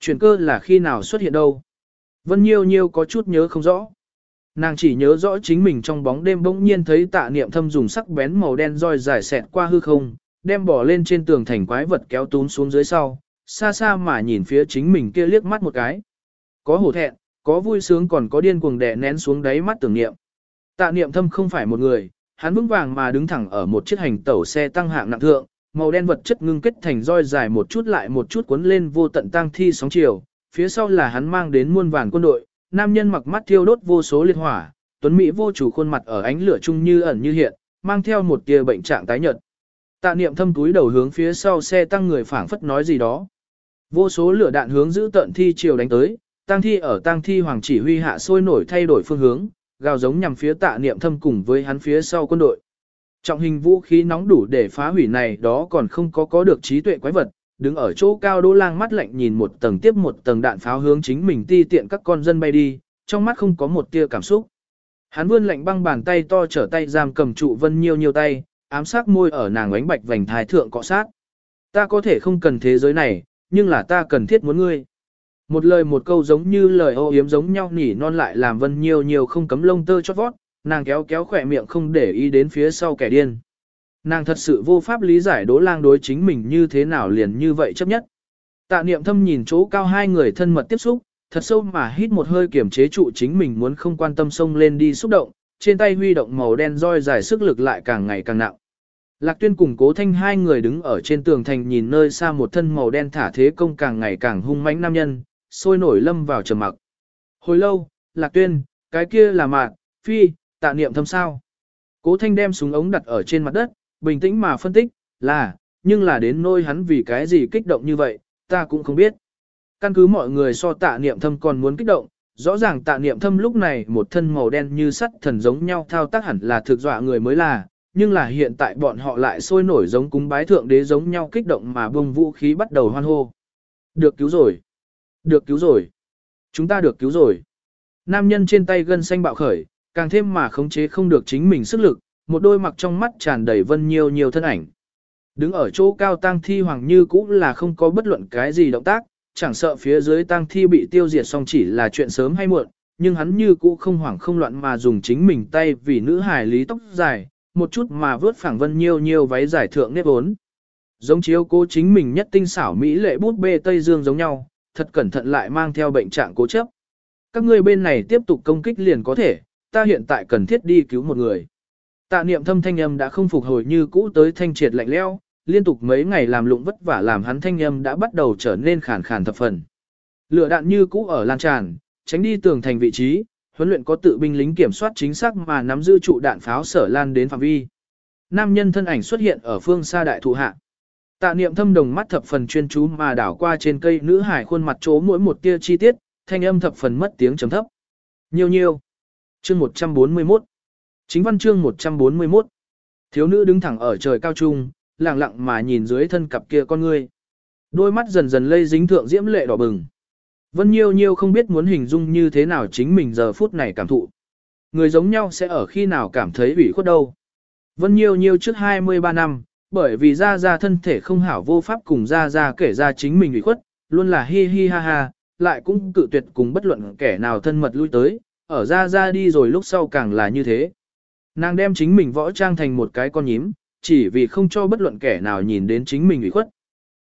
Chuyển cơ là khi nào xuất hiện đâu? Vân Nhiêu Nhiêu có chút nhớ không rõ. Nàng chỉ nhớ rõ chính mình trong bóng đêm bỗng nhiên thấy tạ niệm thâm dùng sắc bén màu đen roi dài xẹt qua hư không, đem bỏ lên trên tường thành quái vật kéo tún xuống dưới sau, xa xa mà nhìn phía chính mình kia liếc mắt một cái. Có hổ thẹn, có vui sướng còn có điên cuồng đè nén xuống đáy mắt tưởng niệm. Tạ niệm thâm không phải một người, hắn vững vàng mà đứng thẳng ở một chiếc hành tẩu xe tăng hạng nặng thượng, màu đen vật chất ngưng kết thành roi dài một chút lại một chút cuốn lên vô tận tăng thi sóng chiều, phía sau là hắn mang đến muôn vàn quân đội, nam nhân mặc mắt thiêu đốt vô số liệt hỏa, tuấn mỹ vô chủ khuôn mặt ở ánh lửa chung như ẩn như hiện, mang theo một tia bệnh trạng tái nhợt. Tạ niệm thâm túi đầu hướng phía sau xe tăng người phảng phất nói gì đó. Vô số lửa đạn hướng giữ tận thi chiều đánh tới, tăng thi ở tăng thi hoàng chỉ huy hạ sôi nổi thay đổi phương hướng, gào giống nhằm phía tạ niệm thâm cùng với hắn phía sau quân đội. Trọng hình vũ khí nóng đủ để phá hủy này đó còn không có có được trí tuệ quái vật, đứng ở chỗ cao đỗ lang mắt lạnh nhìn một tầng tiếp một tầng đạn pháo hướng chính mình ti tiện các con dân bay đi, trong mắt không có một tia cảm xúc. Hắn vươn lạnh băng bàn tay to trở tay giam cầm trụ vân nhiêu nhiều tay, ám sát môi ở nàng ánh bạch vành thái thượng cọ sát. Ta có thể không cần thế giới này, nhưng là ta cần thiết muốn ngươi. Một lời một câu giống như lời ô yếm giống nhau nỉ non lại làm vân nhiều nhiều không cấm lông tơ chót vót, nàng kéo kéo khỏe miệng không để ý đến phía sau kẻ điên. Nàng thật sự vô pháp lý giải đố lang đối chính mình như thế nào liền như vậy chấp nhất. Tạ niệm thâm nhìn chỗ cao hai người thân mật tiếp xúc, thật sâu mà hít một hơi kiểm chế trụ chính mình muốn không quan tâm xông lên đi xúc động, trên tay huy động màu đen roi dài sức lực lại càng ngày càng nặng. Lạc tuyên cùng cố thanh hai người đứng ở trên tường thành nhìn nơi xa một thân màu đen thả thế công càng ngày càng hung mãnh nam nhân, sôi nổi lâm vào trầm mặc. Hồi lâu, lạc tuyên, cái kia là mạc, phi, tạ niệm thâm sao. Cố thanh đem súng ống đặt ở trên mặt đất, bình tĩnh mà phân tích, là, nhưng là đến nôi hắn vì cái gì kích động như vậy, ta cũng không biết. Căn cứ mọi người so tạ niệm thâm còn muốn kích động, rõ ràng tạ niệm thâm lúc này một thân màu đen như sắt thần giống nhau thao tác hẳn là thực dọa người mới là, nhưng là hiện tại bọn họ lại sôi nổi giống cúng bái thượng đế giống nhau kích động mà bông vũ khí bắt đầu hoan hô. Được cứu rồi. Được cứu rồi. Chúng ta được cứu rồi. Nam nhân trên tay gân xanh bạo khởi, càng thêm mà khống chế không được chính mình sức lực, một đôi mặc trong mắt tràn đầy vân nhiều nhiều thân ảnh. Đứng ở chỗ cao tang thi hoàng như cũng là không có bất luận cái gì động tác, chẳng sợ phía dưới tang thi bị tiêu diệt xong chỉ là chuyện sớm hay muộn, nhưng hắn như cũ không hoảng không loạn mà dùng chính mình tay vì nữ hài lý tóc dài, một chút mà vớt phẳng vân nhiều nhiều váy giải thượng nếp ốn. Giống chiếu cố chính mình nhất tinh xảo Mỹ lệ bút bê Tây Dương giống nhau, thật cẩn thận lại mang theo bệnh trạng cố chấp. Các ngươi bên này tiếp tục công kích liền có thể, ta hiện tại cần thiết đi cứu một người. Tạ niệm thâm thanh âm đã không phục hồi như cũ tới thanh triệt lạnh leo, liên tục mấy ngày làm lụng vất vả làm hắn thanh âm đã bắt đầu trở nên khàn khàn thập phần. Lửa đạn như cũ ở lan tràn, tránh đi tường thành vị trí, huấn luyện có tự binh lính kiểm soát chính xác mà nắm giữ trụ đạn pháo sở lan đến phạm vi. Nam nhân thân ảnh xuất hiện ở phương xa đại thụ hạ. Tạ niệm thâm đồng mắt thập phần chuyên chú mà đảo qua trên cây nữ hải khuôn mặt chỗ mỗi một tia chi tiết, thanh âm thập phần mất tiếng chấm thấp. Nhiều nhiều. Chương 141. Chính văn chương 141. Thiếu nữ đứng thẳng ở trời cao trung, lặng lặng mà nhìn dưới thân cặp kia con ngươi. Đôi mắt dần dần lây dính thượng diễm lệ đỏ bừng. Vân Nhiêu Nhiêu không biết muốn hình dung như thế nào chính mình giờ phút này cảm thụ. Người giống nhau sẽ ở khi nào cảm thấy ủy khuất đâu. Vân Nhiêu Nhiêu trước 23 năm, bởi vì ra ra thân thể không hảo vô pháp cùng ra ra kể ra chính mình ủy khuất, luôn là hi hi ha ha, lại cũng cự tuyệt cùng bất luận kẻ nào thân mật lui tới, ở ra ra đi rồi lúc sau càng là như thế. Nàng đem chính mình võ trang thành một cái con nhím, chỉ vì không cho bất luận kẻ nào nhìn đến chính mình ủy khuất.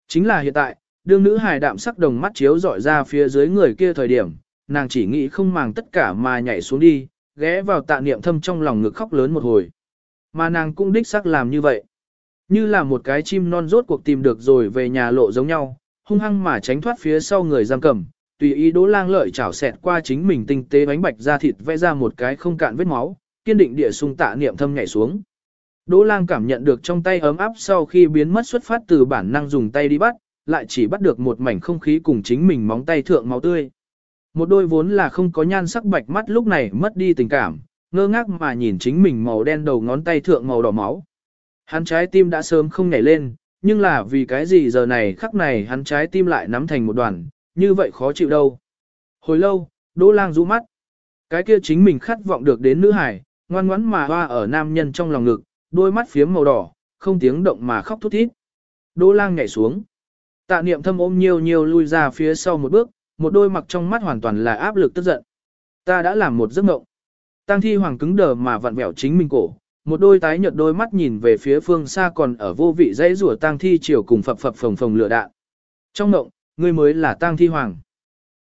Chính là hiện tại, đương nữ hài đạm sắc đồng mắt chiếu dọi ra phía dưới người kia thời điểm, nàng chỉ nghĩ không màng tất cả mà nhảy xuống đi, ghé vào tạ niệm thâm trong lòng ngực khóc lớn một hồi. Mà nàng cũng đích sắc làm như vậy. Như là một cái chim non rốt cuộc tìm được rồi về nhà lộ giống nhau, hung hăng mà tránh thoát phía sau người giam cầm, tùy ý đỗ lang lợi chảo xẹt qua chính mình tinh tế bánh bạch ra thịt vẽ ra một cái không cạn vết máu, kiên định địa sung tạ niệm thâm nhảy xuống. Đỗ lang cảm nhận được trong tay ấm áp sau khi biến mất xuất phát từ bản năng dùng tay đi bắt, lại chỉ bắt được một mảnh không khí cùng chính mình móng tay thượng máu tươi. Một đôi vốn là không có nhan sắc bạch mắt lúc này mất đi tình cảm, ngơ ngác mà nhìn chính mình màu đen đầu ngón tay thượng màu đỏ máu. Hắn trái tim đã sớm không nhảy lên, nhưng là vì cái gì giờ này khắc này hắn trái tim lại nắm thành một đoàn, như vậy khó chịu đâu. Hồi lâu, Đỗ Lang rũ mắt. Cái kia chính mình khát vọng được đến nữ hải, ngoan ngoãn mà hoa ở nam nhân trong lòng ngực, đôi mắt phiếm màu đỏ, không tiếng động mà khóc thút thít. Đỗ Lang nhảy xuống. Tạ niệm thâm ôm nhiều nhiều lui ra phía sau một bước, một đôi mặc trong mắt hoàn toàn là áp lực tức giận. Ta đã làm một giấc mộng. Tăng thi hoàng cứng đờ mà vặn vẹo chính mình cổ, một đôi tái nhợt đôi mắt nhìn về phía phương xa còn ở vô vị dãy rủa tang thi chiều cùng phập phập phồng phồng lửa đạn. Trong mộng, ngươi mới là tang thi hoàng.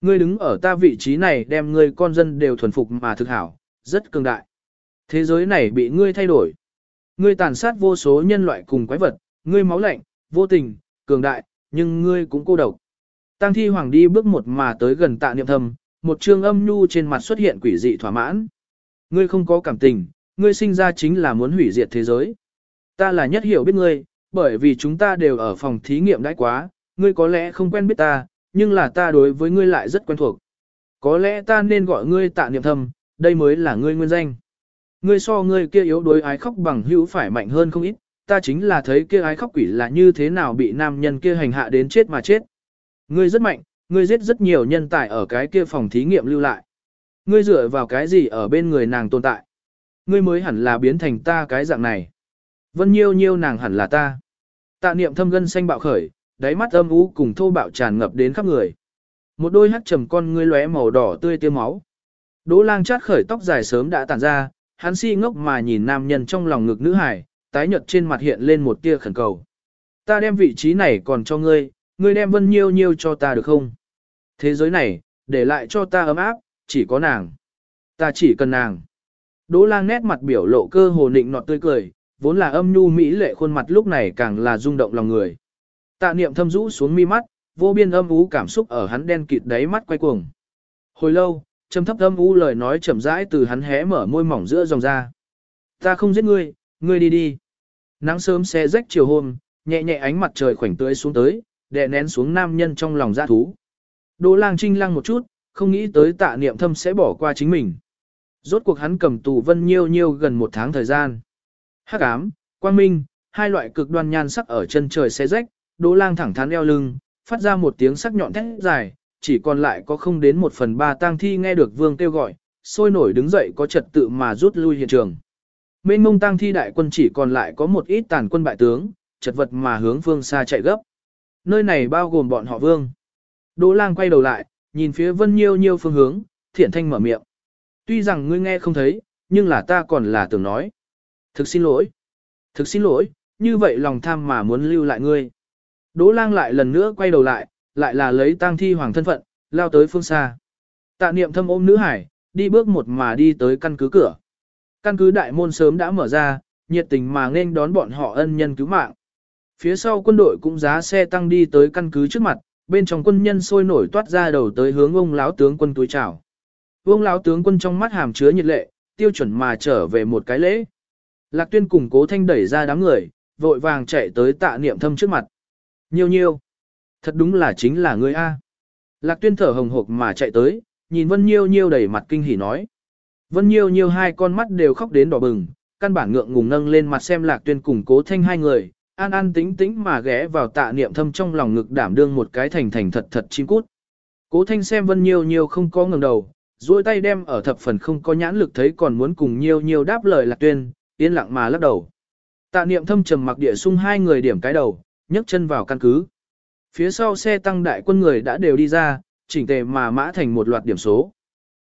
Ngươi đứng ở ta vị trí này đem ngươi con dân đều thuần phục mà thực hảo, rất cường đại. Thế giới này bị ngươi thay đổi. Ngươi tàn sát vô số nhân loại cùng quái vật, ngươi máu lạnh, vô tình, cường đại, nhưng ngươi cũng cô độc. Tăng thi hoàng đi bước một mà tới gần tạ niệm Thầm, một trương âm nhu trên mặt xuất hiện quỷ dị thỏa mãn. Ngươi không có cảm tình, ngươi sinh ra chính là muốn hủy diệt thế giới. Ta là nhất hiểu biết ngươi, bởi vì chúng ta đều ở phòng thí nghiệm đãi quá, ngươi có lẽ không quen biết ta, nhưng là ta đối với ngươi lại rất quen thuộc. Có lẽ ta nên gọi ngươi tạ niệm Thầm, đây mới là ngươi nguyên danh. Ngươi so ngươi kia yếu đối ái khóc bằng hữu phải mạnh hơn không ít, ta chính là thấy kia ái khóc quỷ là như thế nào bị nam nhân kia hành hạ đến chết mà chết. Ngươi rất mạnh, ngươi giết rất nhiều nhân tài ở cái kia phòng thí nghiệm lưu lại. Ngươi dựa vào cái gì ở bên người nàng tồn tại? Ngươi mới hẳn là biến thành ta cái dạng này. Vân nhiêu nhiêu nàng hẳn là ta. Tạ niệm thâm gân xanh bạo khởi, đáy mắt âm u cùng thô bạo tràn ngập đến khắp người. Một đôi hắt trầm con ngươi lóe màu đỏ tươi tiêu máu. Đỗ lang chát khởi tóc dài sớm đã tản ra, hắn si ngốc mà nhìn nam nhân trong lòng ngực nữ hải, tái nhợt trên mặt hiện lên một tia khẩn cầu. Ta đem vị trí này còn cho ngươi, ngươi đem vân nhiêu nhiêu cho ta được không? Thế giới này, để lại cho ta ấm áp, chỉ có nàng. Ta chỉ cần nàng. Đỗ lang nét mặt biểu lộ cơ hồ nịnh nọt tươi cười, vốn là âm nhu mỹ lệ khuôn mặt lúc này càng là rung động lòng người. Tạ niệm thâm rũ xuống mi mắt, vô biên âm ú cảm xúc ở hắn đen kịt đáy mắt quay cuồng. Hồi lâu, trầm thấp âm u lời nói chậm rãi từ hắn hé mở môi mỏng giữa dòng ra. Ta không giết ngươi, ngươi đi đi. Nắng sớm xe rách chiều hôm, nhẹ nhẹ ánh mặt trời khoảnh tưới xuống tới, đè nén xuống nam nhân trong lòng dã thú. Đỗ lang trinh lăng một chút, không nghĩ tới tạ niệm thâm sẽ bỏ qua chính mình. Rốt cuộc hắn cầm tù vân nhiêu nhiêu gần một tháng thời gian. Hắc ám, quang minh, hai loại cực đoan nhan sắc ở chân trời xe rách, đỗ lang thẳng thắn eo lưng, phát ra một tiếng sắc nhọn thét dài, chỉ còn lại có không đến một phần ba tang thi nghe được vương kêu gọi, sôi nổi đứng dậy có trật tự mà rút lui hiện trường. Mênh mông tang thi đại quân chỉ còn lại có một ít tàn quân bại tướng, chật vật mà hướng phương xa chạy gấp. Nơi này bao gồm bọn họ vương. Đỗ lang quay đầu lại, nhìn phía vân nhiêu nhiêu phương hướng, thiện thanh mở miệng. Tuy rằng ngươi nghe không thấy, nhưng là ta còn là tưởng nói. Thực xin lỗi. Thực xin lỗi, như vậy lòng tham mà muốn lưu lại ngươi. Đỗ lang lại lần nữa quay đầu lại, lại là lấy tang thi hoàng thân phận, lao tới phương xa. Tạ niệm thâm ôm nữ hải, đi bước một mà đi tới căn cứ cửa. Căn cứ đại môn sớm đã mở ra, nhiệt tình mà nên đón bọn họ ân nhân cứu mạng. Phía sau quân đội cũng giá xe tăng đi tới căn cứ trước mặt, bên trong quân nhân sôi nổi toát ra đầu tới hướng ông lão tướng quân túi chào. Ông lão tướng quân trong mắt hàm chứa nhiệt lệ, tiêu chuẩn mà trở về một cái lễ. Lạc tuyên cùng cố thanh đẩy ra đám người, vội vàng chạy tới tạ niệm thâm trước mặt. Nhiêu nhiêu. Thật đúng là chính là ngươi A. Lạc tuyên thở hồng hộc mà chạy tới, nhìn Vân Nhiêu Nhiêu đầy mặt kinh hỉ nói. Vân Nhiêu Nhiêu hai con mắt đều khóc đến đỏ bừng, căn bản ngượng ngùng nâng lên mặt xem Lạc tuyên cùng cố thanh hai người, an an tính tính mà ghé vào tạ niệm thâm trong lòng ngực đảm đương một cái thành thành thật thật chim cút. Cố thanh xem Vân Nhiêu Nhiêu không có ngẩng đầu, duỗi tay đem ở thập phần không có nhãn lực thấy còn muốn cùng Nhiêu Nhiêu đáp lời Lạc tuyên, yên lặng mà lắc đầu. Tạ niệm thâm trầm mặc địa sung hai người điểm cái đầu, nhấc chân vào căn cứ. Phía sau xe tăng đại quân người đã đều đi ra, chỉnh tề mà mã thành một loạt điểm số.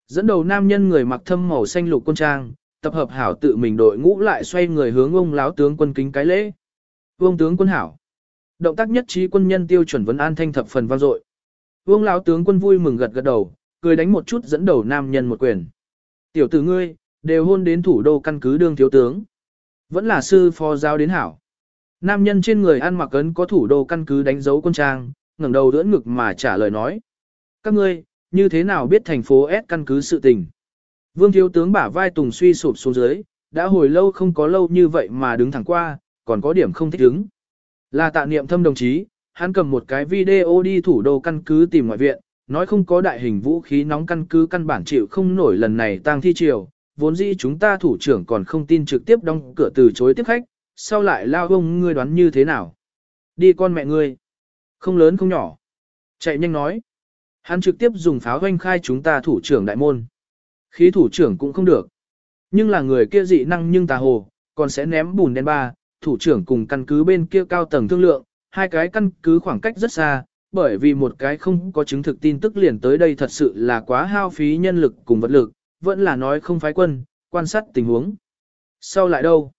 Dẫn đầu nam nhân người mặc thâm màu xanh lục quân trang, tập hợp hảo tự mình đội ngũ lại xoay người hướng ông láo tướng quân kính cái lễ. Vương tướng quân hảo. Động tác nhất trí quân nhân tiêu chuẩn vấn an thanh thập phần vang dội. Vương láo tướng quân vui mừng gật gật đầu, cười đánh một chút dẫn đầu nam nhân một quyền. Tiểu tử ngươi, đều hôn đến thủ đô căn cứ đương thiếu tướng. Vẫn là sư phó giáo đến hảo. Nam nhân trên người ăn mặc ấn có thủ đô căn cứ đánh dấu quân trang, ngẩng đầu đỡ ngực mà trả lời nói. Các ngươi, như thế nào biết thành phố S căn cứ sự tình? Vương thiếu tướng bả vai tùng suy sụp xuống dưới, đã hồi lâu không có lâu như vậy mà đứng thẳng qua, còn có điểm không thích đứng. Là tạ niệm thâm đồng chí, hắn cầm một cái video đi thủ đô căn cứ tìm ngoại viện, nói không có đại hình vũ khí nóng căn cứ căn bản chịu không nổi lần này tang thi triều, vốn dĩ chúng ta thủ trưởng còn không tin trực tiếp đóng cửa từ chối tiếp khách, sau lại lao ông ngươi đoán như thế nào? Đi con mẹ ngươi. Không lớn không nhỏ. Chạy nhanh nói. Hắn trực tiếp dùng pháo hoanh khai chúng ta thủ trưởng đại môn. Khí thủ trưởng cũng không được. Nhưng là người kia dị năng nhưng tà hồ, còn sẽ ném bùn đen ba, thủ trưởng cùng căn cứ bên kia cao tầng thương lượng, hai cái căn cứ khoảng cách rất xa, bởi vì một cái không có chứng thực tin tức liền tới đây thật sự là quá hao phí nhân lực cùng vật lực, vẫn là nói không phái quân, quan sát tình huống. Sau lại đâu?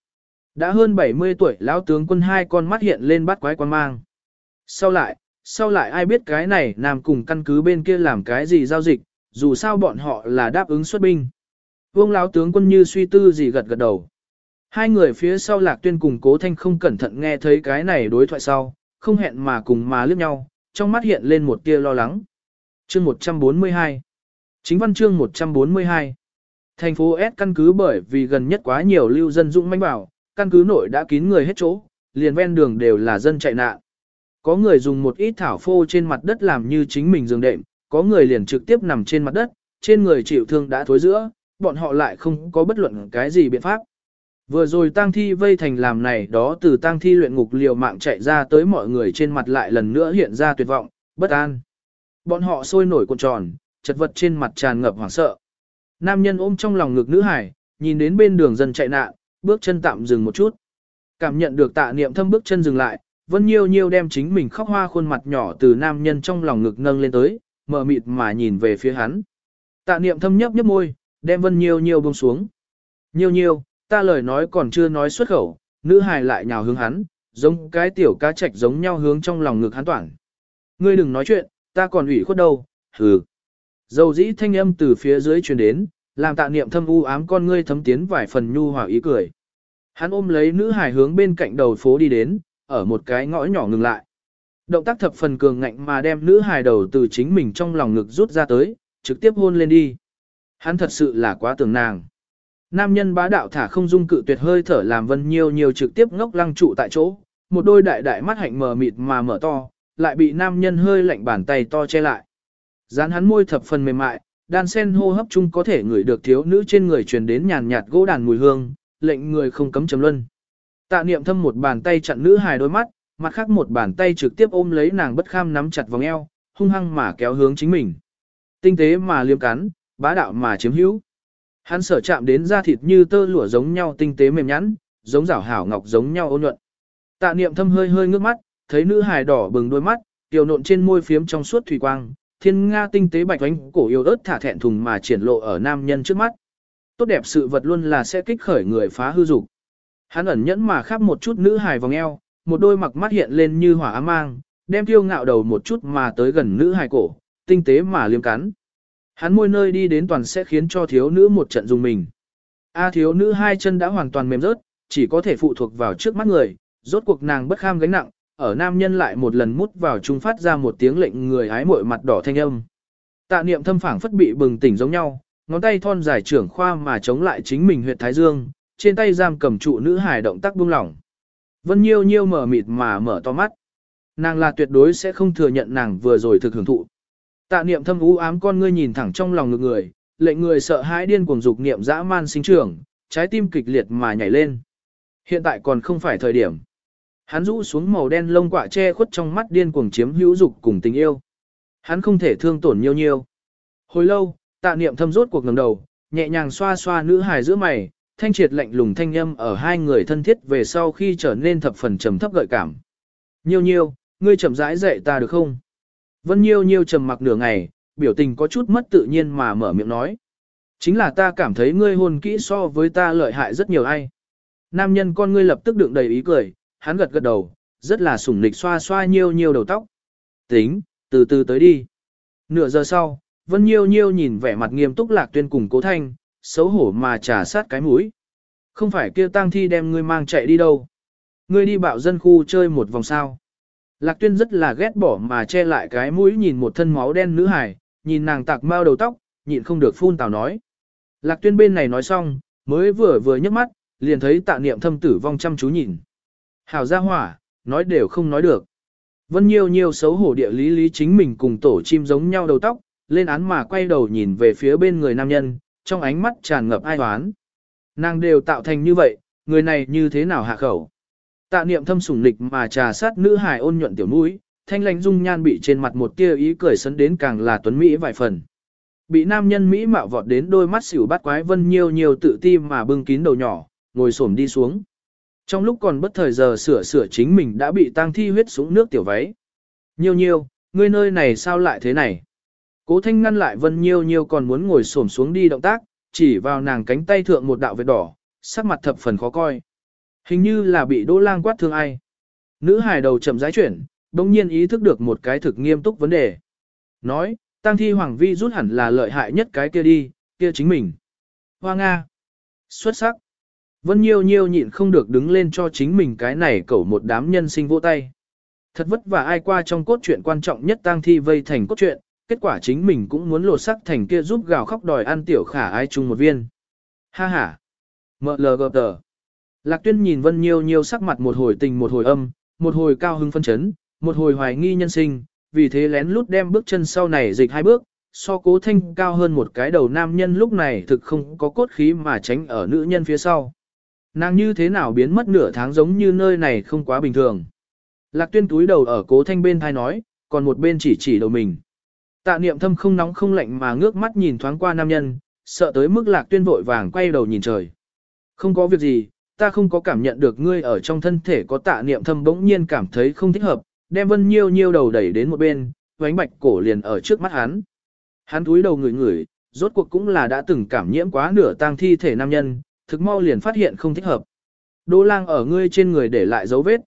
Đã hơn 70 tuổi lão tướng quân hai con mắt hiện lên bắt quái quan mang. Sau lại, sau lại ai biết cái này nam cùng căn cứ bên kia làm cái gì giao dịch, dù sao bọn họ là đáp ứng xuất binh. Vương lão tướng quân như suy tư gì gật gật đầu. Hai người phía sau lạc tuyên cùng cố thanh không cẩn thận nghe thấy cái này đối thoại sau, không hẹn mà cùng mà liếc nhau, trong mắt hiện lên một tia lo lắng. Chương 142 Chính văn chương 142 Thành phố S căn cứ bởi vì gần nhất quá nhiều lưu dân dũng manh bảo, căn cứ nội đã kín người hết chỗ, liền ven đường đều là dân chạy nạn. Có người dùng một ít thảo phô trên mặt đất làm như chính mình giường đệm, có người liền trực tiếp nằm trên mặt đất, trên người chịu thương đã thối giữa, bọn họ lại không có bất luận cái gì biện pháp. Vừa rồi tang thi vây thành làm này đó từ tang thi luyện ngục liều mạng chạy ra tới mọi người trên mặt lại lần nữa hiện ra tuyệt vọng, bất an. Bọn họ sôi nổi cuộn tròn, chật vật trên mặt tràn ngập hoảng sợ. Nam nhân ôm trong lòng ngực nữ hải, nhìn đến bên đường dần chạy nạn, bước chân tạm dừng một chút. Cảm nhận được tạ niệm thâm bước chân dừng lại, Vân Nhiêu Nhiêu đem chính mình khóc hoa khuôn mặt nhỏ từ nam nhân trong lòng ngực nâng lên tới, mở mịt mà nhìn về phía hắn. Tạ niệm thâm nhấp nhấp môi, đem Vân Nhiêu Nhiêu buông xuống. Nhiêu Nhiêu, ta lời nói còn chưa nói xuất khẩu, nữ hài lại nhào hướng hắn, giống cái tiểu cá trạch giống nhau hướng trong lòng ngực hắn toàn. Ngươi đừng nói chuyện, ta còn ủy khuất đâu, hừ. Dầu dĩ thanh âm từ phía dưới truyền đến, làm tạ niệm thâm u ám con ngươi thấm tiến vài phần nhu hòa ý cười. Hắn ôm lấy nữ hài hướng bên cạnh đầu phố đi đến, ở một cái ngõ nhỏ ngừng lại. Động tác thập phần cường ngạnh mà đem nữ hài đầu từ chính mình trong lòng ngực rút ra tới, trực tiếp hôn lên đi. Hắn thật sự là quá tưởng nàng. Nam nhân bá đạo thả không dung cự tuyệt hơi thở làm vân nhiều nhiều trực tiếp ngốc lăng trụ tại chỗ, một đôi đại đại mắt hạnh mờ mịt mà mở to, lại bị nam nhân hơi lạnh bàn tay to che lại. Dán hắn môi thập phần mềm mại, đan sen hô hấp chung có thể ngửi được thiếu nữ trên người truyền đến nhàn nhạt gỗ đàn mùi hương, lệnh người không cấm chấm luân. Tạ niệm thâm một bàn tay chặn nữ hài đôi mắt, mặt khác một bàn tay trực tiếp ôm lấy nàng bất kham nắm chặt vòng eo, hung hăng mà kéo hướng chính mình. Tinh tế mà liếm cắn, bá đạo mà chiếm hữu. Hắn sở chạm đến da thịt như tơ lụa giống nhau tinh tế mềm nhẵn, giống rảo hảo ngọc giống nhau ôn nhuận. Tạ niệm thâm hơi hơi ngước mắt, thấy nữ hài đỏ bừng đôi mắt, tiểu nộn trên môi phiếm trong suốt thủy quang, thiên nga tinh tế bạch ánh cổ yêu ớt thả thẹn thùng mà triển lộ ở nam nhân trước mắt. Tốt đẹp sự vật luôn là sẽ kích khởi người phá hư dục. Hắn ẩn nhẫn mà khắp một chút nữ hài vòng eo, một đôi mặc mắt hiện lên như hỏa ám mang, đem tiêu ngạo đầu một chút mà tới gần nữ hài cổ, tinh tế mà liếm cắn. Hắn môi nơi đi đến toàn sẽ khiến cho thiếu nữ một trận dùng mình. A à, thiếu nữ hai chân đã hoàn toàn mềm rớt, chỉ có thể phụ thuộc vào trước mắt người, rốt cuộc nàng bất kham gánh nặng, ở nam nhân lại một lần mút vào trung phát ra một tiếng lệnh người hái mội mặt đỏ thanh âm. Tạ niệm thâm phảng phất bị bừng tỉnh giống nhau, ngón tay thon dài trưởng khoa mà chống lại chính mình huyệt thái dương, trên tay giam cầm trụ nữ hài động tác buông lỏng. Vân Nhiêu Nhiêu mở mịt mà mở to mắt. Nàng là tuyệt đối sẽ không thừa nhận nàng vừa rồi thực hưởng thụ. Tạ niệm thâm u ám con ngươi nhìn thẳng trong lòng ngực người, lệnh người sợ hãi điên cuồng dục niệm dã man sinh trưởng, trái tim kịch liệt mà nhảy lên. Hiện tại còn không phải thời điểm. Hắn rũ xuống màu đen lông quạ che khuất trong mắt điên cuồng chiếm hữu dục cùng tình yêu. Hắn không thể thương tổn nhiêu nhiêu. Hồi lâu, tạ niệm thâm rốt cuộc ngẩng đầu, nhẹ nhàng xoa xoa nữ hài giữa mày, thanh triệt lạnh lùng thanh âm ở hai người thân thiết về sau khi trở nên thập phần trầm thấp gợi cảm. Nhiêu nhiêu, ngươi chậm rãi dạy ta được không? Vân nhiêu nhiêu trầm mặc nửa ngày, biểu tình có chút mất tự nhiên mà mở miệng nói. Chính là ta cảm thấy ngươi hôn kỹ so với ta lợi hại rất nhiều ai. Nam nhân con ngươi lập tức đựng đầy ý cười, hắn gật gật đầu, rất là sủng nịch xoa xoa nhiêu nhiêu đầu tóc. Tính, từ từ tới đi. Nửa giờ sau, Vân Nhiêu Nhiêu nhìn vẻ mặt nghiêm túc Lạc Tuyên cùng Cố Thanh, xấu hổ mà trà sát cái mũi. Không phải kia tang thi đem ngươi mang chạy đi đâu. Ngươi đi bạo dân khu chơi một vòng sao. Lạc Tuyên rất là ghét bỏ mà che lại cái mũi nhìn một thân máu đen nữ hải, nhìn nàng tạc mau đầu tóc, nhịn không được phun tào nói. Lạc Tuyên bên này nói xong, mới vừa vừa nhấc mắt, liền thấy tạ niệm thâm tử vong chăm chú nhìn. Hảo gia hỏa, nói đều không nói được. Vân Nhiêu Nhiêu xấu hổ địa lý lý chính mình cùng tổ chim giống nhau đầu tóc, lên án mà quay đầu nhìn về phía bên người nam nhân, trong ánh mắt tràn ngập ai toán. Nàng đều tạo thành như vậy, người này như thế nào hạ khẩu. Tạ niệm thâm sủng lịch mà trà sát nữ hài ôn nhuận tiểu mũi, thanh lãnh dung nhan bị trên mặt một tia ý cười sấn đến càng là tuấn mỹ vài phần. Bị nam nhân mỹ mạo vọt đến đôi mắt xỉu bắt quái vân nhiều nhiều tự ti mà bưng kín đầu nhỏ, ngồi xổm đi xuống. Trong lúc còn bất thời giờ sửa sửa chính mình đã bị tang thi huyết xuống nước tiểu váy. Nhiêu nhiêu, ngươi nơi này sao lại thế này? Cố thanh ngăn lại vân nhiêu nhiêu còn muốn ngồi xổm xuống đi động tác, chỉ vào nàng cánh tay thượng một đạo vết đỏ, sắc mặt thập phần khó coi. Hình như là bị đỗ lang quát thương ai. Nữ hài đầu chậm rãi chuyển, đồng nhiên ý thức được một cái thực nghiêm túc vấn đề. Nói, tăng thi hoàng vi rút hẳn là lợi hại nhất cái kia đi, kia chính mình. Hoa Nga. Xuất sắc. Vân Nhiêu Nhiêu nhịn không được đứng lên cho chính mình cái này cẩu một đám nhân sinh vỗ tay. Thật vất vả ai qua trong cốt truyện quan trọng nhất tang thi vây thành cốt truyện, kết quả chính mình cũng muốn lột sắc thành kia giúp gào khóc đòi ăn tiểu khả ai chung một viên. Ha ha. Mợ lờ gợp tờ. Lạc tuyên nhìn Vân Nhiêu Nhiêu sắc mặt một hồi tình một hồi âm, một hồi cao hưng phân chấn, một hồi hoài nghi nhân sinh, vì thế lén lút đem bước chân sau này dịch hai bước, so cố thanh cao hơn một cái đầu nam nhân lúc này thực không có cốt khí mà tránh ở nữ nhân phía sau. Nàng như thế nào biến mất nửa tháng giống như nơi này không quá bình thường. Lạc tuyên túi đầu ở cố thanh bên thai nói, còn một bên chỉ chỉ đầu mình. Tạ niệm thâm không nóng không lạnh mà ngước mắt nhìn thoáng qua nam nhân, sợ tới mức lạc tuyên vội vàng quay đầu nhìn trời. Không có việc gì, ta không có cảm nhận được ngươi ở trong thân thể có tạ niệm thâm bỗng nhiên cảm thấy không thích hợp, đem vân nhiêu nhiêu đầu đẩy đến một bên, vánh bạch cổ liền ở trước mắt hắn. Hắn túi đầu ngửi ngửi, rốt cuộc cũng là đã từng cảm nhiễm quá nửa tang thi thể nam nhân, thực mau liền phát hiện không thích hợp. Đỗ lang ở ngươi trên người để lại dấu vết.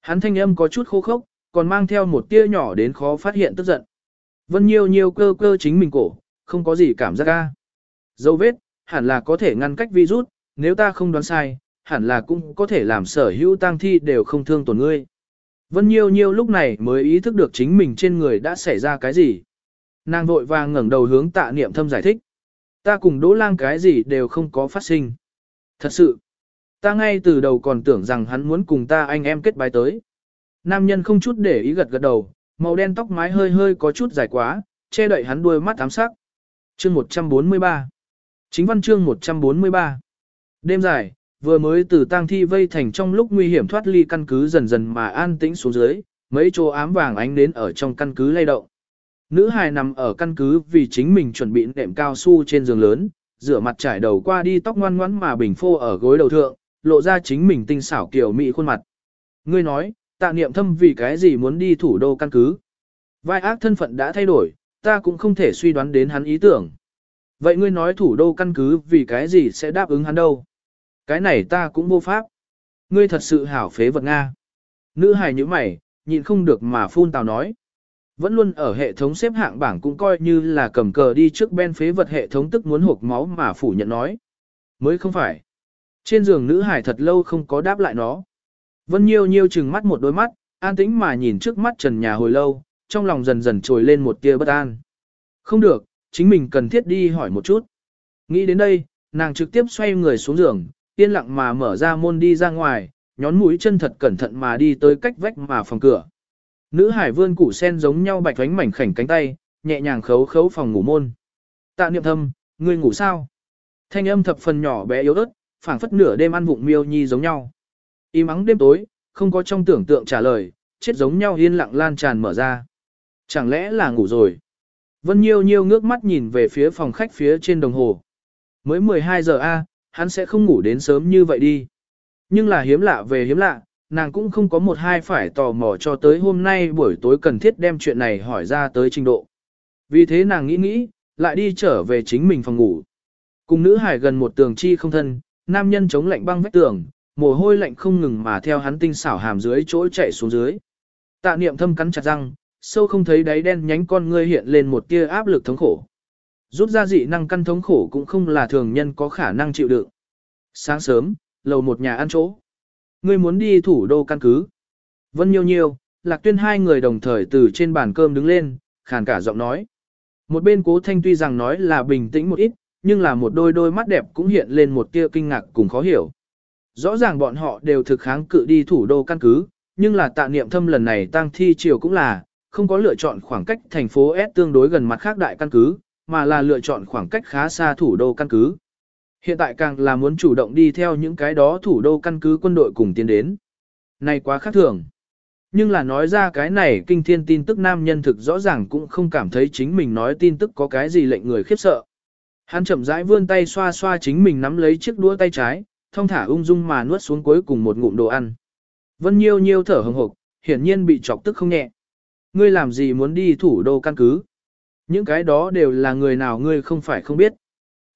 Hắn thanh âm có chút khô khốc, còn mang theo một tia nhỏ đến khó phát hiện tức giận. Vân nhiêu nhiêu cơ cơ chính mình cổ, không có gì cảm giác ca. Dấu vết, hẳn là có thể ngăn cách virus, nếu ta không đoán sai, hẳn là cũng có thể làm sở hữu tang thi đều không thương tổn ngươi. Vân Nhiêu Nhiêu lúc này mới ý thức được chính mình trên người đã xảy ra cái gì. Nàng vội vàng ngẩng đầu hướng tạ niệm thâm giải thích. Ta cùng đỗ lang cái gì đều không có phát sinh. Thật sự, ta ngay từ đầu còn tưởng rằng hắn muốn cùng ta anh em kết bái tới. Nam nhân không chút để ý gật gật đầu, màu đen tóc mái hơi hơi có chút dài quá, che đậy hắn đuôi mắt ám sắc. Chương 143 Chính văn chương 143 Đêm dài, vừa mới từ tang thi vây thành trong lúc nguy hiểm thoát ly căn cứ dần dần mà an tĩnh xuống dưới, mấy chỗ ám vàng ánh đến ở trong căn cứ lay động. Nữ hài nằm ở căn cứ vì chính mình chuẩn bị nệm cao su trên giường lớn, rửa mặt trải đầu qua đi tóc ngoan ngoãn mà bình phô ở gối đầu thượng, lộ ra chính mình tinh xảo kiểu mỹ khuôn mặt. Ngươi nói, tạ niệm thâm vì cái gì muốn đi thủ đô căn cứ. Vai ác thân phận đã thay đổi, ta cũng không thể suy đoán đến hắn ý tưởng. Vậy ngươi nói thủ đô căn cứ vì cái gì sẽ đáp ứng hắn đâu? Cái này ta cũng vô pháp. Ngươi thật sự hảo phế vật Nga. Nữ hài như mày, nhịn không được mà phun tào nói. Vẫn luôn ở hệ thống xếp hạng bảng cũng coi như là cầm cờ đi trước bên phế vật hệ thống tức muốn hộp máu mà phủ nhận nói. Mới không phải. Trên giường nữ hải thật lâu không có đáp lại nó. Vân Nhiêu Nhiêu chừng mắt một đôi mắt, an tĩnh mà nhìn trước mắt trần nhà hồi lâu, trong lòng dần dần trồi lên một tia bất an. Không được, chính mình cần thiết đi hỏi một chút. Nghĩ đến đây, nàng trực tiếp xoay người xuống giường, yên lặng mà mở ra môn đi ra ngoài, nhón mũi chân thật cẩn thận mà đi tới cách vách mà phòng cửa. Nữ hải vươn củ sen giống nhau bạch thoánh mảnh khảnh cánh tay, nhẹ nhàng khấu khấu phòng ngủ môn. Tạ niệm thâm, ngươi ngủ sao? Thanh âm thập phần nhỏ bé yếu ớt, phảng phất nửa đêm ăn vụng miêu nhi giống nhau. Im ắng đêm tối, không có trong tưởng tượng trả lời, chết giống nhau yên lặng lan tràn mở ra. Chẳng lẽ là ngủ rồi? Vân Nhiêu Nhiêu ngước mắt nhìn về phía phòng khách phía trên đồng hồ. Mới 12 giờ a, hắn sẽ không ngủ đến sớm như vậy đi. Nhưng là hiếm lạ về hiếm lạ, nàng cũng không có một hai phải tò mò cho tới hôm nay buổi tối cần thiết đem chuyện này hỏi ra tới trình độ. Vì thế nàng nghĩ nghĩ, lại đi trở về chính mình phòng ngủ. Cùng nữ hải gần một tường chi không thân, nam nhân chống lạnh băng vách tường, mồ hôi lạnh không ngừng mà theo hắn tinh xảo hàm dưới chỗ chạy xuống dưới. Tạ niệm thâm cắn chặt răng, sâu không thấy đáy đen nhánh con ngươi hiện lên một tia áp lực thống khổ. Rút ra dị năng căn thống khổ cũng không là thường nhân có khả năng chịu đựng. Sáng sớm, lầu một nhà ăn chỗ. Ngươi muốn đi thủ đô căn cứ. Vân Nhiêu Nhiêu, Lạc Tuyên hai người đồng thời từ trên bàn cơm đứng lên, khàn cả giọng nói. Một bên cố thanh tuy rằng nói là bình tĩnh một ít, nhưng là một đôi đôi mắt đẹp cũng hiện lên một tia kinh ngạc cùng khó hiểu. Rõ ràng bọn họ đều thực kháng cự đi thủ đô căn cứ, nhưng là tạ niệm thâm lần này tăng thi triều cũng là, không có lựa chọn khoảng cách thành phố S tương đối gần mặt khác đại căn cứ, mà là lựa chọn khoảng cách khá xa thủ đô căn cứ. Hiện tại càng là muốn chủ động đi theo những cái đó thủ đô căn cứ quân đội cùng tiến đến. Này quá khác thường. Nhưng là nói ra cái này kinh thiên tin tức nam nhân thực rõ ràng cũng không cảm thấy chính mình nói tin tức có cái gì lệnh người khiếp sợ. Hắn chậm rãi vươn tay xoa xoa chính mình nắm lấy chiếc đũa tay trái, thông thả ung dung mà nuốt xuống cuối cùng một ngụm đồ ăn. Vân Nhiêu Nhiêu thở hừng hực, hiển nhiên bị chọc tức không nhẹ. Ngươi làm gì muốn đi thủ đô căn cứ? Những cái đó đều là người nào ngươi không phải không biết.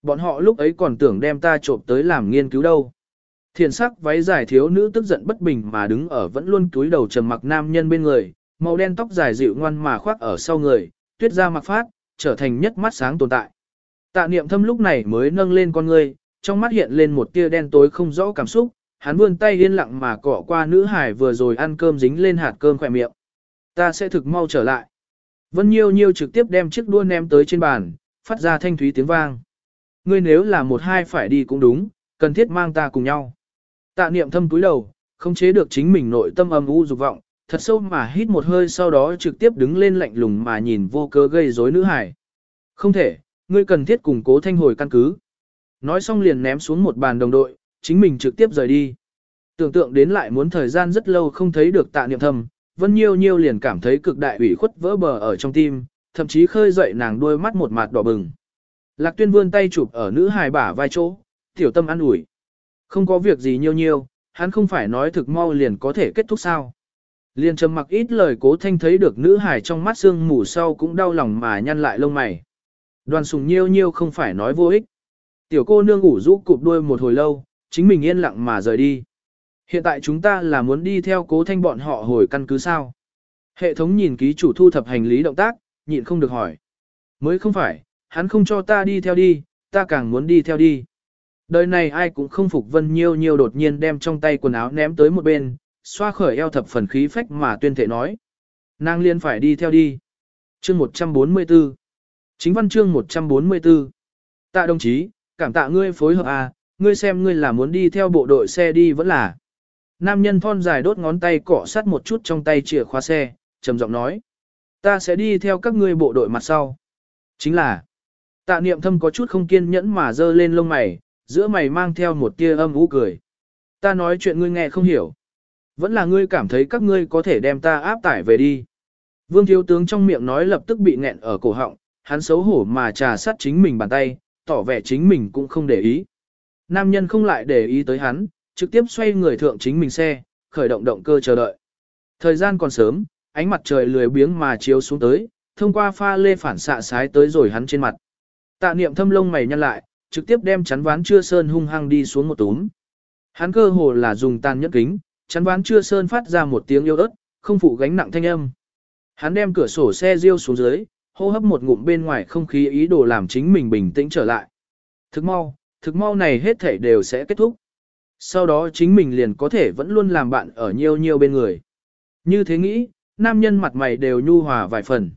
Bọn họ lúc ấy còn tưởng đem ta trộm tới làm nghiên cứu đâu. Thiền sắc váy dài thiếu nữ tức giận bất bình mà đứng ở vẫn luôn túi đầu trầm mặc nam nhân bên người, màu đen tóc dài dịu ngoan mà khoác ở sau người, tuyết ra mặc phát, trở thành nhất mắt sáng tồn tại. Tạ niệm thâm lúc này mới nâng lên con ngươi, trong mắt hiện lên một tia đen tối không rõ cảm xúc, hắn vươn tay yên lặng mà cọ qua nữ hải vừa rồi ăn cơm dính lên hạt cơm khỏe miệng. Ta sẽ thực mau trở lại. Vân Nhiêu Nhiêu trực tiếp đem chiếc đua ném tới trên bàn, phát ra thanh thúy tiếng vang. Ngươi nếu là một hai phải đi cũng đúng, cần thiết mang ta cùng nhau. Tạ niệm thâm túi đầu, không chế được chính mình nội tâm âm u dục vọng, thật sâu mà hít một hơi sau đó trực tiếp đứng lên lạnh lùng mà nhìn vô cớ gây rối nữ hải. Không thể, ngươi cần thiết củng cố thanh hồi căn cứ. Nói xong liền ném xuống một bàn đồng đội, chính mình trực tiếp rời đi. Tưởng tượng đến lại muốn thời gian rất lâu không thấy được tạ niệm thâm, Vân Nhiêu Nhiêu liền cảm thấy cực đại ủy khuất vỡ bờ ở trong tim, thậm chí khơi dậy nàng đôi mắt một mặt đỏ bừng. Lạc Tuyên vươn tay chụp ở nữ hài bả vai chỗ, tiểu tâm an ủi. Không có việc gì Nhiêu Nhiêu, hắn không phải nói thực mau liền có thể kết thúc sao. Liền trầm mặc ít lời cố thanh thấy được nữ hài trong mắt xương mù sau cũng đau lòng mà nhăn lại lông mày. Đoàn sùng Nhiêu Nhiêu không phải nói vô ích. Tiểu cô nương ngủ rũ cụp đuôi một hồi lâu, chính mình yên lặng mà rời đi. Hiện tại chúng ta là muốn đi theo cố thanh bọn họ hồi căn cứ sao. Hệ thống nhìn ký chủ thu thập hành lý động tác, nhịn không được hỏi. Mới không phải, hắn không cho ta đi theo đi, ta càng muốn đi theo đi. Đời này ai cũng không phục vân nhiêu nhiêu đột nhiên đem trong tay quần áo ném tới một bên, xoa khởi eo thập phần khí phách mà tuyên thể nói. Nàng liên phải đi theo đi. Chương 144 Chính văn chương 144 Tạ đồng chí, cảm tạ ngươi phối hợp à, ngươi xem ngươi là muốn đi theo bộ đội xe đi vẫn là. Nam nhân thon dài đốt ngón tay cọ sắt một chút trong tay chìa khóa xe, trầm giọng nói. Ta sẽ đi theo các ngươi bộ đội mặt sau. Chính là, tạ niệm thâm có chút không kiên nhẫn mà dơ lên lông mày, giữa mày mang theo một tia âm u cười. Ta nói chuyện ngươi nghe không hiểu. Vẫn là ngươi cảm thấy các ngươi có thể đem ta áp tải về đi. Vương thiếu tướng trong miệng nói lập tức bị nghẹn ở cổ họng, hắn xấu hổ mà trà sát chính mình bàn tay, tỏ vẻ chính mình cũng không để ý. Nam nhân không lại để ý tới hắn, trực tiếp xoay người thượng chính mình xe, khởi động động cơ chờ đợi. Thời gian còn sớm, ánh mặt trời lười biếng mà chiếu xuống tới, thông qua pha lê phản xạ sái tới rồi hắn trên mặt. Tạ niệm thâm lông mày nhăn lại, trực tiếp đem chắn ván chưa sơn hung hăng đi xuống một túm. Hắn cơ hồ là dùng tàn nhẫn kính, chắn ván chưa sơn phát ra một tiếng yêu ớt, không phụ gánh nặng thanh âm. Hắn đem cửa sổ xe riêu xuống dưới, hô hấp một ngụm bên ngoài không khí ý đồ làm chính mình bình tĩnh trở lại. Thực mau, thực mau này hết thể đều sẽ kết thúc. Sau đó chính mình liền có thể vẫn luôn làm bạn ở nhiều nhiều bên người. Như thế nghĩ, nam nhân mặt mày đều nhu hòa vài phần.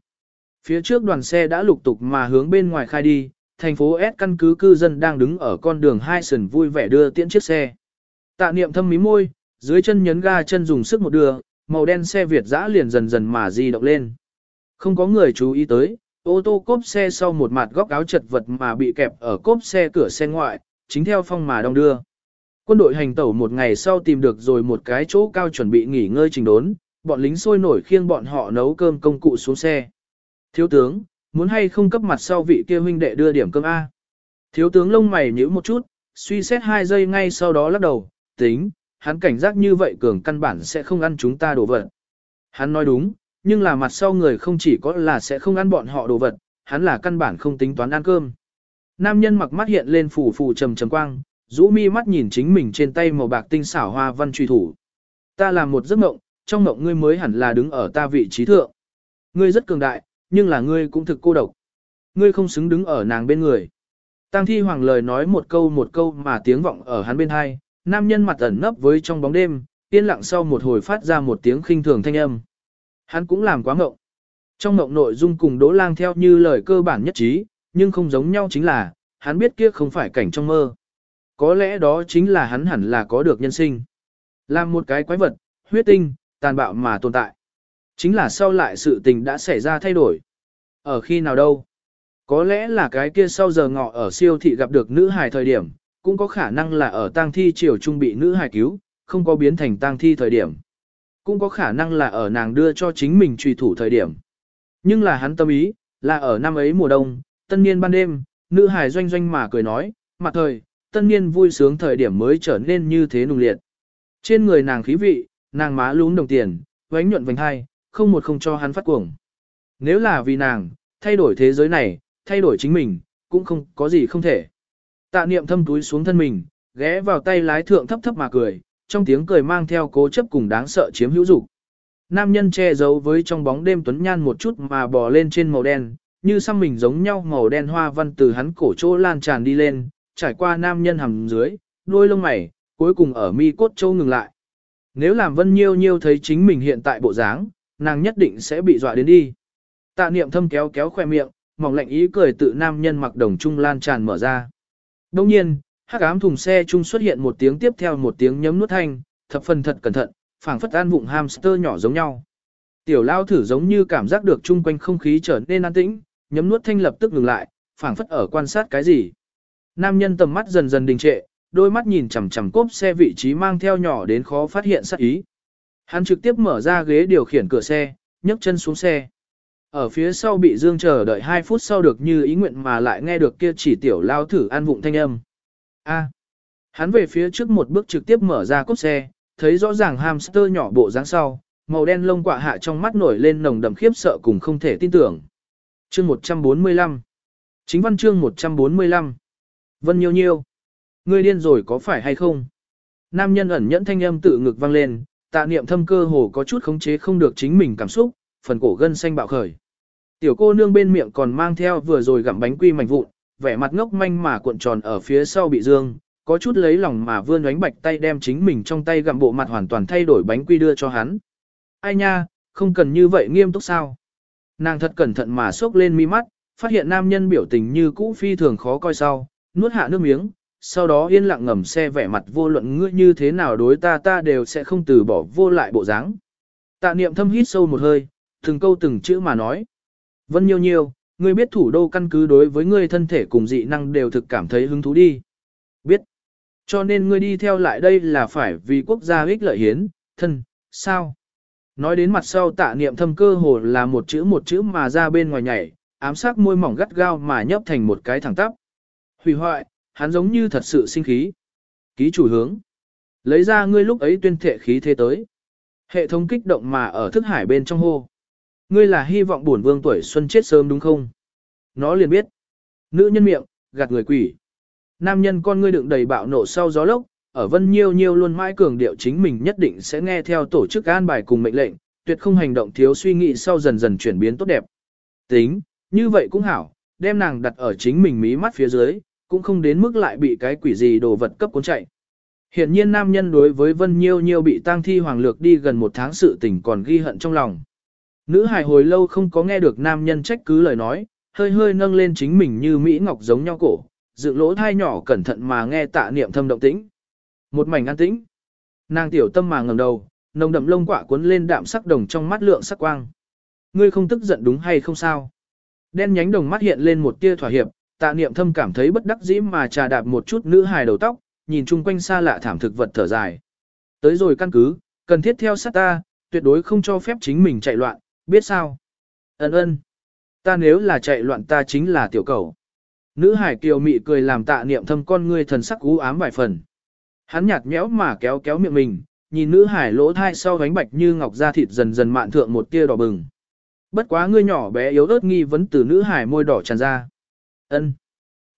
Phía trước đoàn xe đã lục tục mà hướng bên ngoài khai đi, thành phố S căn cứ cư dân đang đứng ở con đường hai sườn vui vẻ đưa tiễn chiếc xe. Tạ niệm thâm mí môi, dưới chân nhấn ga chân dùng sức một đưa, màu đen xe Việt dã liền dần dần mà di động lên. Không có người chú ý tới, ô tô cốp xe sau một mặt góc áo chật vật mà bị kẹp ở cốp xe cửa xe ngoại, chính theo phong mà đong đưa. Quân đội hành tẩu một ngày sau tìm được rồi một cái chỗ cao chuẩn bị nghỉ ngơi trình đốn, bọn lính sôi nổi khiêng bọn họ nấu cơm công cụ xuống xe. Thiếu tướng, muốn hay không cấp mặt sau vị kia huynh đệ đưa điểm cơm A. Thiếu tướng lông mày nhíu một chút, suy xét hai giây ngay sau đó lắc đầu, tính, hắn cảnh giác như vậy cường căn bản sẽ không ăn chúng ta đồ vật. Hắn nói đúng, nhưng là mặt sau người không chỉ có là sẽ không ăn bọn họ đồ vật, hắn là căn bản không tính toán ăn cơm. Nam nhân mặc mắt hiện lên phủ phủ trầm trầm quang, rũ mi mắt nhìn chính mình trên tay màu bạc tinh xảo hoa văn truy thủ. Ta làm một giấc mộng, trong mộng ngươi mới hẳn là đứng ở ta vị trí thượng. Ngươi rất cường đại, nhưng là ngươi cũng thực cô độc. Ngươi không xứng đứng ở nàng bên người. Tăng thi hoàng lời nói một câu một câu mà tiếng vọng ở hắn bên hai, nam nhân mặt ẩn nấp với trong bóng đêm, yên lặng sau một hồi phát ra một tiếng khinh thường thanh âm. Hắn cũng làm quá ngộng. Trong ngộng nội dung cùng Đỗ Lang theo như lời cơ bản nhất trí, nhưng không giống nhau chính là, hắn biết kia không phải cảnh trong mơ. Có lẽ đó chính là hắn hẳn là có được nhân sinh. Làm một cái quái vật, huyết tinh, tàn bạo mà tồn tại. Chính là sau lại sự tình đã xảy ra thay đổi. Ở khi nào đâu? Có lẽ là cái kia sau giờ ngọ ở siêu thị gặp được nữ hài thời điểm, cũng có khả năng là ở tang thi triều trung bị nữ hài cứu, không có biến thành tang thi thời điểm. Cũng có khả năng là ở nàng đưa cho chính mình truy thủ thời điểm. Nhưng là hắn tâm ý, là ở năm ấy mùa đông, tân niên ban đêm, nữ hài doanh doanh mà cười nói, mặt thời, tân niên vui sướng thời điểm mới trở nên như thế nùng liệt. Trên người nàng khí vị, nàng má lún đồng tiền, vánh nhuận vành hai, không một không cho hắn phát cuồng. Nếu là vì nàng, thay đổi thế giới này, thay đổi chính mình, cũng không có gì không thể. Tạ niệm thâm túi xuống thân mình, ghé vào tay lái thượng thấp thấp mà cười, trong tiếng cười mang theo cố chấp cùng đáng sợ chiếm hữu dục. Nam nhân che giấu với trong bóng đêm tuấn nhan một chút mà bò lên trên màu đen, như xăm mình giống nhau màu đen hoa văn từ hắn cổ chỗ lan tràn đi lên, trải qua nam nhân hầm dưới, đôi lông mày, cuối cùng ở mi cốt châu ngừng lại. Nếu làm vân nhiêu nhiêu thấy chính mình hiện tại bộ dáng, nàng nhất định sẽ bị dọa đến đi. Tạ niệm thâm kéo kéo khoe miệng, mỏng lạnh ý cười tự nam nhân mặc đồng trung lan tràn mở ra. Đồng nhiên, hắc ám thùng xe trung xuất hiện một tiếng tiếp theo một tiếng nhấm nuốt thanh, thập phần thật cẩn thận, phảng phất an vụng hamster nhỏ giống nhau. Tiểu lao thử giống như cảm giác được chung quanh không khí trở nên an tĩnh, nhấm nuốt thanh lập tức ngừng lại, phảng phất ở quan sát cái gì. Nam nhân tầm mắt dần dần đình trệ, đôi mắt nhìn chằm chằm cốp xe vị trí mang theo nhỏ đến khó phát hiện sát ý. Hắn trực tiếp mở ra ghế điều khiển cửa xe, nhấc chân xuống xe. Ở phía sau bị Dương chờ đợi 2 phút sau được như ý nguyện mà lại nghe được kia chỉ tiểu lao thử an vụng thanh âm. A. hắn về phía trước một bước trực tiếp mở ra cốp xe, thấy rõ ràng hamster nhỏ bộ dáng sau, màu đen lông quạ hạ trong mắt nổi lên nồng đậm khiếp sợ cùng không thể tin tưởng. Chương 145 Chính văn chương 145 Vân Nhiêu Nhiêu Ngươi điên rồi có phải hay không? Nam nhân ẩn nhẫn thanh âm tự ngực vang lên, tạ niệm thâm cơ hồ có chút khống chế không được chính mình cảm xúc, phần cổ gân xanh bạo khởi. Tiểu cô nương bên miệng còn mang theo vừa rồi gặm bánh quy mảnh vụn, vẻ mặt ngốc manh mà cuộn tròn ở phía sau bị dương, có chút lấy lòng mà vươn ánh bạch tay đem chính mình trong tay gặm bộ mặt hoàn toàn thay đổi bánh quy đưa cho hắn. Ai nha, không cần như vậy nghiêm túc sao? Nàng thật cẩn thận mà xốc lên mi mắt, phát hiện nam nhân biểu tình như cũ phi thường khó coi sau, nuốt hạ nước miếng, sau đó yên lặng ngầm xe vẻ mặt vô luận ngươi như thế nào đối ta ta đều sẽ không từ bỏ vô lại bộ dáng. Tạ niệm thâm hít sâu một hơi, từng câu từng chữ mà nói. Vân nhiêu nhiêu, ngươi biết thủ đô căn cứ đối với ngươi thân thể cùng dị năng đều thực cảm thấy hứng thú đi. Biết. Cho nên ngươi đi theo lại đây là phải vì quốc gia ích lợi hiến, thân, sao? Nói đến mặt sau tạ niệm thâm cơ hồ là một chữ một chữ mà ra bên ngoài nhảy, ám sát môi mỏng gắt gao mà nhấp thành một cái thẳng tắp. Hủy hoại, hắn giống như thật sự sinh khí. Ký chủ hướng. Lấy ra ngươi lúc ấy tuyên thể khí thế tới. Hệ thống kích động mà ở thức hải bên trong hô. Ngươi là hy vọng bổn vương tuổi xuân chết sớm đúng không? Nó liền biết. Nữ nhân miệng, gạt người quỷ. Nam nhân con ngươi đựng đầy bạo nộ sau gió lốc, ở vân nhiêu nhiêu luôn mãi cường điệu chính mình nhất định sẽ nghe theo tổ chức an bài cùng mệnh lệnh, tuyệt không hành động thiếu suy nghĩ sau dần dần chuyển biến tốt đẹp. Tính, như vậy cũng hảo, đem nàng đặt ở chính mình mí mắt phía dưới, cũng không đến mức lại bị cái quỷ gì đồ vật cấp cuốn chạy. Hiện nhiên nam nhân đối với Vân Nhiêu Nhiêu bị tang thi hoàng lược đi gần một tháng sự tình còn ghi hận trong lòng. Nữ hài hồi lâu không có nghe được nam nhân trách cứ lời nói, hơi hơi nâng lên chính mình như Mỹ Ngọc giống nhau cổ, dựng lỗ thai nhỏ cẩn thận mà nghe tạ niệm thâm động tĩnh. Một mảnh an tĩnh. Nàng tiểu tâm mà ngẩng đầu, nồng đậm lông quạ cuốn lên đạm sắc đồng trong mắt lượng sắc quang. Ngươi không tức giận đúng hay không sao? Đen nhánh đồng mắt hiện lên một tia thỏa hiệp, tạ niệm thâm cảm thấy bất đắc dĩ mà trà đạp một chút nữ hài đầu tóc, nhìn chung quanh xa lạ thảm thực vật thở dài. Tới rồi căn cứ, cần thiết theo sát ta, tuyệt đối không cho phép chính mình chạy loạn, biết sao? Ấn ơn. Ta nếu là chạy loạn ta chính là tiểu cầu. Nữ hải kiều mị cười làm tạ niệm thâm con ngươi thần sắc u ám vài phần. Hắn nhạt nhẽo mà kéo kéo miệng mình, nhìn nữ hải lỗ thai sau gánh bạch như ngọc da thịt dần dần mạn thượng một tia đỏ bừng. Bất quá ngươi nhỏ bé yếu ớt nghi vấn từ nữ hải môi đỏ tràn ra. Ân,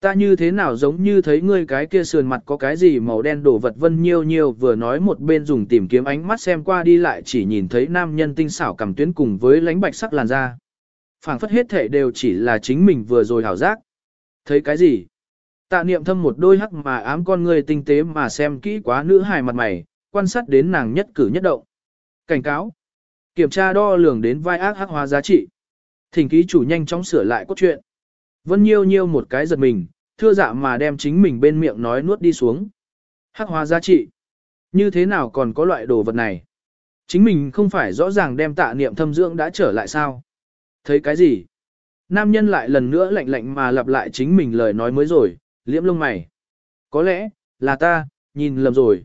Ta như thế nào giống như thấy ngươi cái kia sườn mặt có cái gì màu đen đổ vật vân nhiêu nhiêu vừa nói một bên dùng tìm kiếm ánh mắt xem qua đi lại chỉ nhìn thấy nam nhân tinh xảo cầm tuyến cùng với lánh bạch sắc làn da. phảng phất hết thể đều chỉ là chính mình vừa rồi hảo giác. Thấy cái gì? Tạ niệm thâm một đôi hắc mà ám con người tinh tế mà xem kỹ quá nữ hài mặt mày, quan sát đến nàng nhất cử nhất động. Cảnh cáo. Kiểm tra đo lường đến vai ác hắc hóa giá trị. Thỉnh ký chủ nhanh chóng sửa lại cốt truyện. Vân nhiêu nhiêu một cái giật mình, thưa dạ mà đem chính mình bên miệng nói nuốt đi xuống. Hắc hóa giá trị. Như thế nào còn có loại đồ vật này? Chính mình không phải rõ ràng đem tạ niệm thâm dưỡng đã trở lại sao? Thấy cái gì? Nam nhân lại lần nữa lạnh lạnh mà lặp lại chính mình lời nói mới rồi, liễm lông mày. Có lẽ, là ta, nhìn lầm rồi.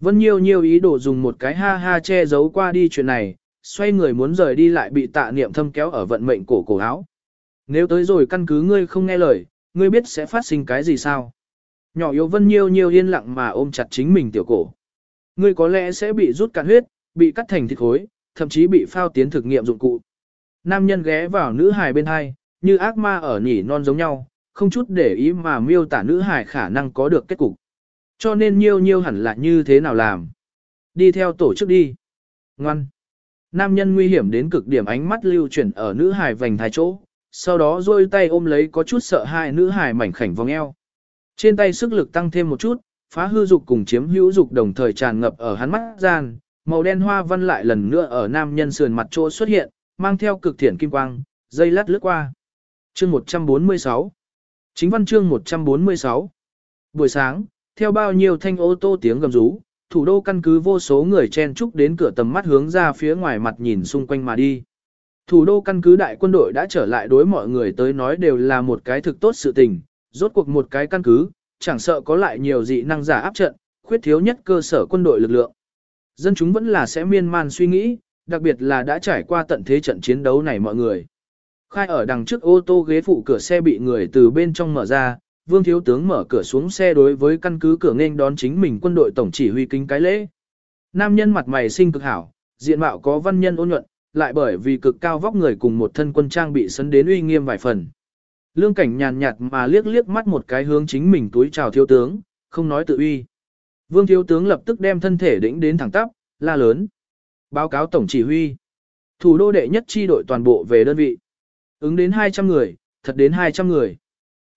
Vân Nhiêu Nhiêu ý đồ dùng một cái ha ha che giấu qua đi chuyện này, xoay người muốn rời đi lại bị tạ niệm thâm kéo ở vận mệnh cổ cổ áo. Nếu tới rồi căn cứ ngươi không nghe lời, ngươi biết sẽ phát sinh cái gì sao? Nhỏ yếu Vân Nhiêu Nhiêu yên lặng mà ôm chặt chính mình tiểu cổ. Ngươi có lẽ sẽ bị rút cạn huyết, bị cắt thành thịt khối, thậm chí bị phao tiến thực nghiệm dụng cụ. Nam nhân ghé vào nữ hài bên hai, như ác ma ở nhỉ non giống nhau, không chút để ý mà miêu tả nữ hài khả năng có được kết cục. Cho nên nhiêu nhiêu hẳn là như thế nào làm. Đi theo tổ chức đi. Ngoan. Nam nhân nguy hiểm đến cực điểm ánh mắt lưu chuyển ở nữ hài vành thái chỗ, sau đó duỗi tay ôm lấy có chút sợ hai nữ hài mảnh khảnh vòng eo. Trên tay sức lực tăng thêm một chút, phá hư dục cùng chiếm hữu dục đồng thời tràn ngập ở hắn mắt gian, màu đen hoa văn lại lần nữa ở nam nhân sườn mặt chỗ xuất hiện, mang theo cực thiển kim quang, dây lát lướt qua. Chương 146 Chính văn chương 146 Buổi sáng, theo bao nhiêu thanh ô tô tiếng gầm rú, thủ đô căn cứ vô số người chen trúc đến cửa tầm mắt hướng ra phía ngoài mặt nhìn xung quanh mà đi. Thủ đô căn cứ đại quân đội đã trở lại đối mọi người tới nói đều là một cái thực tốt sự tình, rốt cuộc một cái căn cứ, chẳng sợ có lại nhiều dị năng giả áp trận, khuyết thiếu nhất cơ sở quân đội lực lượng. Dân chúng vẫn là sẽ miên man suy nghĩ, đặc biệt là đã trải qua tận thế trận chiến đấu này mọi người. Khai ở đằng trước ô tô ghế phụ cửa xe bị người từ bên trong mở ra, vương thiếu tướng mở cửa xuống xe đối với căn cứ cửa nghênh đón chính mình quân đội tổng chỉ huy kính cái lễ. Nam nhân mặt mày xinh cực hảo, diện mạo có văn nhân ôn nhuận, lại bởi vì cực cao vóc người cùng một thân quân trang bị sấn đến uy nghiêm vài phần. Lương cảnh nhàn nhạt mà liếc liếc mắt một cái hướng chính mình túi chào thiếu tướng, không nói tự uy. Vương thiếu tướng lập tức đem thân thể đĩnh đến thẳng tắp, la lớn. Báo cáo tổng chỉ huy. Thủ đô đệ nhất chi đội toàn bộ về đơn vị. Ứng đến 200 người, thật đến 200 người.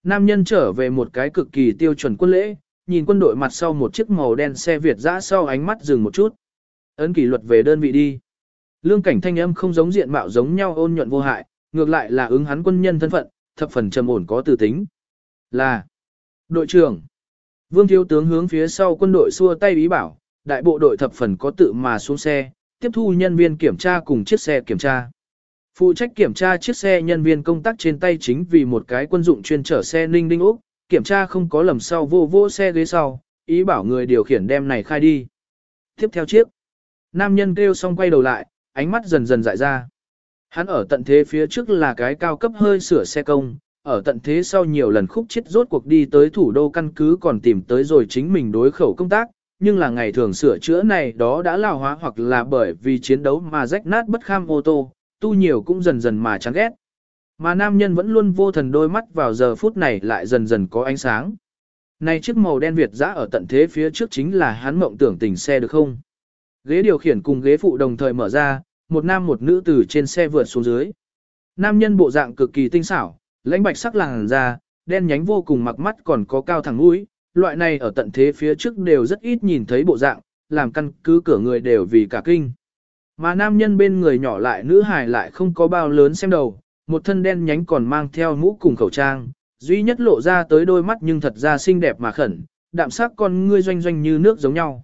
Nam nhân trở về một cái cực kỳ tiêu chuẩn quân lễ, nhìn quân đội mặt sau một chiếc màu đen xe Việt dã sau ánh mắt dừng một chút. Ấn kỷ luật về đơn vị đi. Lương cảnh thanh âm không giống diện mạo giống nhau ôn nhuận vô hại, ngược lại là ứng hắn quân nhân thân phận, thập phần trầm ổn có từ tính. Là đội trưởng. Vương thiếu tướng hướng phía sau quân đội xua tay ý bảo, đại bộ đội thập phần có tự mà xuống xe, tiếp thu nhân viên kiểm tra cùng chiếc xe kiểm tra. Phụ trách kiểm tra chiếc xe nhân viên công tác trên tay chính vì một cái quân dụng chuyên chở xe ninh đinh úc, kiểm tra không có lầm sau vô vô xe ghế sau, ý bảo người điều khiển đem này khai đi. Tiếp theo chiếc, nam nhân kêu xong quay đầu lại, ánh mắt dần dần dại ra. Hắn ở tận thế phía trước là cái cao cấp hơi sửa xe công, ở tận thế sau nhiều lần khúc chết rốt cuộc đi tới thủ đô căn cứ còn tìm tới rồi chính mình đối khẩu công tác, nhưng là ngày thường sửa chữa này đó đã lao hóa hoặc là bởi vì chiến đấu mà rách nát bất kham ô tô, tu nhiều cũng dần dần mà chán ghét. Mà nam nhân vẫn luôn vô thần đôi mắt vào giờ phút này lại dần dần có ánh sáng. Này chiếc màu đen Việt giã ở tận thế phía trước chính là hắn mộng tưởng tình xe được không? Ghế điều khiển cùng ghế phụ đồng thời mở ra, một nam một nữ từ trên xe vượt xuống dưới. Nam nhân bộ dạng cực kỳ tinh xảo, lãnh bạch sắc làn da, đen nhánh vô cùng mặc mắt còn có cao thẳng mũi, loại này ở tận thế phía trước đều rất ít nhìn thấy bộ dạng, làm căn cứ cửa người đều vì cả kinh. Mà nam nhân bên người nhỏ lại nữ hài lại không có bao lớn xem đầu, một thân đen nhánh còn mang theo mũ cùng khẩu trang, duy nhất lộ ra tới đôi mắt nhưng thật ra xinh đẹp mà khẩn, đạm sắc con ngươi doanh doanh như nước giống nhau.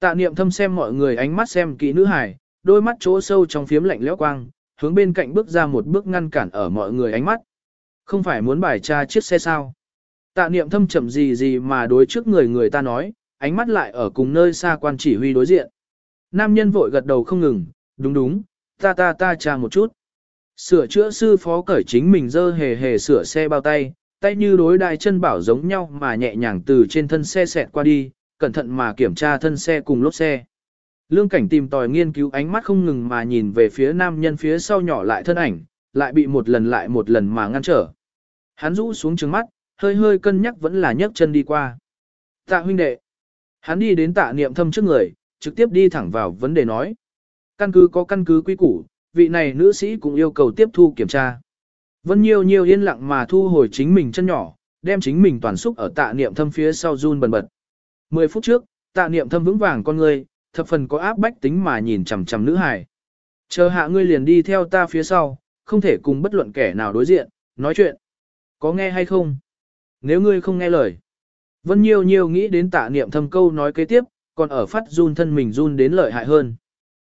Tạ niệm thâm xem mọi người ánh mắt xem kỹ nữ hài, đôi mắt chỗ sâu trong phiếm lạnh lẽo quang, hướng bên cạnh bước ra một bước ngăn cản ở mọi người ánh mắt. Không phải muốn bài tra chiếc xe sao. Tạ niệm thâm chậm gì gì mà đối trước người người ta nói, ánh mắt lại ở cùng nơi xa quan chỉ huy đối diện. Nam nhân vội gật đầu không ngừng, đúng đúng, ta ta ta tra một chút. Sửa chữa sư phó cởi chính mình dơ hề hề sửa xe bao tay, tay như đối đại chân bảo giống nhau mà nhẹ nhàng từ trên thân xe xẹt qua đi, cẩn thận mà kiểm tra thân xe cùng lốp xe. Lương cảnh tìm tòi nghiên cứu ánh mắt không ngừng mà nhìn về phía nam nhân phía sau nhỏ lại thân ảnh, lại bị một lần lại một lần mà ngăn trở. Hắn rũ xuống trừng mắt, hơi hơi cân nhắc vẫn là nhấc chân đi qua. Tạ huynh đệ. Hắn đi đến tạ niệm thâm trước người, trực tiếp đi thẳng vào vấn đề nói. Căn cứ có căn cứ quy củ, vị này nữ sĩ cũng yêu cầu tiếp thu kiểm tra. Vân Nhiêu Nhiêu yên lặng mà thu hồi chính mình chân nhỏ, đem chính mình toàn xúc ở tạ niệm thâm phía sau run bần bật. Mười phút trước, tạ niệm thâm vững vàng con người, thập phần có áp bách tính mà nhìn chằm chằm nữ hải. Chờ hạ ngươi liền đi theo ta phía sau, không thể cùng bất luận kẻ nào đối diện, nói chuyện. Có nghe hay không? Nếu ngươi không nghe lời. Vân Nhiêu Nhiêu nghĩ đến tạ niệm thâm câu nói kế tiếp, còn ở phát run thân mình run đến lợi hại hơn.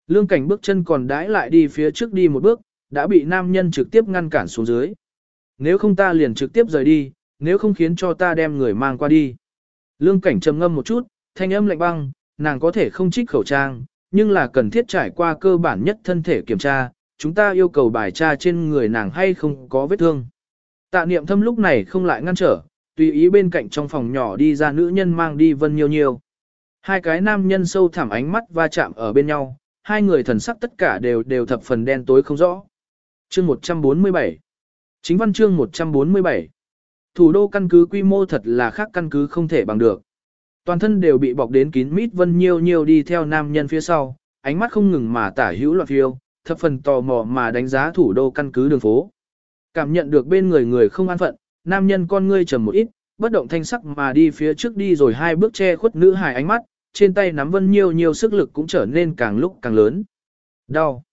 Lương cảnh bước chân còn đãi lại đi phía trước đi một bước, đã bị nam nhân trực tiếp ngăn cản xuống dưới. Nếu không ta liền trực tiếp rời đi, nếu không khiến cho ta đem người mang qua đi. Lương cảnh trầm ngâm một chút, thanh âm lạnh băng, nàng có thể không trích khẩu trang, nhưng là cần thiết trải qua cơ bản nhất thân thể kiểm tra, chúng ta yêu cầu bài tra trên người nàng hay không có vết thương. Tạ niệm thâm lúc này không lại ngăn trở, tùy ý bên cạnh trong phòng nhỏ đi ra nữ nhân mang đi vân nhiều nhiều. Hai cái nam nhân sâu thẳm ánh mắt va chạm ở bên nhau, hai người thần sắc tất cả đều đều thập phần đen tối không rõ. Chương 147 Chính văn chương 147 Thủ đô căn cứ quy mô thật là khác căn cứ không thể bằng được. Toàn thân đều bị bọc đến kín mít vân nhiêu nhiêu đi theo nam nhân phía sau, ánh mắt không ngừng mà tả hữu loạn phiêu, thập phần tò mò mà đánh giá thủ đô căn cứ đường phố. Cảm nhận được bên người người không an phận, nam nhân con ngươi trầm một ít, bất động thanh sắc mà đi phía trước đi rồi hai bước che khuất nữ hài ánh mắt, trên tay nắm Vân Nhiêu Nhiêu sức lực cũng trở nên càng lúc càng lớn. Đau.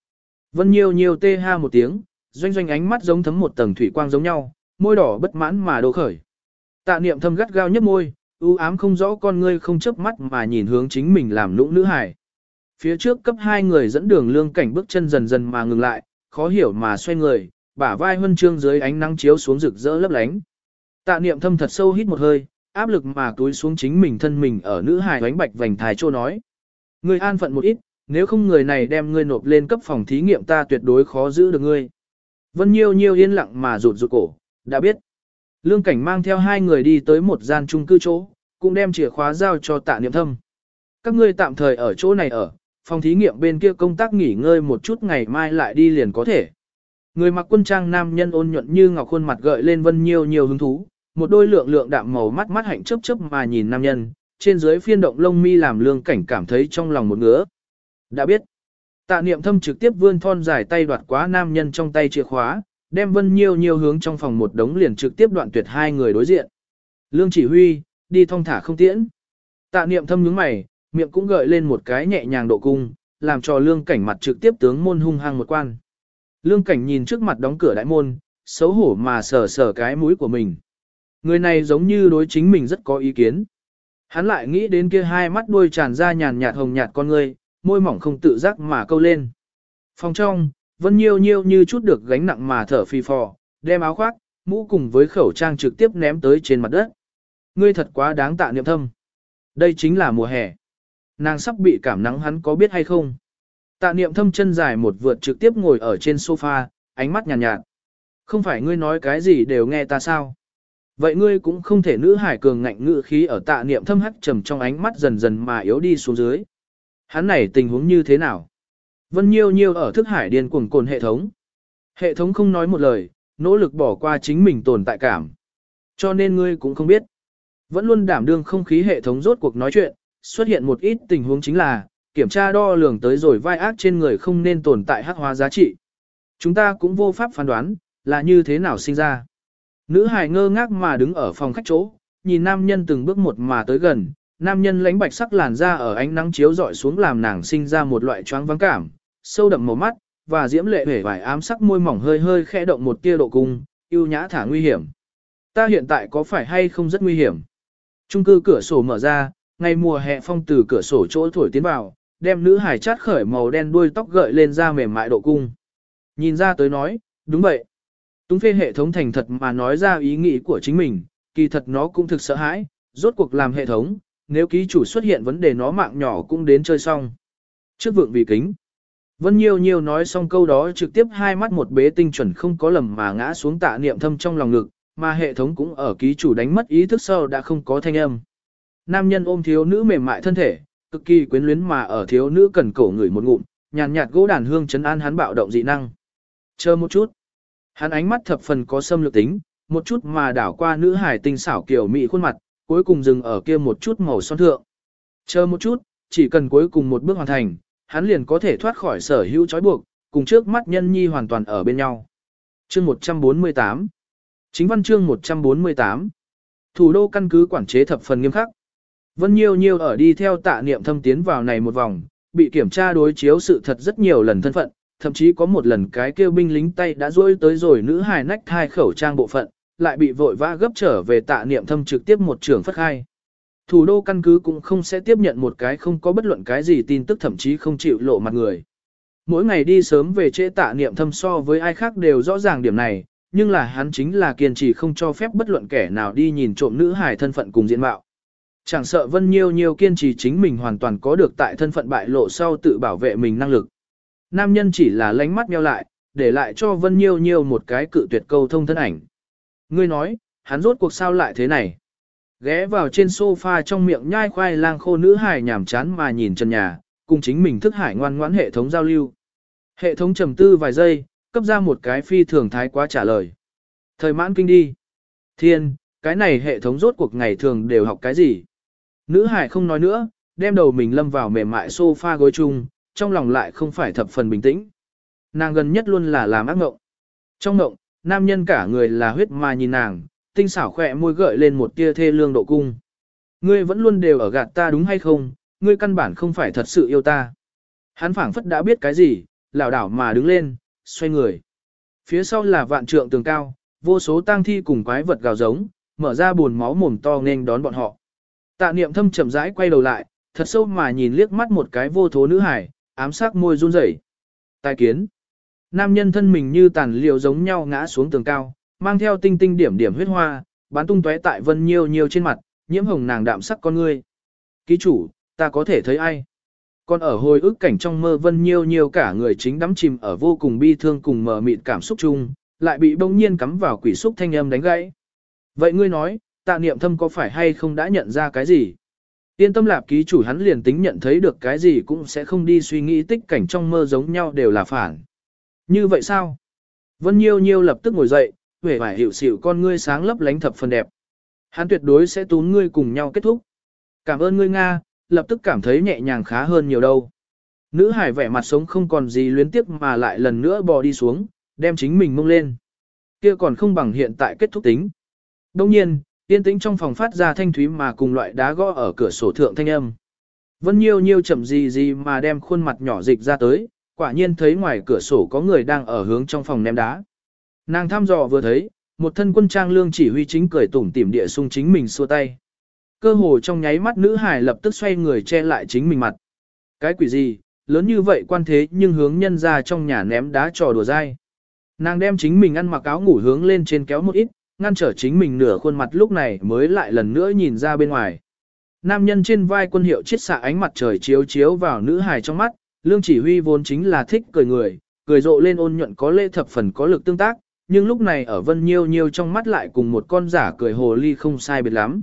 Vân Nhiêu Nhiêu tê ha một tiếng, doanh doanh ánh mắt giống thấm một tầng thủy quang giống nhau, môi đỏ bất mãn mà đổ khởi. Tạ niệm thâm gắt gao nhấp môi, u ám không rõ con ngươi không chớp mắt mà nhìn hướng chính mình làm nũng nữ hài. Phía trước cấp hai người dẫn đường lương cảnh bước chân dần dần mà ngừng lại, khó hiểu mà xoay người, bả vai huân chương dưới ánh nắng chiếu xuống rực rỡ lấp lánh. Tạ niệm thâm thật sâu hít một hơi, áp lực mà túi xuống chính mình thân mình ở nữ hài ánh bạch vành thái trô nói. Ngươi an phận một ít, nếu không người này đem ngươi nộp lên cấp phòng thí nghiệm ta tuyệt đối khó giữ được ngươi. Vân Nhiêu Nhiêu yên lặng mà rụt rụt cổ, đã biết. Lương cảnh mang theo hai người đi tới một gian chung cư chỗ, cũng đem chìa khóa giao cho tạ niệm thâm. Các ngươi tạm thời ở chỗ này ở, phòng thí nghiệm bên kia công tác nghỉ ngơi một chút ngày mai lại đi liền có thể. Người mặc quân trang nam nhân ôn nhuận như ngọc khuôn mặt gợi lên vân nhiều nhiều hứng thú, một đôi lượng lượng đạm màu mắt mắt hạnh chớp chớp mà nhìn nam nhân, trên dưới phiên động lông mi làm lương cảnh cảm thấy trong lòng một ngứa. Đã biết, tạ niệm thâm trực tiếp vươn thon dài tay đoạt quá nam nhân trong tay chìa khóa, đem vân nhiều nhiều hướng trong phòng một đống liền trực tiếp đoạn tuyệt hai người đối diện. Lương chỉ huy, đi thong thả không tiễn. Tạ niệm thâm nhướng mày, miệng cũng gợi lên một cái nhẹ nhàng độ cung, làm cho lương cảnh mặt trực tiếp tướng môn hung hăng một quan. Lương cảnh nhìn trước mặt đóng cửa đại môn, xấu hổ mà sờ sờ cái mũi của mình. Người này giống như đối chính mình rất có ý kiến. Hắn lại nghĩ đến kia hai mắt đuôi tràn ra nhàn nhạt hồng nhạt con người, môi mỏng không tự giác mà câu lên. Phòng trong, Vân Nhiêu Nhiêu như chút được gánh nặng mà thở phì phò, đem áo khoác, mũ cùng với khẩu trang trực tiếp ném tới trên mặt đất. Ngươi thật quá đáng tạ niệm thâm. Đây chính là mùa hè. Nàng sắp bị cảm nắng hắn có biết hay không? Tạ niệm thâm chân dài một vượt trực tiếp ngồi ở trên sofa, ánh mắt nhàn nhạt, nhạt. Không phải ngươi nói cái gì đều nghe ta sao? Vậy ngươi cũng không thể nữ hải cường ngạnh ngự khí ở tạ niệm thâm hắt trầm trong ánh mắt dần dần mà yếu đi xuống dưới. Hắn này tình huống như thế nào? Vân nhiêu nhiêu ở thức hải điên cuồng cồn hệ thống. Hệ thống không nói một lời, nỗ lực bỏ qua chính mình tồn tại cảm. Cho nên ngươi cũng không biết. Vẫn luôn đảm đương không khí hệ thống rốt cuộc nói chuyện, xuất hiện một ít tình huống chính là, kiểm tra đo lường tới rồi vai ác trên người không nên tồn tại hắc hóa giá trị. Chúng ta cũng vô pháp phán đoán, là như thế nào sinh ra. Nữ hài ngơ ngác mà đứng ở phòng khách chỗ, nhìn nam nhân từng bước một mà tới gần, nam nhân lãnh bạch sắc làn da ở ánh nắng chiếu dọi xuống làm nàng sinh ra một loại choáng vắng cảm, sâu đậm màu mắt, và diễm lệ vẻ vải ám sắc môi mỏng hơi hơi khẽ động một tia độ cung, yêu nhã thả nguy hiểm. Ta hiện tại có phải hay không rất nguy hiểm? Trung cư cửa sổ mở ra, ngày mùa hè phong từ cửa sổ chỗ thổi tiến vào, đem nữ hải chát khởi màu đen đuôi tóc gợi lên ra mềm mại độ cung. Nhìn ra tới nói, đúng vậy. Túng phê hệ thống thành thật mà nói ra ý nghĩ của chính mình, kỳ thật nó cũng thực sợ hãi, rốt cuộc làm hệ thống, nếu ký chủ xuất hiện vấn đề nó mạng nhỏ cũng đến chơi xong. Trước vượng vì kính. Vân Nhiêu Nhiêu nói xong câu đó trực tiếp hai mắt một bế tinh chuẩn không có lầm mà ngã xuống tạ niệm thâm trong lòng ngực, mà hệ thống cũng ở ký chủ đánh mất ý thức sau đã không có thanh âm. Nam nhân ôm thiếu nữ mềm mại thân thể, cực kỳ quyến luyến mà ở thiếu nữ cần cổ người một ngụm, nhàn nhạt gỗ đàn hương chấn an hắn bạo động dị năng. Chờ một chút. Hắn ánh mắt thập phần có xâm lược tính, một chút mà đảo qua nữ hải tinh xảo kiểu mị khuôn mặt, cuối cùng dừng ở kia một chút màu son thượng. Chờ một chút, chỉ cần cuối cùng một bước hoàn thành, hắn liền có thể thoát khỏi sở hữu trói buộc, cùng trước mắt nhân nhi hoàn toàn ở bên nhau. Chương 148 Chính văn chương 148 Thủ đô căn cứ quản chế thập phần nghiêm khắc. Vân Nhiêu Nhiêu ở đi theo tạ niệm thâm tiến vào này một vòng, bị kiểm tra đối chiếu sự thật rất nhiều lần thân phận, thậm chí có một lần cái kêu binh lính tay đã rôi tới rồi nữ hài nách hai khẩu trang bộ phận, lại bị vội vã gấp trở về tạ niệm thâm trực tiếp một trường phất khai. Thủ đô căn cứ cũng không sẽ tiếp nhận một cái không có bất luận cái gì tin tức thậm chí không chịu lộ mặt người. Mỗi ngày đi sớm về trễ tạ niệm thâm so với ai khác đều rõ ràng điểm này, nhưng là hắn chính là kiên trì không cho phép bất luận kẻ nào đi nhìn trộm nữ hài thân phận cùng diện mạo. Chẳng sợ Vân Nhiêu Nhiêu kiên trì chính mình hoàn toàn có được tại thân phận bại lộ sau tự bảo vệ mình năng lực. Nam nhân chỉ là lánh mắt meo lại, để lại cho Vân Nhiêu Nhiêu một cái cự tuyệt câu thông thân ảnh. Ngươi nói, hắn rốt cuộc sao lại thế này? Ghé vào trên sofa trong miệng nhai khoai lang khô nữ hài nhảm chán mà nhìn trần nhà, cùng chính mình thức hải ngoan ngoãn hệ thống giao lưu. Hệ thống trầm tư vài giây, cấp ra một cái phi thường thái quá trả lời. Thời mãn kinh đi. Thiên, cái này hệ thống rốt cuộc ngày thường đều học cái gì? Nữ hải không nói nữa, đem đầu mình lâm vào mềm mại sofa gối chung, trong lòng lại không phải thập phần bình tĩnh. Nàng gần nhất luôn là làm ác ngộng. Trong ngộng, nam nhân cả người là huyết mà nhìn nàng, tinh xảo khỏe môi gợi lên một tia thê lương độ cung. Ngươi vẫn luôn đều ở gạt ta đúng hay không, ngươi căn bản không phải thật sự yêu ta. Hắn phảng phất đã biết cái gì, lảo đảo mà đứng lên, xoay người. Phía sau là vạn trượng tường cao, vô số tang thi cùng quái vật gào giống, mở ra buồn máu mồm to nên đón bọn họ. Tạ niệm thâm chậm rãi quay đầu lại, thật sâu mà nhìn liếc mắt một cái vô thố nữ hải, ám sát môi run rẩy. Tài kiến. Nam nhân thân mình như tàn liều giống nhau ngã xuống tường cao, mang theo tinh tinh điểm điểm huyết hoa, bắn tung tóe tại vân nhiêu nhiêu trên mặt, nhiễm hồng nàng đạm sắc con ngươi. Ký chủ, ta có thể thấy ai? Còn ở hồi ức cảnh trong mơ vân nhiêu nhiêu cả người chính đắm chìm ở vô cùng bi thương cùng mờ mịt cảm xúc chung, lại bị bỗng nhiên cắm vào quỷ xúc thanh âm đánh gãy. Vậy ngươi nói, tạ niệm thâm có phải hay không đã nhận ra cái gì? Yên tâm lạp ký chủ hắn liền tính nhận thấy được cái gì cũng sẽ không đi suy nghĩ tích cảnh trong mơ giống nhau đều là phản. Như vậy sao? Vân Nhiêu Nhiêu lập tức ngồi dậy, vẻ vải hiệu xỉu con ngươi sáng lấp lánh thập phần đẹp. Hắn tuyệt đối sẽ tún ngươi cùng nhau kết thúc. Cảm ơn ngươi Nga, lập tức cảm thấy nhẹ nhàng khá hơn nhiều đâu. Nữ hải vẻ mặt sống không còn gì luyến tiếc mà lại lần nữa bò đi xuống, đem chính mình mông lên. Kia còn không bằng hiện tại kết thúc tính. Đông nhiên, Yên tĩnh trong phòng phát ra thanh thúy mà cùng loại đá gõ ở cửa sổ thượng thanh âm. Vân Nhiêu Nhiêu chậm gì gì mà đem khuôn mặt nhỏ dịch ra tới, quả nhiên thấy ngoài cửa sổ có người đang ở hướng trong phòng ném đá. Nàng thăm dò vừa thấy, một thân quân trang lương chỉ huy chính cười tủm tỉm địa sung chính mình xua tay. Cơ hồ trong nháy mắt nữ hải lập tức xoay người che lại chính mình mặt. Cái quỷ gì, lớn như vậy quan thế nhưng hướng nhân ra trong nhà ném đá trò đùa dai. Nàng đem chính mình ăn mặc áo ngủ hướng lên trên kéo một ít, ngăn trở chính mình nửa khuôn mặt lúc này mới lại lần nữa nhìn ra bên ngoài. Nam nhân trên vai quân hiệu chiết xạ ánh mặt trời chiếu chiếu vào nữ hài trong mắt, lương chỉ huy vốn chính là thích cười người, cười rộ lên ôn nhuận có lễ thập phần có lực tương tác, nhưng lúc này ở vân nhiêu nhiêu trong mắt lại cùng một con giả cười hồ ly không sai biệt lắm.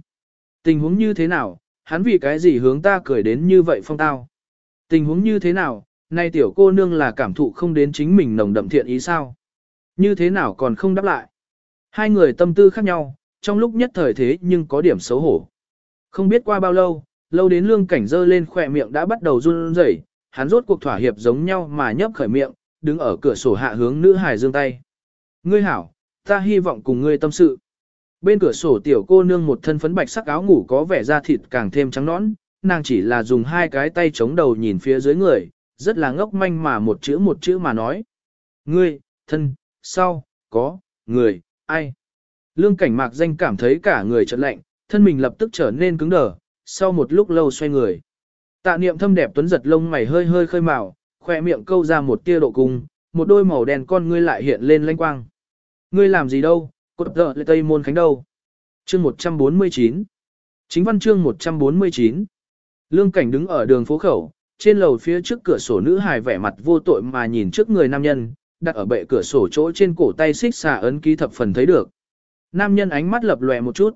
Tình huống như thế nào, hắn vì cái gì hướng ta cười đến như vậy phong tao? Tình huống như thế nào, nay tiểu cô nương là cảm thụ không đến chính mình nồng đậm thiện ý sao? Như thế nào còn không đáp lại? Hai người tâm tư khác nhau, trong lúc nhất thời thế nhưng có điểm xấu hổ. Không biết qua bao lâu, lâu đến lương cảnh dơ lên khỏe miệng đã bắt đầu run rẩy, hắn rốt cuộc thỏa hiệp giống nhau mà nhấp khởi miệng, đứng ở cửa sổ hạ hướng nữ hải dương tay. Ngươi hảo, ta hy vọng cùng ngươi tâm sự. Bên cửa sổ tiểu cô nương một thân phấn bạch sắc áo ngủ có vẻ da thịt càng thêm trắng nõn, nàng chỉ là dùng hai cái tay chống đầu nhìn phía dưới người, rất là ngốc manh mà một chữ một chữ mà nói. Ngươi, thân, sau, có, người, ai. Lương cảnh mạc danh cảm thấy cả người chợt lạnh, thân mình lập tức trở nên cứng đờ, sau một lúc lâu xoay người. Tạ niệm thâm đẹp tuấn giật lông mày hơi hơi khơi màu, khoe miệng câu ra một tia độ cung, một đôi màu đen con ngươi lại hiện lên lanh quang. Ngươi làm gì đâu, cột tợ lệ tây môn khánh đâu. Chương 149 Chính văn chương 149 Lương cảnh đứng ở đường phố khẩu, trên lầu phía trước cửa sổ nữ hài vẻ mặt vô tội mà nhìn trước người nam nhân, đặt ở bệ cửa sổ chỗ trên cổ tay xích xà ấn ký thập phần thấy được. Nam nhân ánh mắt lập lòe một chút.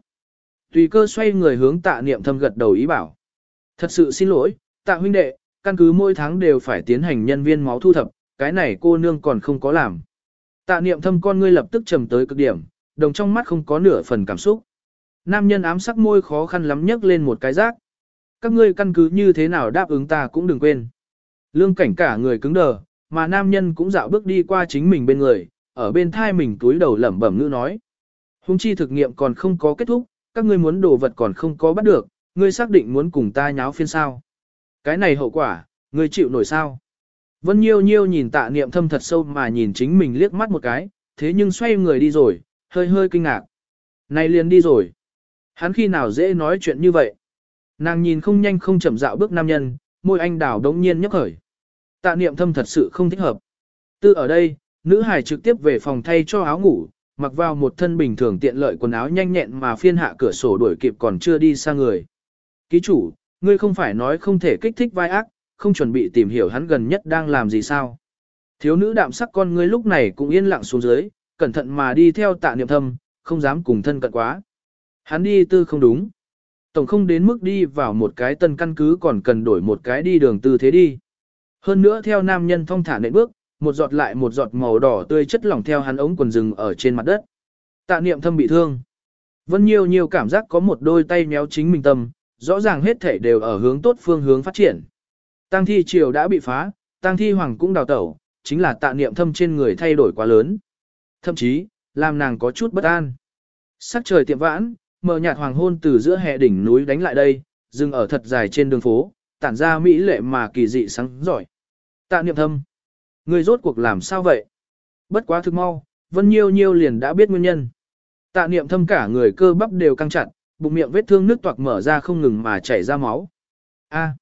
Tùy cơ xoay người hướng tạ niệm thâm gật đầu ý bảo. Thật sự xin lỗi, tạ huynh đệ, căn cứ mỗi tháng đều phải tiến hành nhân viên máu thu thập, cái này cô nương còn không có làm. Tạ niệm thâm con ngươi lập tức trầm tới cực điểm, đồng trong mắt không có nửa phần cảm xúc. Nam nhân ám sắc môi khó khăn lắm nhấc lên một cái rác. Các ngươi căn cứ như thế nào đáp ứng ta cũng đừng quên. Lương cảnh cả người cứng đờ, mà nam nhân cũng dạo bước đi qua chính mình bên người, ở bên thai mình túi đầu lẩm bẩm ngữ nói. Hùng chi thực nghiệm còn không có kết thúc, các ngươi muốn đồ vật còn không có bắt được, ngươi xác định muốn cùng ta nháo phiên sao. Cái này hậu quả, ngươi chịu nổi sao. Vân Nhiêu Nhiêu nhìn tạ niệm thâm thật sâu mà nhìn chính mình liếc mắt một cái, thế nhưng xoay người đi rồi, hơi hơi kinh ngạc. Này liền đi rồi. Hắn khi nào dễ nói chuyện như vậy? Nàng nhìn không nhanh không chậm dạo bước nam nhân, môi anh đào đống nhiên nhấp khởi. Tạ niệm thâm thật sự không thích hợp. Tư ở đây, nữ hải trực tiếp về phòng thay cho áo ngủ, mặc vào một thân bình thường tiện lợi quần áo nhanh nhẹn mà phiên hạ cửa sổ đuổi kịp còn chưa đi xa người. Ký chủ, ngươi không phải nói không thể kích thích vai ác, không chuẩn bị tìm hiểu hắn gần nhất đang làm gì sao. Thiếu nữ đạm sắc con ngươi lúc này cũng yên lặng xuống dưới, cẩn thận mà đi theo tạ niệm thâm, không dám cùng thân cận quá. Hắn đi tư không đúng. Tổng không đến mức đi vào một cái tân căn cứ còn cần đổi một cái đi đường tư thế đi. Hơn nữa theo nam nhân thong thả nện bước, một giọt lại một giọt màu đỏ tươi chất lỏng theo hắn ống quần rừng ở trên mặt đất. Tạ niệm thâm bị thương. Vân nhiều nhiều cảm giác có một đôi tay méo chính mình tâm, rõ ràng hết thể đều ở hướng tốt phương hướng phát triển. Tăng thi triều đã bị phá, tăng thi hoàng cũng đào tẩu, chính là tạ niệm thâm trên người thay đổi quá lớn. Thậm chí, làm nàng có chút bất an. Sắc trời tiệm vãn, mờ nhạt hoàng hôn từ giữa hè đỉnh núi đánh lại đây, dừng ở thật dài trên đường phố, tản ra mỹ lệ mà kỳ dị sáng giỏi. Tạ niệm thâm. Người rốt cuộc làm sao vậy? Bất quá thực mau, Vân Nhiêu Nhiêu liền đã biết nguyên nhân. Tạ niệm thâm cả người cơ bắp đều căng chặt, bụng miệng vết thương nước toạc mở ra không ngừng mà chảy ra máu. A.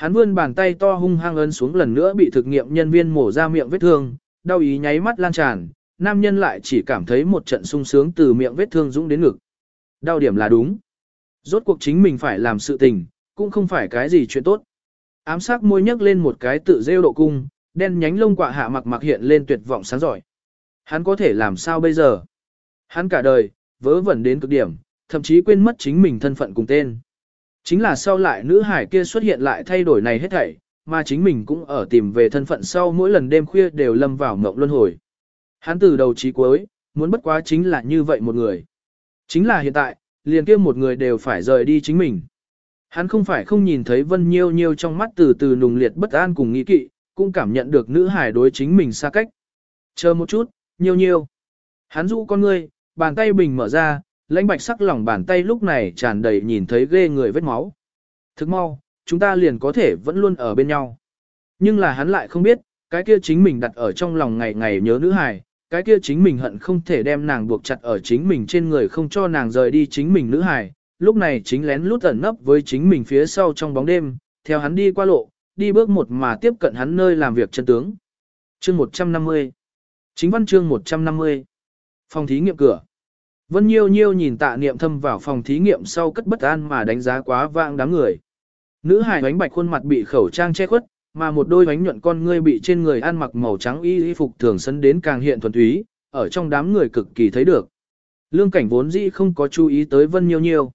Hắn vươn bàn tay to hung hăng ấn xuống lần nữa bị thực nghiệm nhân viên mổ ra miệng vết thương, đau ý nháy mắt lan tràn, nam nhân lại chỉ cảm thấy một trận sung sướng từ miệng vết thương dũng đến ngực. Đau điểm là đúng. Rốt cuộc chính mình phải làm sự tình, cũng không phải cái gì chuyện tốt. Ám sát môi nhấc lên một cái tự rêu độ cung, đen nhánh lông quạ hạ mặc mặc hiện lên tuyệt vọng sáng giỏi. Hắn có thể làm sao bây giờ? Hắn cả đời, vớ vẩn đến cực điểm, thậm chí quên mất chính mình thân phận cùng tên. Chính là sau lại nữ hải kia xuất hiện lại thay đổi này hết thảy, mà chính mình cũng ở tìm về thân phận sau mỗi lần đêm khuya đều lâm vào mộng luân hồi. Hắn từ đầu chí cuối, muốn bất quá chính là như vậy một người. Chính là hiện tại, liền kia một người đều phải rời đi chính mình. Hắn không phải không nhìn thấy Vân Nhiêu Nhiêu trong mắt từ từ nùng liệt bất an cùng nghĩ kỵ, cũng cảm nhận được nữ hải đối chính mình xa cách. Chờ một chút, Nhiêu Nhiêu. Hắn rũ con ngươi, bàn tay bình mở ra, lãnh bạch sắc lòng bàn tay lúc này tràn đầy nhìn thấy ghê người vết máu. Thức mau, chúng ta liền có thể vẫn luôn ở bên nhau. Nhưng là hắn lại không biết, cái kia chính mình đặt ở trong lòng ngày ngày nhớ nữ hài, cái kia chính mình hận không thể đem nàng buộc chặt ở chính mình trên người không cho nàng rời đi chính mình nữ hài, lúc này chính lén lút ẩn nấp với chính mình phía sau trong bóng đêm, theo hắn đi qua lộ, đi bước một mà tiếp cận hắn nơi làm việc chân tướng. Chương 150 Chính văn chương 150 Phòng thí nghiệm cửa Vân Nhiêu Nhiêu nhìn tạ niệm thâm vào phòng thí nghiệm sau cất bất an mà đánh giá quá vang đám người. Nữ hài ánh bạch khuôn mặt bị khẩu trang che khuất, mà một đôi ánh nhuận con ngươi bị trên người ăn mặc màu trắng y y phục thường sấn đến càng hiện thuần túy, ở trong đám người cực kỳ thấy được. Lương cảnh vốn dĩ không có chú ý tới Vân Nhiêu Nhiêu.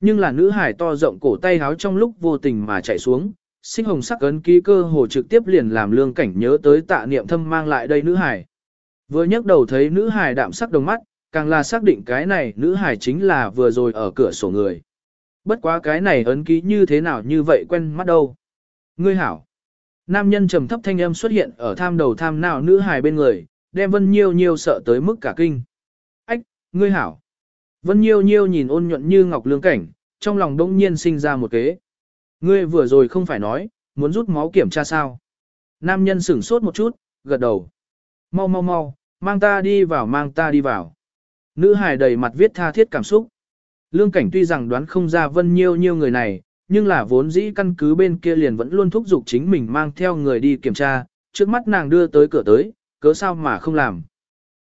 Nhưng là nữ hải to rộng cổ tay háo trong lúc vô tình mà chạy xuống, sinh hồng sắc ấn ký cơ hồ trực tiếp liền làm lương cảnh nhớ tới tạ niệm thâm mang lại đây nữ hải. Vừa nhấc đầu thấy nữ hải đạm sắc đồng mắt, càng là xác định cái này nữ hải chính là vừa rồi ở cửa sổ người. Bất quá cái này ấn ký như thế nào như vậy quen mắt đâu. Ngươi hảo. Nam nhân trầm thấp thanh âm xuất hiện ở tham đầu tham nào nữ hài bên người, đem Vân Nhiêu Nhiêu sợ tới mức cả kinh. Ách, ngươi hảo. Vân Nhiêu Nhiêu nhìn ôn nhuận như ngọc lương cảnh, trong lòng đông nhiên sinh ra một kế. Ngươi vừa rồi không phải nói, muốn rút máu kiểm tra sao. Nam nhân sửng sốt một chút, gật đầu. Mau mau mau, mang ta đi vào mang ta đi vào. Nữ hài đầy mặt viết tha thiết cảm xúc. Lương cảnh tuy rằng đoán không ra vân nhiêu nhiêu người này, nhưng là vốn dĩ căn cứ bên kia liền vẫn luôn thúc giục chính mình mang theo người đi kiểm tra, trước mắt nàng đưa tới cửa tới, cớ sao mà không làm.